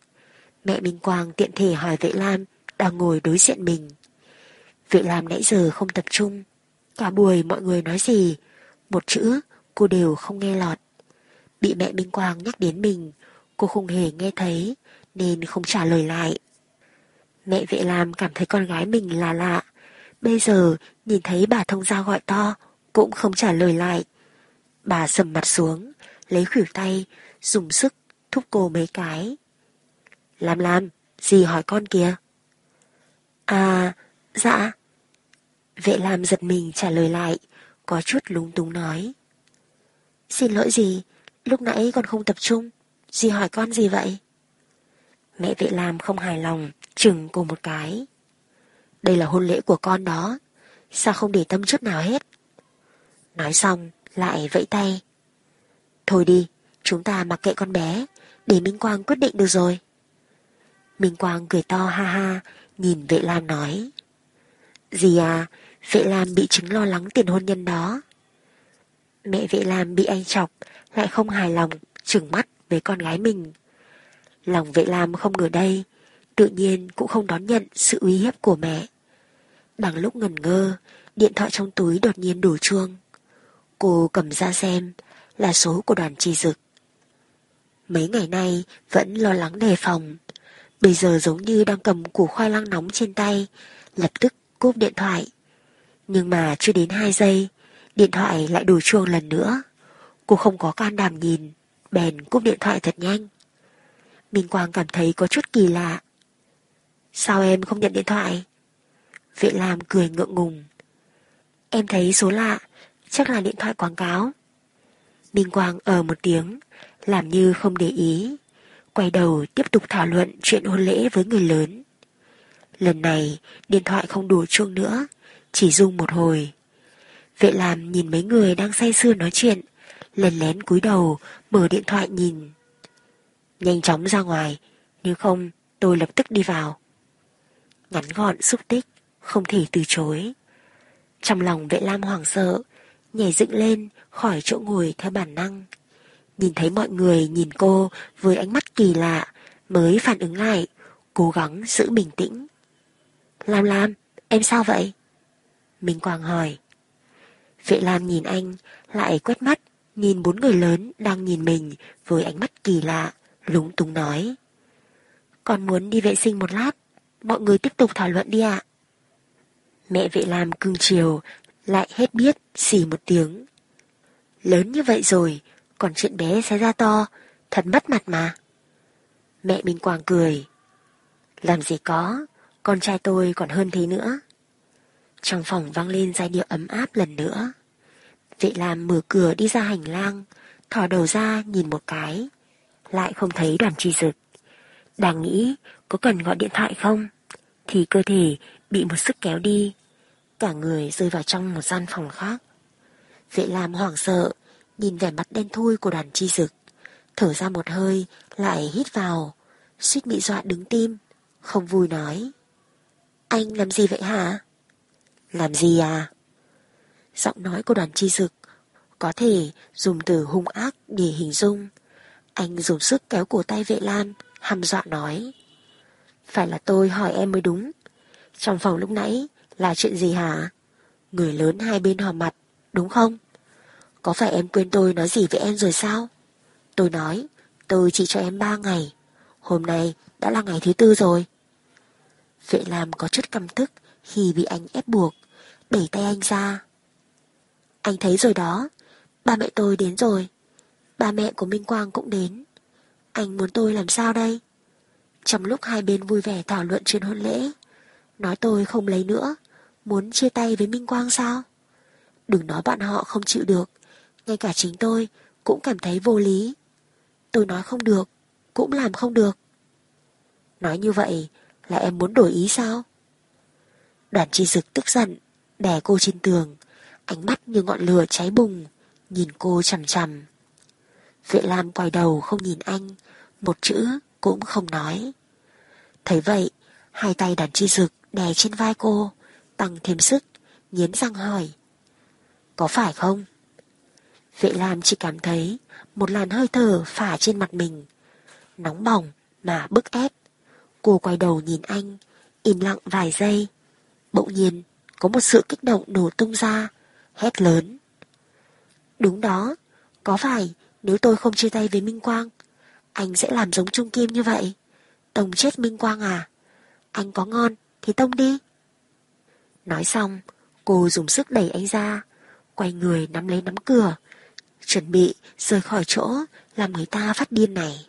Mẹ Minh Quang tiện thể hỏi Vệ Lam đang ngồi đối diện mình. Vệ Lam nãy giờ không tập trung. Cả buổi mọi người nói gì, một chữ cô đều không nghe lọt. Bị mẹ Minh Quang nhắc đến mình, cô không hề nghe thấy nên không trả lời lại. Mẹ Vệ Lam cảm thấy con gái mình là lạ. Bây giờ nhìn thấy bà thông gia gọi to cũng không trả lời lại. Bà sầm mặt xuống, lấy khuỷu tay, dùng sức thúc cô mấy cái. Làm làm, gì hỏi con kìa? À, dạ. Vệ làm giật mình trả lời lại, có chút lúng túng nói. Xin lỗi gì, lúc nãy con không tập trung, gì hỏi con gì vậy? Mẹ vệ làm không hài lòng, chừng cô một cái. Đây là hôn lễ của con đó, sao không để tâm chút nào hết? Nói xong, lại vẫy tay. Thôi đi, chúng ta mặc kệ con bé, để Minh Quang quyết định được rồi. Minh Quang cười to ha ha, nhìn vệ Lam nói. gì à, vệ Lam bị chứng lo lắng tiền hôn nhân đó. Mẹ vệ Lam bị anh chọc, lại không hài lòng, trừng mắt với con gái mình. Lòng vệ Lam không ngờ đây, tự nhiên cũng không đón nhận sự uy hiếp của mẹ. Bằng lúc ngần ngơ, điện thoại trong túi đột nhiên đổ chuông. Cô cầm ra xem, là số của đoàn trì dực. Mấy ngày nay vẫn lo lắng đề phòng, bây giờ giống như đang cầm củ khoai lang nóng trên tay, lập tức cúp điện thoại. Nhưng mà chưa đến 2 giây, điện thoại lại đổ chuông lần nữa. Cô không có can đảm nhìn, bèn cúp điện thoại thật nhanh. Minh Quang cảm thấy có chút kỳ lạ. Sao em không nhận điện thoại? Vệ Lam cười ngượng ngùng. Em thấy số lạ, chắc là điện thoại quảng cáo. Minh Quang ờ một tiếng, làm như không để ý, quay đầu tiếp tục thảo luận chuyện hôn lễ với người lớn. Lần này, điện thoại không đủ chuông nữa, chỉ rung một hồi. Vệ làm nhìn mấy người đang say sưa nói chuyện, lần lén cúi đầu, mở điện thoại nhìn. Nhanh chóng ra ngoài, nếu không tôi lập tức đi vào. Ngắn gọn xúc tích, không thể từ chối. Trong lòng vệ lam hoảng sợ, nhảy dựng lên khỏi chỗ ngồi theo bản năng. Nhìn thấy mọi người nhìn cô với ánh mắt kỳ lạ mới phản ứng lại, cố gắng giữ bình tĩnh. Lam Lam, em sao vậy? Minh Quang hỏi. Vệ Lam nhìn anh, lại quét mắt, nhìn bốn người lớn đang nhìn mình với ánh mắt kỳ lạ, lúng túng nói. Còn muốn đi vệ sinh một lát, mọi người tiếp tục thảo luận đi ạ. Mẹ vệ Lam cưng chiều, lại hết biết, xì một tiếng. Lớn như vậy rồi, còn chuyện bé sẽ ra to, thật mất mặt mà. Mẹ Minh Quang cười. Làm gì có, con trai tôi còn hơn thế nữa. Trong phòng vang lên giai điệu ấm áp lần nữa. Vệ làm mở cửa đi ra hành lang, thò đầu ra nhìn một cái. Lại không thấy đoàn trì dực. Đang nghĩ có cần gọi điện thoại không? Thì cơ thể bị một sức kéo đi. Cả người rơi vào trong một gian phòng khác. Vệ lam hoảng sợ, nhìn vẻ mặt đen thui của đoàn chi dực. Thở ra một hơi, lại hít vào, suýt bị dọa đứng tim, không vui nói. Anh làm gì vậy hả? Làm gì à? Giọng nói của đoàn chi dực có thể dùng từ hung ác để hình dung. Anh dùng sức kéo cổ tay vệ lam, hăm dọa nói. Phải là tôi hỏi em mới đúng. Trong phòng lúc nãy là chuyện gì hả? Người lớn hai bên hò mặt, đúng không? Có phải em quên tôi nói gì với em rồi sao? Tôi nói, tôi chỉ cho em ba ngày. Hôm nay đã là ngày thứ tư rồi. Vệ Lam có chút căm tức khi bị anh ép buộc, đẩy tay anh ra. Anh thấy rồi đó, ba mẹ tôi đến rồi. Ba mẹ của Minh Quang cũng đến. Anh muốn tôi làm sao đây? Trong lúc hai bên vui vẻ thảo luận chuyện hôn lễ, nói tôi không lấy nữa, muốn chia tay với Minh Quang sao? Đừng nói bạn họ không chịu được, ngay cả chính tôi cũng cảm thấy vô lý. Tôi nói không được, cũng làm không được. Nói như vậy là em muốn đổi ý sao? Đoàn chi dực tức giận, đè cô trên tường, ánh mắt như ngọn lửa cháy bùng, nhìn cô chằm chằm. Vệ Lam quay đầu không nhìn anh, một chữ cũng không nói. Thấy vậy, hai tay đoàn chi dực đè trên vai cô, tăng thêm sức, nghiến răng hỏi. Có phải không? Vệ Lam chỉ cảm thấy một làn hơi thở phả trên mặt mình, nóng bỏng mà bức ép. Cô quay đầu nhìn anh, im lặng vài giây. Bỗng nhiên, có một sự kích động nổ tung ra, hét lớn. Đúng đó, có phải nếu tôi không chia tay với Minh Quang, anh sẽ làm giống Trung Kim như vậy? Tông chết Minh Quang à? Anh có ngon thì tông đi. Nói xong, cô dùng sức đẩy anh ra, quay người nắm lấy nắm cửa, chuẩn bị rời khỏi chỗ làm người ta phát điên này.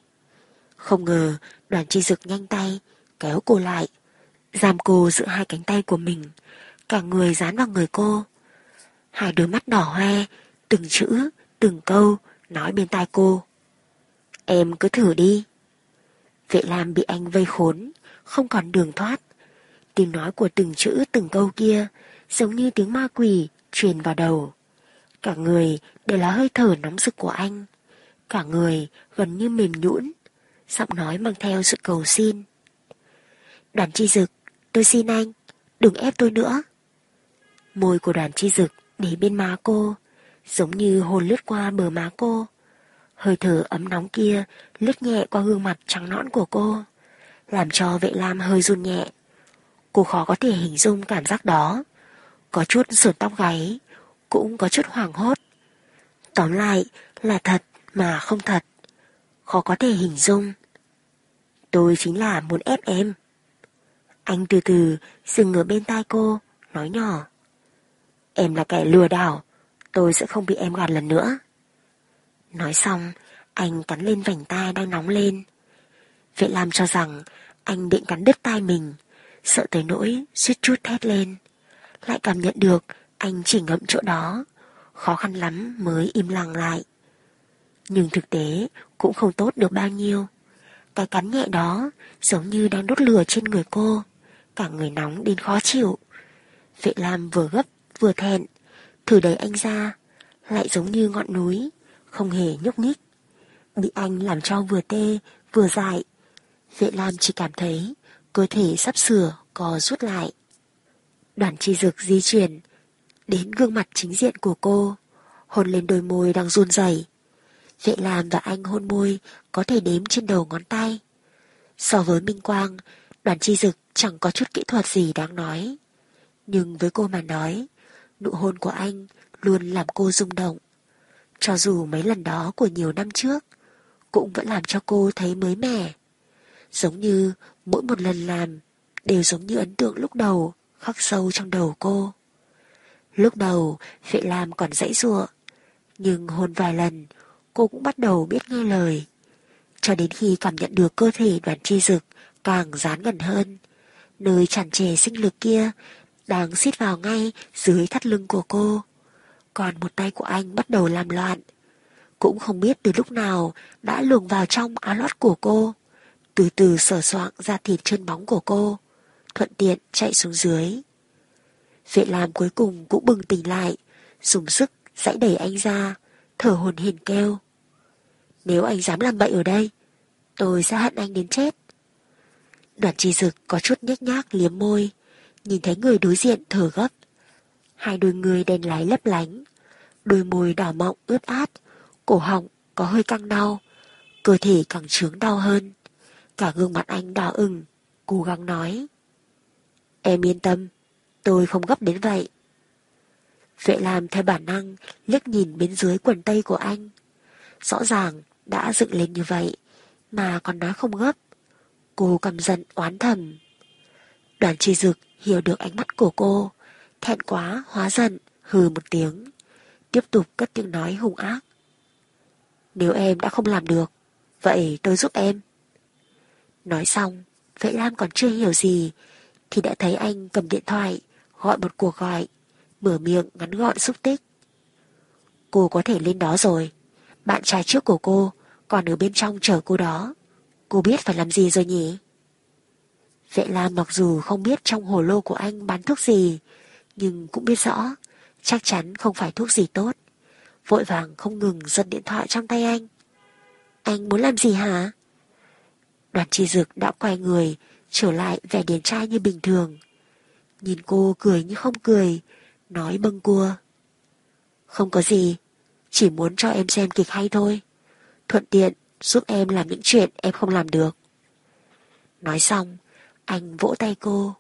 Không ngờ đoàn chi dực nhanh tay, kéo cô lại, giam cô giữa hai cánh tay của mình, cả người dán vào người cô. Hai đôi mắt đỏ hoe, từng chữ, từng câu, nói bên tai cô. Em cứ thử đi. Vệ Lam bị anh vây khốn, không còn đường thoát. Tiếng nói của từng chữ từng câu kia giống như tiếng ma quỷ truyền vào đầu. Cả người đều là hơi thở nóng rực của anh. Cả người gần như mềm nhũn, giọng nói mang theo sự cầu xin. Đoàn chi dực, tôi xin anh, đừng ép tôi nữa. Môi của đoàn chi dực để bên má cô, giống như hồn lướt qua bờ má cô. Hơi thở ấm nóng kia lướt nhẹ qua gương mặt trắng nõn của cô, làm cho vệ lam hơi run nhẹ. Cô khó có thể hình dung cảm giác đó. Có chút sườn tóc gáy, cũng có chút hoảng hốt. Tóm lại là thật mà không thật. Khó có thể hình dung. Tôi chính là muốn ép em. Anh từ từ dừng ở bên tai cô, nói nhỏ. Em là kẻ lừa đảo, tôi sẽ không bị em gạt lần nữa. Nói xong, anh cắn lên vành tai đang nóng lên. Vệ làm cho rằng anh định cắn đứt tai mình, sợ tới nỗi suýt chút thét lên. Lại cảm nhận được anh chỉ ngậm chỗ đó, khó khăn lắm mới im lặng lại. Nhưng thực tế cũng không tốt được bao nhiêu. Cái cắn nhẹ đó giống như đang đốt lửa trên người cô, cả người nóng đến khó chịu. Vệ Lam vừa gấp vừa thẹn, thử đẩy anh ra, lại giống như ngọn núi, không hề nhúc nhích. Bị anh làm cho vừa tê, vừa dại. Vệ Lam chỉ cảm thấy cơ thể sắp sửa co rút lại. Đoàn chi dực di chuyển đến gương mặt chính diện của cô, hôn lên đôi môi đang run rẩy. Vệ làm và anh hôn môi có thể đếm trên đầu ngón tay. So với Minh Quang, đoàn chi dực chẳng có chút kỹ thuật gì đáng nói. Nhưng với cô mà nói, nụ hôn của anh luôn làm cô rung động. Cho dù mấy lần đó của nhiều năm trước, cũng vẫn làm cho cô thấy mới mẻ. Giống như mỗi một lần làm đều giống như ấn tượng lúc đầu khắc sâu trong đầu cô. Lúc đầu, Vệ Lam còn dãy ruộng, nhưng hôn vài lần, cô cũng bắt đầu biết nghe lời. Cho đến khi cảm nhận được cơ thể đoàn chi dực càng dán gần hơn, nơi tràn trề sinh lực kia đang xít vào ngay dưới thắt lưng của cô. Còn một tay của anh bắt đầu làm loạn. Cũng không biết từ lúc nào đã luồng vào trong áo lót của cô, từ từ sờ soạng ra thịt chân bóng của cô, thuận tiện chạy xuống dưới. Vệ làm cuối cùng cũng bừng tỉnh lại, dùng sức dãy đẩy anh ra, thở hồn hển kêu. Nếu anh dám làm bậy ở đây, tôi sẽ hận anh đến chết. Đoàn trì dực có chút nhếch nhác liếm môi, nhìn thấy người đối diện thở gấp. Hai đôi người đèn lái lấp lánh, đôi môi đỏ mọng ướt át, cổ họng có hơi căng đau, cơ thể càng trướng đau hơn. Cả gương mặt anh đỏ ửng, cố gắng nói. Em yên tâm, tôi không gấp đến vậy. Vệ làm theo bản năng liếc nhìn bên dưới quần tây của anh. Rõ ràng đã dựng lên như vậy mà còn nói không gấp. Cô cầm giận oán thầm. Đoàn Tri dực hiểu được ánh mắt của cô, thẹn quá hóa giận, hừ một tiếng, tiếp tục cất tiếng nói hung ác. Nếu em đã không làm được, vậy tôi giúp em. Nói xong, vệ lam còn chưa hiểu gì, thì đã thấy anh cầm điện thoại, gọi một cuộc gọi, mở miệng ngắn gọn xúc tích. Cô có thể lên đó rồi, bạn trai trước của cô còn ở bên trong chờ cô đó. Cô biết phải làm gì rồi nhỉ? Vệ Lam mặc dù không biết trong hồ lô của anh bán thuốc gì, nhưng cũng biết rõ, chắc chắn không phải thuốc gì tốt. Vội vàng không ngừng giật điện thoại trong tay anh. Anh muốn làm gì hả? Đoàn trì dược đã quay người, trở lại vẻ điển trai như bình thường. Nhìn cô cười như không cười, nói bâng cua. Không có gì, chỉ muốn cho em xem kịch hay thôi. Thuận tiện giúp em làm những chuyện em không làm được. Nói xong, Anh vỗ tay cô.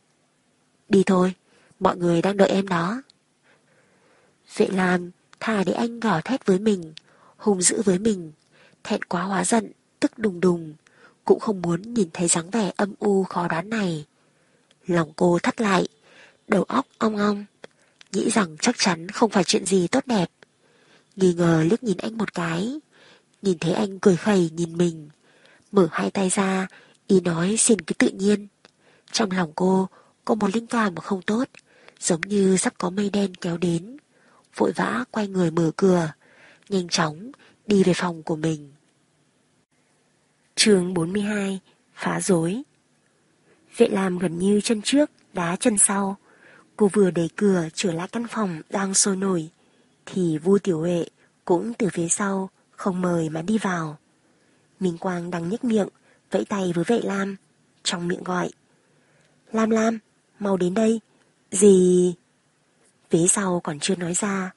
Đi thôi, mọi người đang đợi em đó. Vệ làm thà để anh gào thét với mình, hung dữ với mình, thẹn quá hóa giận, tức đùng đùng, cũng không muốn nhìn thấy dáng vẻ âm u khó đoán này. Lòng cô thắt lại, đầu óc ong ong, nghĩ rằng chắc chắn không phải chuyện gì tốt đẹp. Nghi ngờ liếc nhìn anh một cái, nhìn thấy anh cười khẩy nhìn mình, mở hai tay ra, ý nói xin cứ tự nhiên. Trong lòng cô có một linh cảm không tốt, giống như sắp có mây đen kéo đến. Vội vã quay người mở cửa, nhanh chóng đi về phòng của mình chương 42 Phá rối Vệ làm gần như chân trước, đá chân sau. Cô vừa đẩy cửa trở lại căn phòng đang sôi nổi, thì Vu Tiểu Huệ cũng từ phía sau không mời mà đi vào. Minh Quang đang nhếch miệng, vẫy tay với vệ Lam, trong miệng gọi. Lam Lam, mau đến đây. Gì? Phía sau còn chưa nói ra,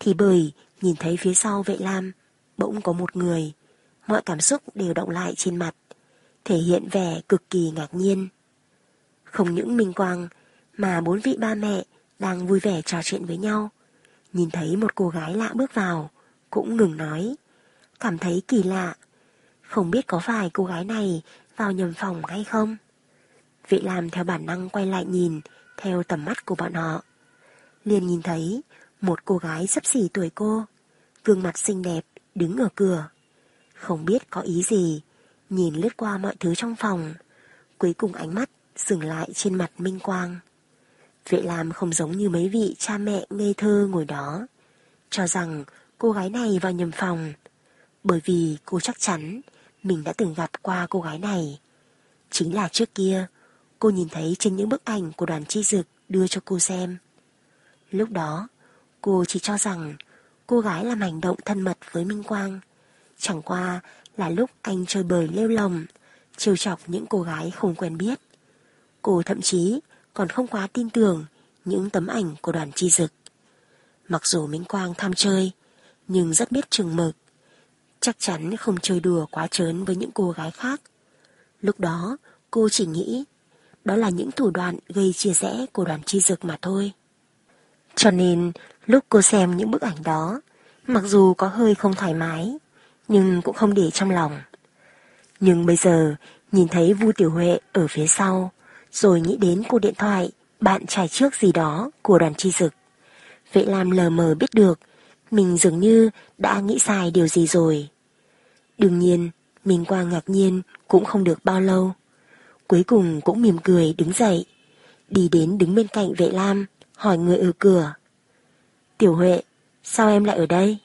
thì bởi nhìn thấy phía sau vệ Lam, bỗng có một người. Mọi cảm xúc đều động lại trên mặt, thể hiện vẻ cực kỳ ngạc nhiên. Không những Minh Quang, mà bốn vị ba mẹ đang vui vẻ trò chuyện với nhau. Nhìn thấy một cô gái lạ bước vào, cũng ngừng nói. Cảm thấy kỳ lạ. Không biết có phải cô gái này vào nhầm phòng hay không? Vị làm theo bản năng quay lại nhìn theo tầm mắt của bọn họ. Liền nhìn thấy một cô gái sắp xỉ tuổi cô, gương mặt xinh đẹp đứng ở cửa. Không biết có ý gì, nhìn lướt qua mọi thứ trong phòng, cuối cùng ánh mắt dừng lại trên mặt Minh Quang. Vệ làm không giống như mấy vị cha mẹ ngây thơ ngồi đó, cho rằng cô gái này vào nhầm phòng, bởi vì cô chắc chắn mình đã từng gặp qua cô gái này. Chính là trước kia, cô nhìn thấy trên những bức ảnh của đoàn chi dực đưa cho cô xem. Lúc đó, cô chỉ cho rằng cô gái làm hành động thân mật với Minh Quang. Chẳng qua là lúc anh chơi bời lêu lồng, trêu chọc những cô gái không quen biết. Cô thậm chí còn không quá tin tưởng những tấm ảnh của đoàn chi dực. Mặc dù Minh Quang tham chơi, nhưng rất biết chừng mực. Chắc chắn không chơi đùa quá trớn với những cô gái khác. Lúc đó, cô chỉ nghĩ đó là những thủ đoạn gây chia rẽ của đoàn chi dực mà thôi. Cho nên, lúc cô xem những bức ảnh đó, mặc dù có hơi không thoải mái, nhưng cũng không để trong lòng. Nhưng bây giờ, nhìn thấy Vu Tiểu Huệ ở phía sau, rồi nghĩ đến cô điện thoại, bạn trai trước gì đó của đoàn chi dực. Vệ Lam lờ mờ biết được, mình dường như đã nghĩ sai điều gì rồi. Đương nhiên, mình qua ngạc nhiên cũng không được bao lâu. Cuối cùng cũng mỉm cười đứng dậy, đi đến đứng bên cạnh vệ Lam, hỏi người ở cửa. Tiểu Huệ, sao em lại ở đây?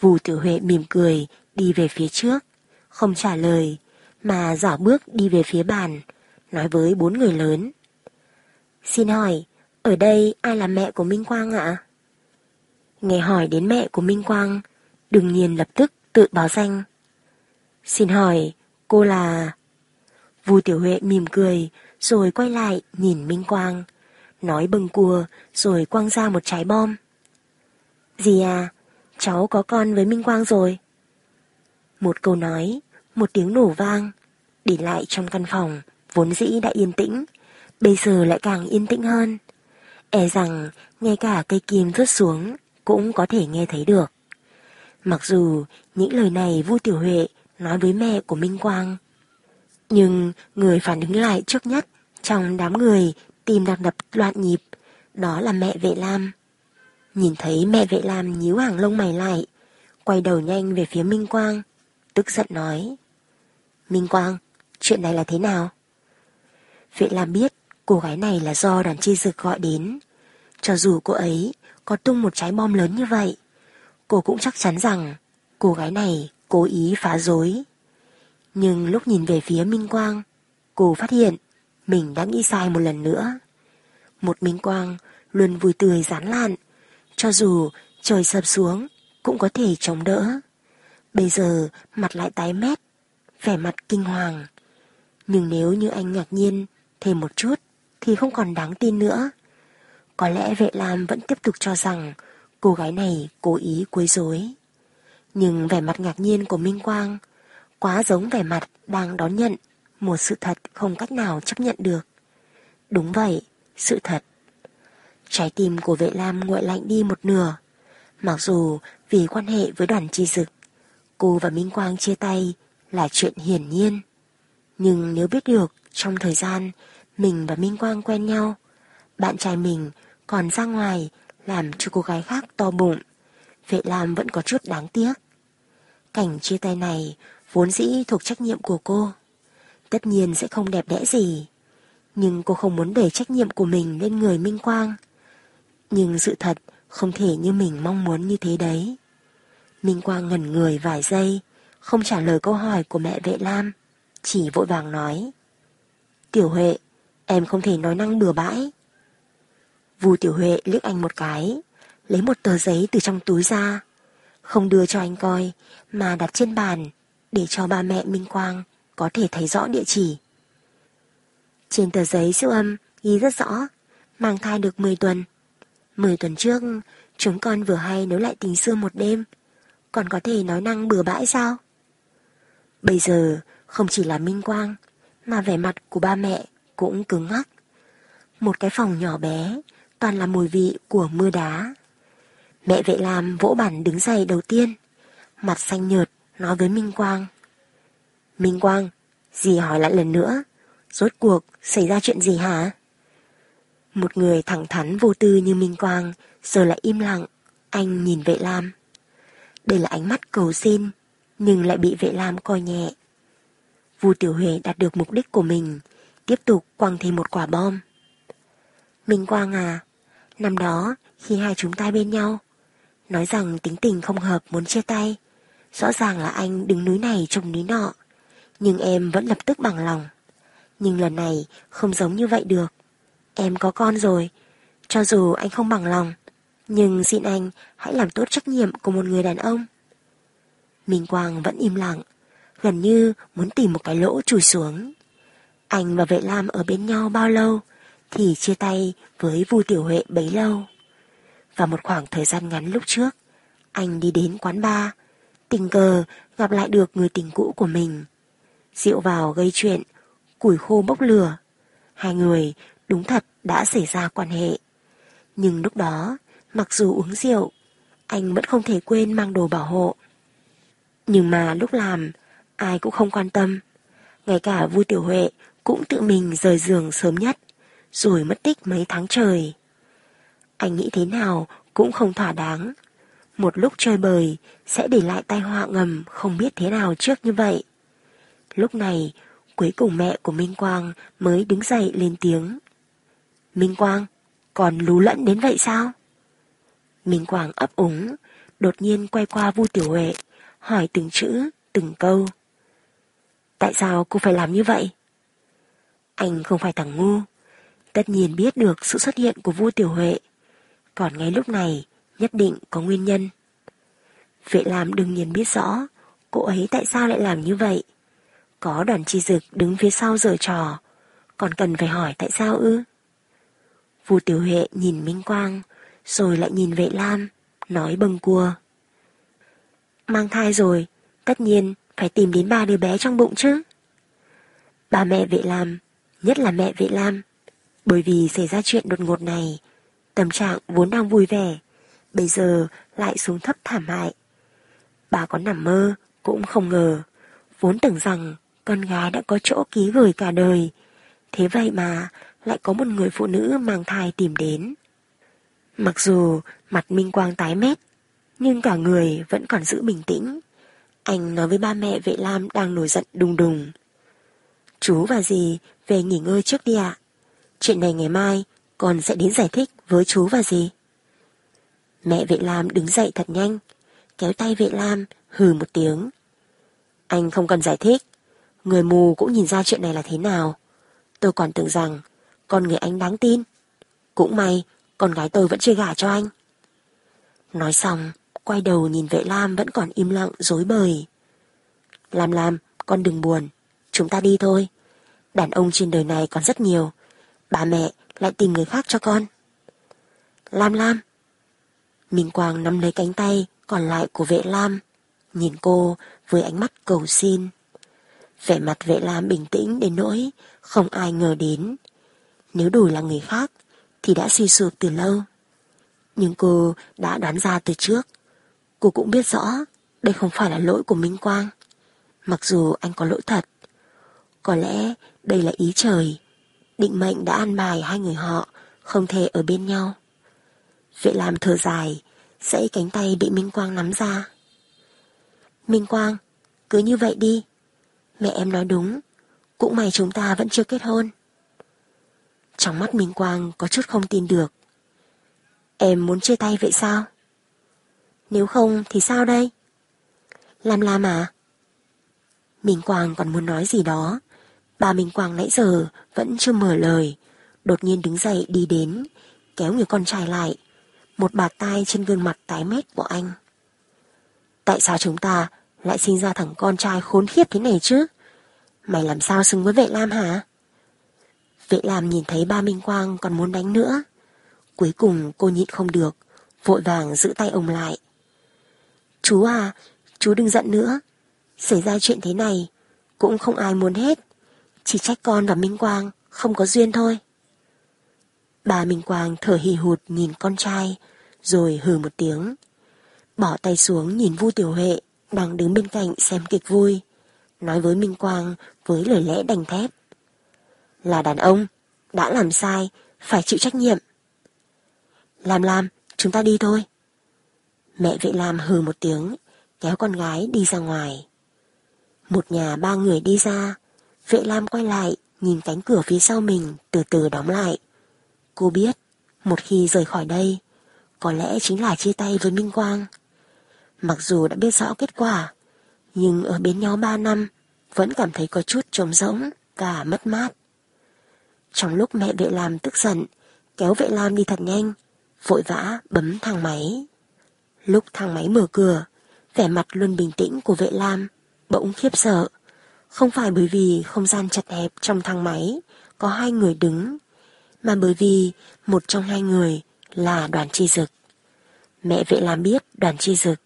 Vù Tiểu Huệ mỉm cười, đi về phía trước, không trả lời, mà dỏ bước đi về phía bàn, nói với bốn người lớn. Xin hỏi, ở đây ai là mẹ của Minh Quang ạ? Nghe hỏi đến mẹ của Minh Quang, đừng nhiên lập tức tự báo danh. Xin hỏi, cô là... vù Tiểu Huệ mỉm cười, rồi quay lại nhìn Minh Quang, nói bâng cua, rồi quăng ra một trái bom. gì à, cháu có con với Minh Quang rồi. Một câu nói, một tiếng nổ vang, để lại trong căn phòng, vốn dĩ đã yên tĩnh, bây giờ lại càng yên tĩnh hơn. E rằng ngay cả cây kim rớt xuống cũng có thể nghe thấy được. Mặc dù những lời này Vu Tiểu Huệ nói với mẹ của Minh Quang, nhưng người phản ứng lại trước nhất trong đám người tìm đang đập loạn nhịp, đó là mẹ vệ Lam. Nhìn thấy mẹ vệ Lam nhíu hàng lông mày lại, quay đầu nhanh về phía Minh Quang, tức giận nói. Minh Quang, chuyện này là thế nào? Vệ Lam biết cô gái này là do đoàn chi dực gọi đến. Cho dù cô ấy có tung một trái bom lớn như vậy, cô cũng chắc chắn rằng cô gái này cố ý phá rối. Nhưng lúc nhìn về phía Minh Quang, cô phát hiện mình đã nghĩ sai một lần nữa. Một Minh Quang luôn vui tươi rán lạn, cho dù trời sập xuống cũng có thể chống đỡ. Bây giờ mặt lại tái mét, vẻ mặt kinh hoàng. Nhưng nếu như anh ngạc nhiên thêm một chút thì không còn đáng tin nữa. Có lẽ vệ lam vẫn tiếp tục cho rằng cô gái này cố ý quấy rối. Nhưng vẻ mặt ngạc nhiên của Minh Quang quá giống vẻ mặt đang đón nhận một sự thật không cách nào chấp nhận được. Đúng vậy, sự thật. Trái tim của vệ lam nguội lạnh đi một nửa. Mặc dù vì quan hệ với đoàn chi dực, cô và Minh Quang chia tay là chuyện hiển nhiên. Nhưng nếu biết được trong thời gian mình và Minh Quang quen nhau, bạn trai mình còn ra ngoài làm cho cô gái khác to bụng, Vệ Lam vẫn có chút đáng tiếc. Cảnh chia tay này vốn dĩ thuộc trách nhiệm của cô. Tất nhiên sẽ không đẹp đẽ gì. Nhưng cô không muốn đẩy trách nhiệm của mình lên người Minh Quang. Nhưng sự thật không thể như mình mong muốn như thế đấy. Minh Quang ngẩn người vài giây, không trả lời câu hỏi của mẹ vệ Lam, chỉ vội vàng nói. Tiểu Huệ, em không thể nói năng bừa bãi. Vù Tiểu Huệ liếc anh một cái, lấy một tờ giấy từ trong túi ra, không đưa cho anh coi, mà đặt trên bàn, để cho ba mẹ Minh Quang có thể thấy rõ địa chỉ. Trên tờ giấy siêu âm ghi rất rõ, mang thai được 10 tuần. 10 tuần trước, chúng con vừa hay nấu lại tình xưa một đêm, còn có thể nói năng bừa bãi sao? Bây giờ, không chỉ là Minh Quang, mà vẻ mặt của ba mẹ cũng cứng ngắc. Một cái phòng nhỏ bé, toàn là mùi vị của mưa đá. Mẹ vệ làm vỗ bản đứng dậy đầu tiên, mặt xanh nhợt, nói với Minh Quang. Minh Quang, dì hỏi lại lần nữa, rốt cuộc xảy ra chuyện gì hả? Một người thẳng thắn vô tư như Minh Quang, giờ lại im lặng, anh nhìn vệ lam. Đây là ánh mắt cầu xin, nhưng lại bị vệ lam coi nhẹ. Vu Tiểu Huệ đạt được mục đích của mình, tiếp tục quăng thêm một quả bom. Minh Quang à, năm đó khi hai chúng ta bên nhau, nói rằng tính tình không hợp muốn chia tay, rõ ràng là anh đứng núi này trông núi nọ, nhưng em vẫn lập tức bằng lòng. Nhưng lần này không giống như vậy được. Em có con rồi, cho dù anh không bằng lòng, nhưng xin anh hãy làm tốt trách nhiệm của một người đàn ông. Minh Quang vẫn im lặng, gần như muốn tìm một cái lỗ chùi xuống. Anh và Vệ Lam ở bên nhau bao lâu thì chia tay với Vu Tiểu Huệ bấy lâu. Và một khoảng thời gian ngắn lúc trước, anh đi đến quán bar, tình cờ gặp lại được người tình cũ của mình. Rượu vào gây chuyện, củi khô bốc lửa. Hai người đúng thật đã xảy ra quan hệ. Nhưng lúc đó, mặc dù uống rượu, anh vẫn không thể quên mang đồ bảo hộ. Nhưng mà lúc làm, ai cũng không quan tâm. Ngay cả vui Tiểu Huệ cũng tự mình rời giường sớm nhất, rồi mất tích mấy tháng trời. Anh nghĩ thế nào cũng không thỏa đáng. Một lúc chơi bời sẽ để lại tai họa ngầm không biết thế nào trước như vậy. Lúc này, cuối cùng mẹ của Minh Quang mới đứng dậy lên tiếng. Minh Quang, còn lú lẫn đến vậy sao? Minh Quang ấp úng, đột nhiên quay qua Vu Tiểu Huệ, hỏi từng chữ, từng câu. Tại sao cô phải làm như vậy? Anh không phải thằng ngu, tất nhiên biết được sự xuất hiện của Vu Tiểu Huệ, còn ngay lúc này nhất định có nguyên nhân. Vệ làm đương nhiên biết rõ cô ấy tại sao lại làm như vậy. Có đoàn chi dực đứng phía sau giở trò, còn cần phải hỏi tại sao ư? Vu Tiểu Huệ nhìn Minh Quang, rồi lại nhìn vệ lam, nói bâng cua. Mang thai rồi, tất nhiên phải tìm đến ba đứa bé trong bụng chứ. Ba mẹ vệ lam, nhất là mẹ vệ lam, bởi vì xảy ra chuyện đột ngột này, tâm trạng vốn đang vui vẻ, bây giờ lại xuống thấp thảm hại. Bà có nằm mơ, cũng không ngờ, vốn tưởng rằng con gái đã có chỗ ký gửi cả đời, thế vậy mà lại có một người phụ nữ mang thai tìm đến. Mặc dù mặt Minh Quang tái mét, nhưng cả người vẫn còn giữ bình tĩnh. Anh nói với ba mẹ vệ lam đang nổi giận đùng đùng. Chú và dì về nghỉ ngơi trước đi ạ. Chuyện này ngày mai con sẽ đến giải thích với chú và dì. Mẹ vệ lam đứng dậy thật nhanh, kéo tay vệ lam, hừ một tiếng. Anh không cần giải thích, người mù cũng nhìn ra chuyện này là thế nào. Tôi còn tưởng rằng con người anh đáng tin. Cũng may, con gái tôi vẫn chưa gả cho anh. Nói xong, quay đầu nhìn vệ Lam vẫn còn im lặng, dối bời. Lam Lam, con đừng buồn, chúng ta đi thôi. Đàn ông trên đời này còn rất nhiều, bà mẹ lại tìm người khác cho con. Lam Lam. Minh Quang nắm lấy cánh tay còn lại của vệ Lam, nhìn cô với ánh mắt cầu xin. Vẻ mặt vệ lam bình tĩnh đến nỗi không ai ngờ đến. Nếu đổi là người khác thì đã suy sụp từ lâu. Nhưng cô đã đoán ra từ trước. Cô cũng biết rõ đây không phải là lỗi của Minh Quang. Mặc dù anh có lỗi thật. Có lẽ đây là ý trời. Định mệnh đã an bài hai người họ không thể ở bên nhau. Vệ làm thở dài, dãy cánh tay bị Minh Quang nắm ra. Minh Quang, cứ như vậy đi. Mẹ em nói đúng, cũng may chúng ta vẫn chưa kết hôn. Trong mắt Minh Quang có chút không tin được. Em muốn chia tay vậy sao? Nếu không thì sao đây? Làm làm à? Minh Quang còn muốn nói gì đó. Bà Minh Quang nãy giờ vẫn chưa mở lời. Đột nhiên đứng dậy đi đến, kéo người con trai lại. Một bạt tay trên gương mặt tái mét của anh. Tại sao chúng ta lại sinh ra thằng con trai khốn khiếp thế này chứ? Mày làm sao xứng với vệ Lam hả? Vệ Lam nhìn thấy ba Minh Quang còn muốn đánh nữa. Cuối cùng cô nhịn không được, vội vàng giữ tay ông lại. Chú à, chú đừng giận nữa. Xảy ra chuyện thế này, cũng không ai muốn hết. Chỉ trách con và Minh Quang không có duyên thôi. Bà Minh Quang thở hì hụt nhìn con trai, rồi hừ một tiếng. Bỏ tay xuống nhìn Vu Tiểu Huệ đang đứng bên cạnh xem kịch vui, nói với Minh Quang với lời lẽ đành thép. Là đàn ông, đã làm sai, phải chịu trách nhiệm. Làm làm, chúng ta đi thôi. Mẹ vệ làm hừ một tiếng, kéo con gái đi ra ngoài. Một nhà ba người đi ra, vệ lam quay lại, nhìn cánh cửa phía sau mình từ từ đóng lại. Cô biết, một khi rời khỏi đây, có lẽ chính là chia tay với Minh Quang. Mặc dù đã biết rõ kết quả, nhưng ở bên nhau ba năm vẫn cảm thấy có chút trống rỗng và mất mát. Trong lúc mẹ vệ làm tức giận, kéo vệ lam đi thật nhanh, vội vã bấm thang máy. Lúc thang máy mở cửa, vẻ mặt luôn bình tĩnh của vệ lam bỗng khiếp sợ. Không phải bởi vì không gian chật hẹp trong thang máy có hai người đứng, mà bởi vì một trong hai người là đoàn chi dực. Mẹ vệ lam biết đoàn chi dực,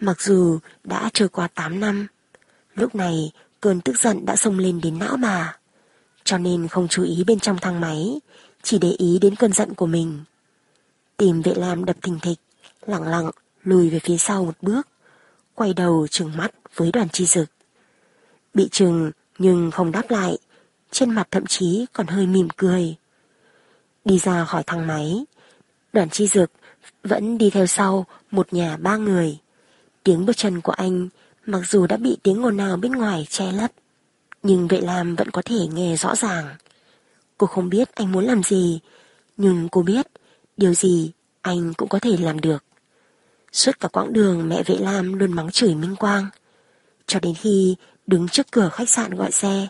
mặc dù đã trôi qua 8 năm, lúc này cơn tức giận đã xông lên đến não bà cho nên không chú ý bên trong thang máy, chỉ để ý đến cơn giận của mình. Tìm vệ lam đập thình thịch, lặng lặng lùi về phía sau một bước, quay đầu trừng mắt với đoàn chi dực. Bị trừng nhưng không đáp lại, trên mặt thậm chí còn hơi mỉm cười. Đi ra khỏi thang máy, đoàn chi dực vẫn đi theo sau một nhà ba người. Tiếng bước chân của anh mặc dù đã bị tiếng ồn nào bên ngoài che lấp, nhưng vệ lam vẫn có thể nghe rõ ràng. Cô không biết anh muốn làm gì, nhưng cô biết điều gì anh cũng có thể làm được. Suốt cả quãng đường mẹ vệ lam luôn mắng chửi Minh Quang. Cho đến khi đứng trước cửa khách sạn gọi xe,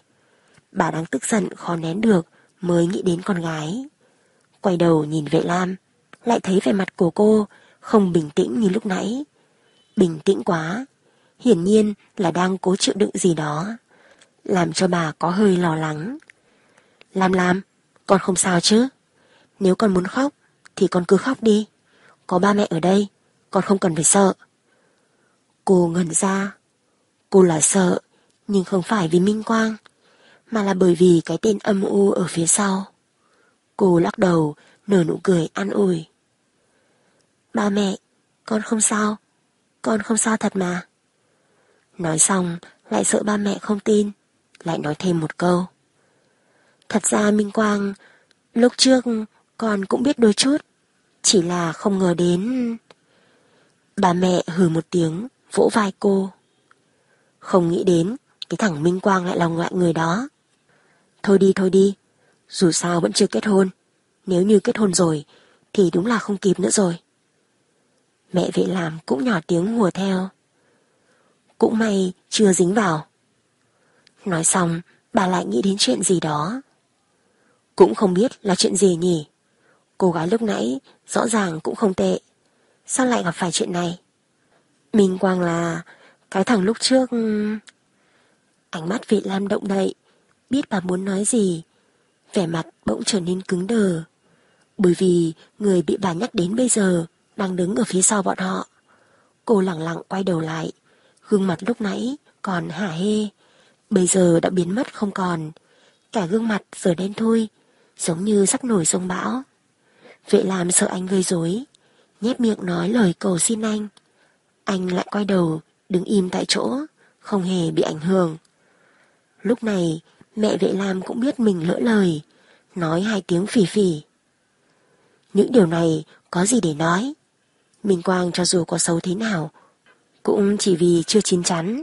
bà đang tức giận khó nén được mới nghĩ đến con gái. Quay đầu nhìn vệ lam, lại thấy vẻ mặt của cô không bình tĩnh như lúc nãy. Bình tĩnh quá, hiển nhiên là đang cố chịu đựng gì đó làm cho bà có hơi lo lắng. Lam Lam, con không sao chứ? Nếu con muốn khóc, thì con cứ khóc đi. Có ba mẹ ở đây, con không cần phải sợ. Cô ngẩn ra. Cô là sợ, nhưng không phải vì Minh Quang, mà là bởi vì cái tên âm u ở phía sau. Cô lắc đầu, nở nụ cười an ủi. Ba mẹ, con không sao, con không sao thật mà. Nói xong, lại sợ ba mẹ không tin, lại nói thêm một câu. Thật ra Minh Quang, lúc trước con cũng biết đôi chút, chỉ là không ngờ đến... Bà mẹ hừ một tiếng, vỗ vai cô. Không nghĩ đến, cái thằng Minh Quang lại là loại người đó. Thôi đi thôi đi, dù sao vẫn chưa kết hôn. Nếu như kết hôn rồi, thì đúng là không kịp nữa rồi. Mẹ vệ làm cũng nhỏ tiếng hùa theo. Cũng may chưa dính vào. Nói xong, bà lại nghĩ đến chuyện gì đó. Cũng không biết là chuyện gì nhỉ. Cô gái lúc nãy rõ ràng cũng không tệ. Sao lại gặp phải chuyện này? Minh Quang là cái thằng lúc trước... Ừ, ánh mắt vị Lam động đậy, biết bà muốn nói gì. Vẻ mặt bỗng trở nên cứng đờ. Bởi vì người bị bà nhắc đến bây giờ đang đứng ở phía sau bọn họ. Cô lặng lặng quay đầu lại, gương mặt lúc nãy còn hả hê, Bây giờ đã biến mất không còn, cả gương mặt giờ đen thui, giống như sắp nổi sông bão. Vệ làm sợ anh gây rối, nhét miệng nói lời cầu xin anh. Anh lại quay đầu, đứng im tại chỗ, không hề bị ảnh hưởng. Lúc này, mẹ vệ lam cũng biết mình lỡ lời, nói hai tiếng phỉ phỉ. Những điều này có gì để nói? Minh Quang cho dù có xấu thế nào, cũng chỉ vì chưa chín chắn.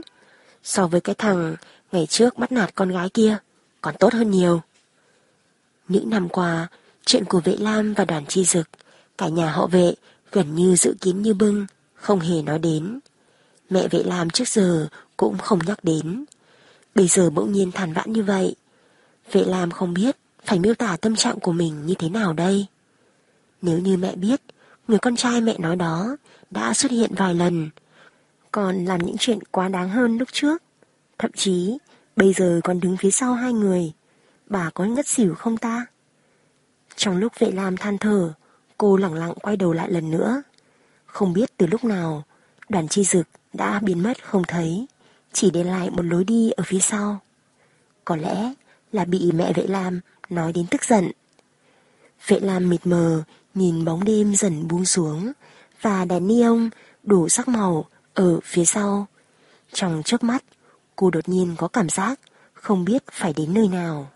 So với cái thằng ngày trước bắt nạt con gái kia, còn tốt hơn nhiều. Những năm qua, chuyện của vệ lam và đoàn chi dực, cả nhà họ vệ gần như dự kiến như bưng, không hề nói đến. Mẹ vệ lam trước giờ cũng không nhắc đến. Bây giờ bỗng nhiên thản vãn như vậy. Vệ lam không biết phải miêu tả tâm trạng của mình như thế nào đây. Nếu như mẹ biết, người con trai mẹ nói đó đã xuất hiện vài lần, còn làm những chuyện quá đáng hơn lúc trước. Thậm chí, bây giờ còn đứng phía sau hai người, bà có ngất xỉu không ta? Trong lúc vệ lam than thở, cô lặng lặng quay đầu lại lần nữa. Không biết từ lúc nào, đoàn chi dực đã biến mất không thấy, chỉ để lại một lối đi ở phía sau. Có lẽ là bị mẹ vệ lam nói đến tức giận. Vệ lam mịt mờ, nhìn bóng đêm dần buông xuống, và đèn neon đủ sắc màu ở phía sau. Trong chớp mắt, cô đột nhiên có cảm giác không biết phải đến nơi nào.